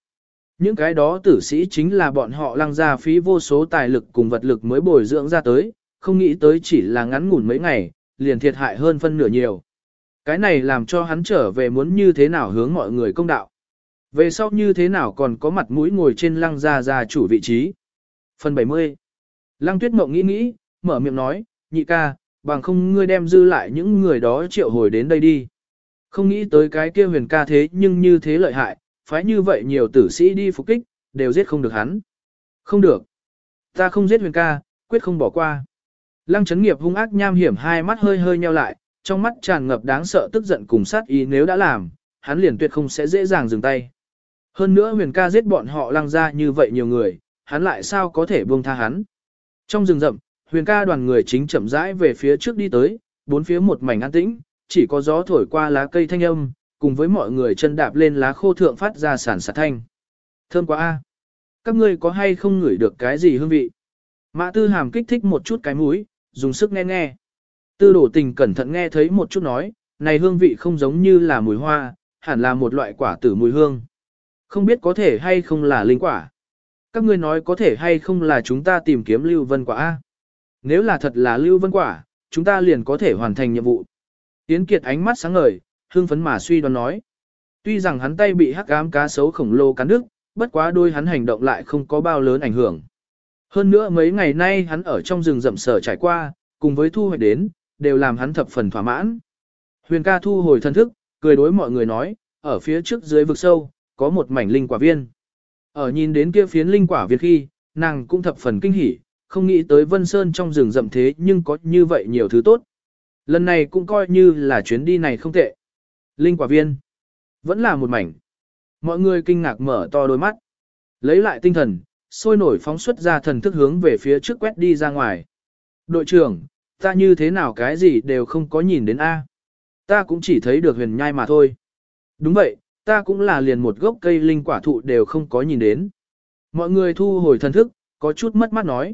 Những cái đó tử sĩ chính là bọn họ lăng ra phí vô số tài lực cùng vật lực mới bồi dưỡng ra tới, không nghĩ tới chỉ là ngắn ngủn mấy ngày, liền thiệt hại hơn phân nửa nhiều. Cái này làm cho hắn trở về muốn như thế nào hướng mọi người công đạo. Về sau như thế nào còn có mặt mũi ngồi trên lăng gia gia chủ vị trí. Phần 70 Lăng tuyết mộng nghĩ nghĩ, mở miệng nói, nhị ca, bằng không ngươi đem dư lại những người đó triệu hồi đến đây đi. Không nghĩ tới cái kia huyền ca thế nhưng như thế lợi hại, phải như vậy nhiều tử sĩ đi phục kích, đều giết không được hắn. Không được. Ta không giết huyền ca, quyết không bỏ qua. Lăng chấn nghiệp hung ác nham hiểm hai mắt hơi hơi nheo lại, trong mắt tràn ngập đáng sợ tức giận cùng sát ý nếu đã làm, hắn liền tuyệt không sẽ dễ dàng dừng tay. Hơn nữa huyền ca giết bọn họ lăng ra như vậy nhiều người, hắn lại sao có thể buông tha hắn. Trong rừng rậm, huyền ca đoàn người chính chậm rãi về phía trước đi tới, bốn phía một mảnh an tĩnh, chỉ có gió thổi qua lá cây thanh âm, cùng với mọi người chân đạp lên lá khô thượng phát ra sản sạt thanh. Thơm quá a. Các ngươi có hay không ngửi được cái gì hương vị? Mã tư hàm kích thích một chút cái mũi, dùng sức nghe nghe. Tư đổ tình cẩn thận nghe thấy một chút nói, này hương vị không giống như là mùi hoa, hẳn là một loại quả tử mùi hương. Không biết có thể hay không là linh quả. Các ngươi nói có thể hay không là chúng ta tìm kiếm lưu vân quả A. Nếu là thật là lưu vân quả, chúng ta liền có thể hoàn thành nhiệm vụ. Yến Kiệt ánh mắt sáng ngời, hương phấn mà suy đoán nói. Tuy rằng hắn tay bị hắc ám cá sấu khổng lồ cắn đứt, bất quá đôi hắn hành động lại không có bao lớn ảnh hưởng. Hơn nữa mấy ngày nay hắn ở trong rừng rậm sở trải qua, cùng với thu hoạch đến, đều làm hắn thập phần thỏa mãn. Huyền ca thu hồi thân thức, cười đối mọi người nói, ở phía trước dưới vực sâu, có một mảnh linh quả viên. Ở nhìn đến kia phiến linh quả viên khi, nàng cũng thập phần kinh hỉ, không nghĩ tới Vân Sơn trong rừng rậm thế nhưng có như vậy nhiều thứ tốt. Lần này cũng coi như là chuyến đi này không tệ. Linh quả viên. Vẫn là một mảnh. Mọi người kinh ngạc mở to đôi mắt. Lấy lại tinh thần, sôi nổi phóng xuất ra thần thức hướng về phía trước quét đi ra ngoài. Đội trưởng, ta như thế nào cái gì đều không có nhìn đến A. Ta cũng chỉ thấy được huyền nhai mà thôi. Đúng vậy, ta cũng là liền một gốc cây linh quả thụ đều không có nhìn đến. Mọi người thu hồi thần thức, có chút mất mắt nói.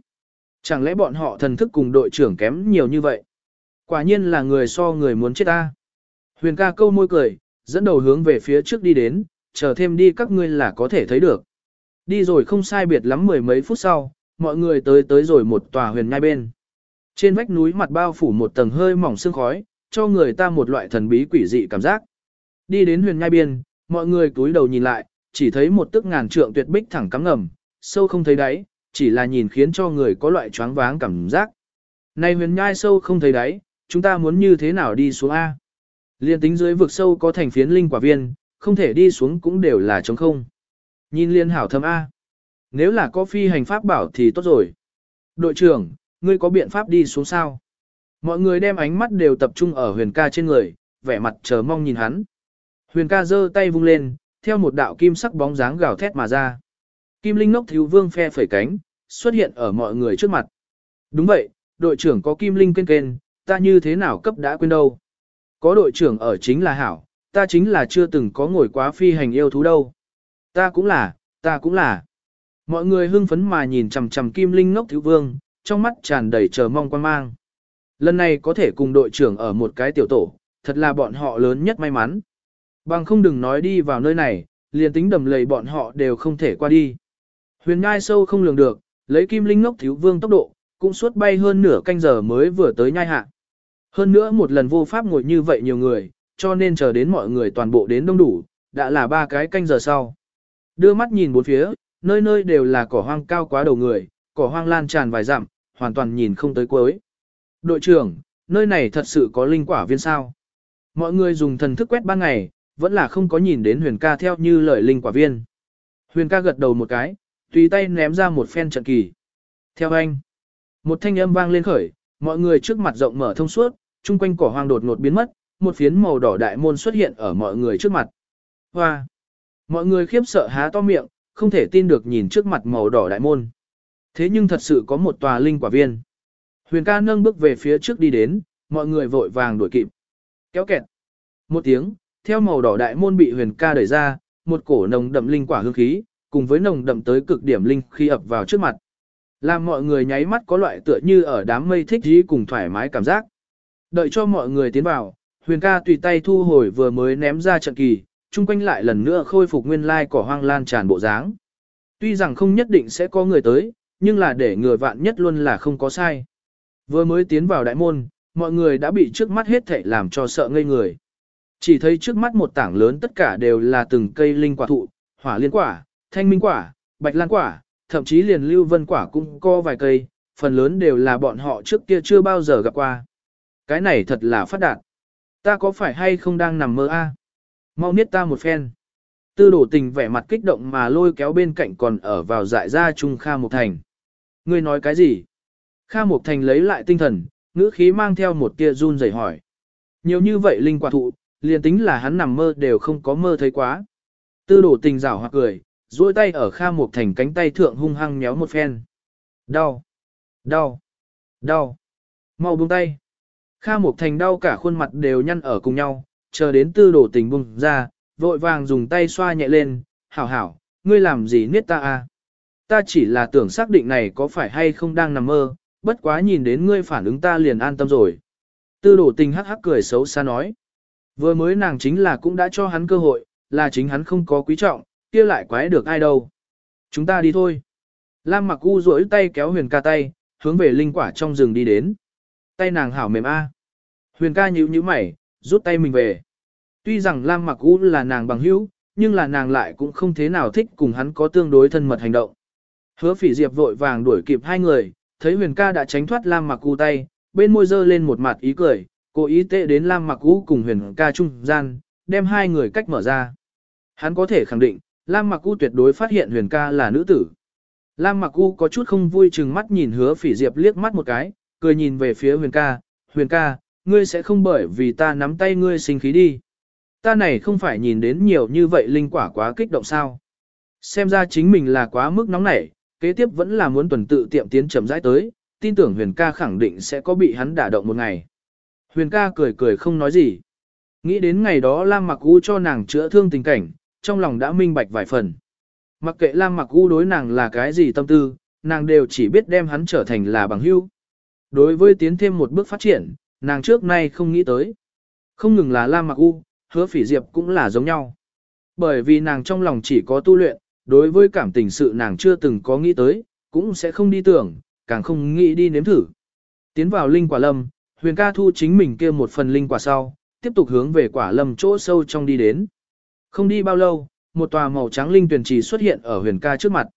Chẳng lẽ bọn họ thần thức cùng đội trưởng kém nhiều như vậy? Quả nhiên là người so người muốn chết ta. Huyền ca câu môi cười, dẫn đầu hướng về phía trước đi đến, chờ thêm đi các ngươi là có thể thấy được. Đi rồi không sai biệt lắm mười mấy phút sau, mọi người tới tới rồi một tòa huyền nhai bên. Trên vách núi mặt bao phủ một tầng hơi mỏng sương khói, cho người ta một loại thần bí quỷ dị cảm giác. Đi đến huyền nhai biên, mọi người túi đầu nhìn lại, chỉ thấy một tức ngàn trượng tuyệt bích thẳng cắm ngầm, sâu không thấy đáy, chỉ là nhìn khiến cho người có loại choáng váng cảm giác. Này huyền nhai sâu không thấy đáy, chúng ta muốn như thế nào đi xuống A? Liên tính dưới vực sâu có thành phiến linh quả viên, không thể đi xuống cũng đều là trống không. Nhìn liên hảo thâm A. Nếu là có phi hành pháp bảo thì tốt rồi. Đội trưởng, ngươi có biện pháp đi xuống sao? Mọi người đem ánh mắt đều tập trung ở huyền ca trên người, vẻ mặt chờ mong nhìn hắn. Huyền ca giơ tay vung lên, theo một đạo kim sắc bóng dáng gào thét mà ra. Kim linh ngốc thiếu vương phe phẩy cánh, xuất hiện ở mọi người trước mặt. Đúng vậy, đội trưởng có kim linh kênh kênh, ta như thế nào cấp đã quên đâu. Có đội trưởng ở chính là hảo, ta chính là chưa từng có ngồi quá phi hành yêu thú đâu. Ta cũng là, ta cũng là. Mọi người hưng phấn mà nhìn chằm chằm kim linh ngốc thiếu vương, trong mắt tràn đầy chờ mong quan mang. Lần này có thể cùng đội trưởng ở một cái tiểu tổ, thật là bọn họ lớn nhất may mắn. Bằng không đừng nói đi vào nơi này, liền tính đầm lầy bọn họ đều không thể qua đi. Huyền nhai sâu không lường được, lấy kim linh ngốc thiếu vương tốc độ, cũng suốt bay hơn nửa canh giờ mới vừa tới nhai hạ. Hơn nữa một lần vô pháp ngồi như vậy nhiều người, cho nên chờ đến mọi người toàn bộ đến đông đủ, đã là ba cái canh giờ sau. Đưa mắt nhìn bốn phía, nơi nơi đều là cỏ hoang cao quá đầu người, cỏ hoang lan tràn vài dặm, hoàn toàn nhìn không tới cuối. Đội trưởng, nơi này thật sự có linh quả viên sao? Mọi người dùng thần thức quét ban ngày, vẫn là không có nhìn đến huyền ca theo như lời linh quả viên. Huyền ca gật đầu một cái, tùy tay ném ra một phen trận kỳ. Theo anh, một thanh âm vang lên khởi, mọi người trước mặt rộng mở thông suốt, chung quanh cỏ hoang đột ngột biến mất, một phiến màu đỏ đại môn xuất hiện ở mọi người trước mặt. Hoa! Mọi người khiếp sợ há to miệng, không thể tin được nhìn trước mặt màu đỏ đại môn. Thế nhưng thật sự có một tòa linh quả viên. Huyền ca nâng bước về phía trước đi đến, mọi người vội vàng đuổi kịp. Kéo kẹt. Một tiếng, theo màu đỏ đại môn bị huyền ca đẩy ra, một cổ nồng đậm linh quả hương khí, cùng với nồng đậm tới cực điểm linh khi ập vào trước mặt. Làm mọi người nháy mắt có loại tựa như ở đám mây thích dí cùng thoải mái cảm giác. Đợi cho mọi người tiến vào, huyền ca tùy tay thu hồi vừa mới ném ra trận kỳ, chung quanh lại lần nữa khôi phục nguyên lai cỏ hoang lan tràn bộ dáng. Tuy rằng không nhất định sẽ có người tới, nhưng là để người vạn nhất luôn là không có sai. Vừa mới tiến vào đại môn, mọi người đã bị trước mắt hết thảy làm cho sợ ngây người. Chỉ thấy trước mắt một tảng lớn tất cả đều là từng cây linh quả thụ, hỏa liên quả, thanh minh quả, bạch lan quả, thậm chí liền lưu vân quả cũng có vài cây, phần lớn đều là bọn họ trước kia chưa bao giờ gặp qua. Cái này thật là phát đạt. Ta có phải hay không đang nằm mơ a? À? Mau niết ta một phen. Tư đổ tình vẻ mặt kích động mà lôi kéo bên cạnh còn ở vào dại ra Trung Kha Mục Thành. Ngươi nói cái gì? Kha Mục Thành lấy lại tinh thần, ngữ khí mang theo một tia run rẩy hỏi. Nhiều như vậy linh quả thụ, liền tính là hắn nằm mơ đều không có mơ thấy quá. Tư đổ tình rảo hoặc cười, duỗi tay ở Kha Mục Thành cánh tay thượng hung hăng méo một phen. Đau! Đau! Đau! Mau buông tay! Kha Mục Thành đau cả khuôn mặt đều nhăn ở cùng nhau, chờ đến tư đổ tình buông ra, vội vàng dùng tay xoa nhẹ lên, hảo hảo, ngươi làm gì niết ta à? Ta chỉ là tưởng xác định này có phải hay không đang nằm mơ, bất quá nhìn đến ngươi phản ứng ta liền an tâm rồi. Tư đổ tình hắc hắc cười xấu xa nói. Vừa mới nàng chính là cũng đã cho hắn cơ hội, là chính hắn không có quý trọng, kia lại quái được ai đâu. Chúng ta đi thôi. Lam mặc u rỗi tay kéo huyền ca tay, hướng về linh quả trong rừng đi đến. Tay nàng hảo mềm a. Huyền ca nhíu nhíu mày, rút tay mình về. Tuy rằng Lam mặc u là nàng bằng hữu, nhưng là nàng lại cũng không thế nào thích cùng hắn có tương đối thân mật hành động. Hứa phỉ diệp vội vàng đuổi kịp hai người, thấy huyền ca đã tránh thoát Lam mặc u tay, bên môi dơ lên một mặt ý cười, cố ý tệ đến Lam mặc u cùng huyền ca trung gian, đem hai người cách mở ra. Hắn có thể khẳng định, Lam mặc u tuyệt đối phát hiện huyền ca là nữ tử. Lam mặc u có chút không vui chừng mắt nhìn hứa phỉ diệp liếc mắt một cái, cười nhìn về phía huyền ca, huyền ca, ngươi sẽ không bởi vì ta nắm tay ngươi sinh khí đi. Ta này không phải nhìn đến nhiều như vậy linh quả quá kích động sao. Xem ra chính mình là quá mức nóng nảy, kế tiếp vẫn là muốn tuần tự tiệm tiến chậm rãi tới, tin tưởng huyền ca khẳng định sẽ có bị hắn đả động một ngày. Huyền ca cười cười không nói gì. Nghĩ đến ngày đó Lam Mặc U cho nàng chữa thương tình cảnh, trong lòng đã minh bạch vài phần. Mặc kệ Lam Mặc U đối nàng là cái gì tâm tư, nàng đều chỉ biết đem hắn trở thành là bằng hữu. Đối với tiến thêm một bước phát triển, nàng trước nay không nghĩ tới. Không ngừng là Lam Mặc U, hứa phỉ diệp cũng là giống nhau. Bởi vì nàng trong lòng chỉ có tu luyện, đối với cảm tình sự nàng chưa từng có nghĩ tới, cũng sẽ không đi tưởng, càng không nghĩ đi nếm thử. Tiến vào linh quả lâm, huyền ca thu chính mình kia một phần linh quả sau, tiếp tục hướng về quả lâm chỗ sâu trong đi đến. Không đi bao lâu, một tòa màu trắng linh tuyển trì xuất hiện ở huyền ca trước mặt.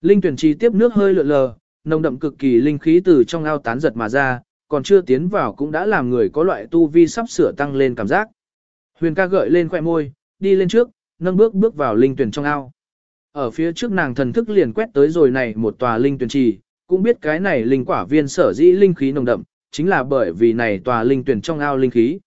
Linh tuyển trì tiếp nước hơi lượn lờ, nồng đậm cực kỳ linh khí từ trong ao tán giật mà ra, còn chưa tiến vào cũng đã làm người có loại tu vi sắp sửa tăng lên cảm giác. Huyền ca gợi lên khoẻ môi, đi lên trước, nâng bước bước vào linh tuyển trong ao. Ở phía trước nàng thần thức liền quét tới rồi này một tòa linh tuyển trì, cũng biết cái này linh quả viên sở dĩ linh khí nồng đậm, chính là bởi vì này tòa linh tuyển trong ao linh khí.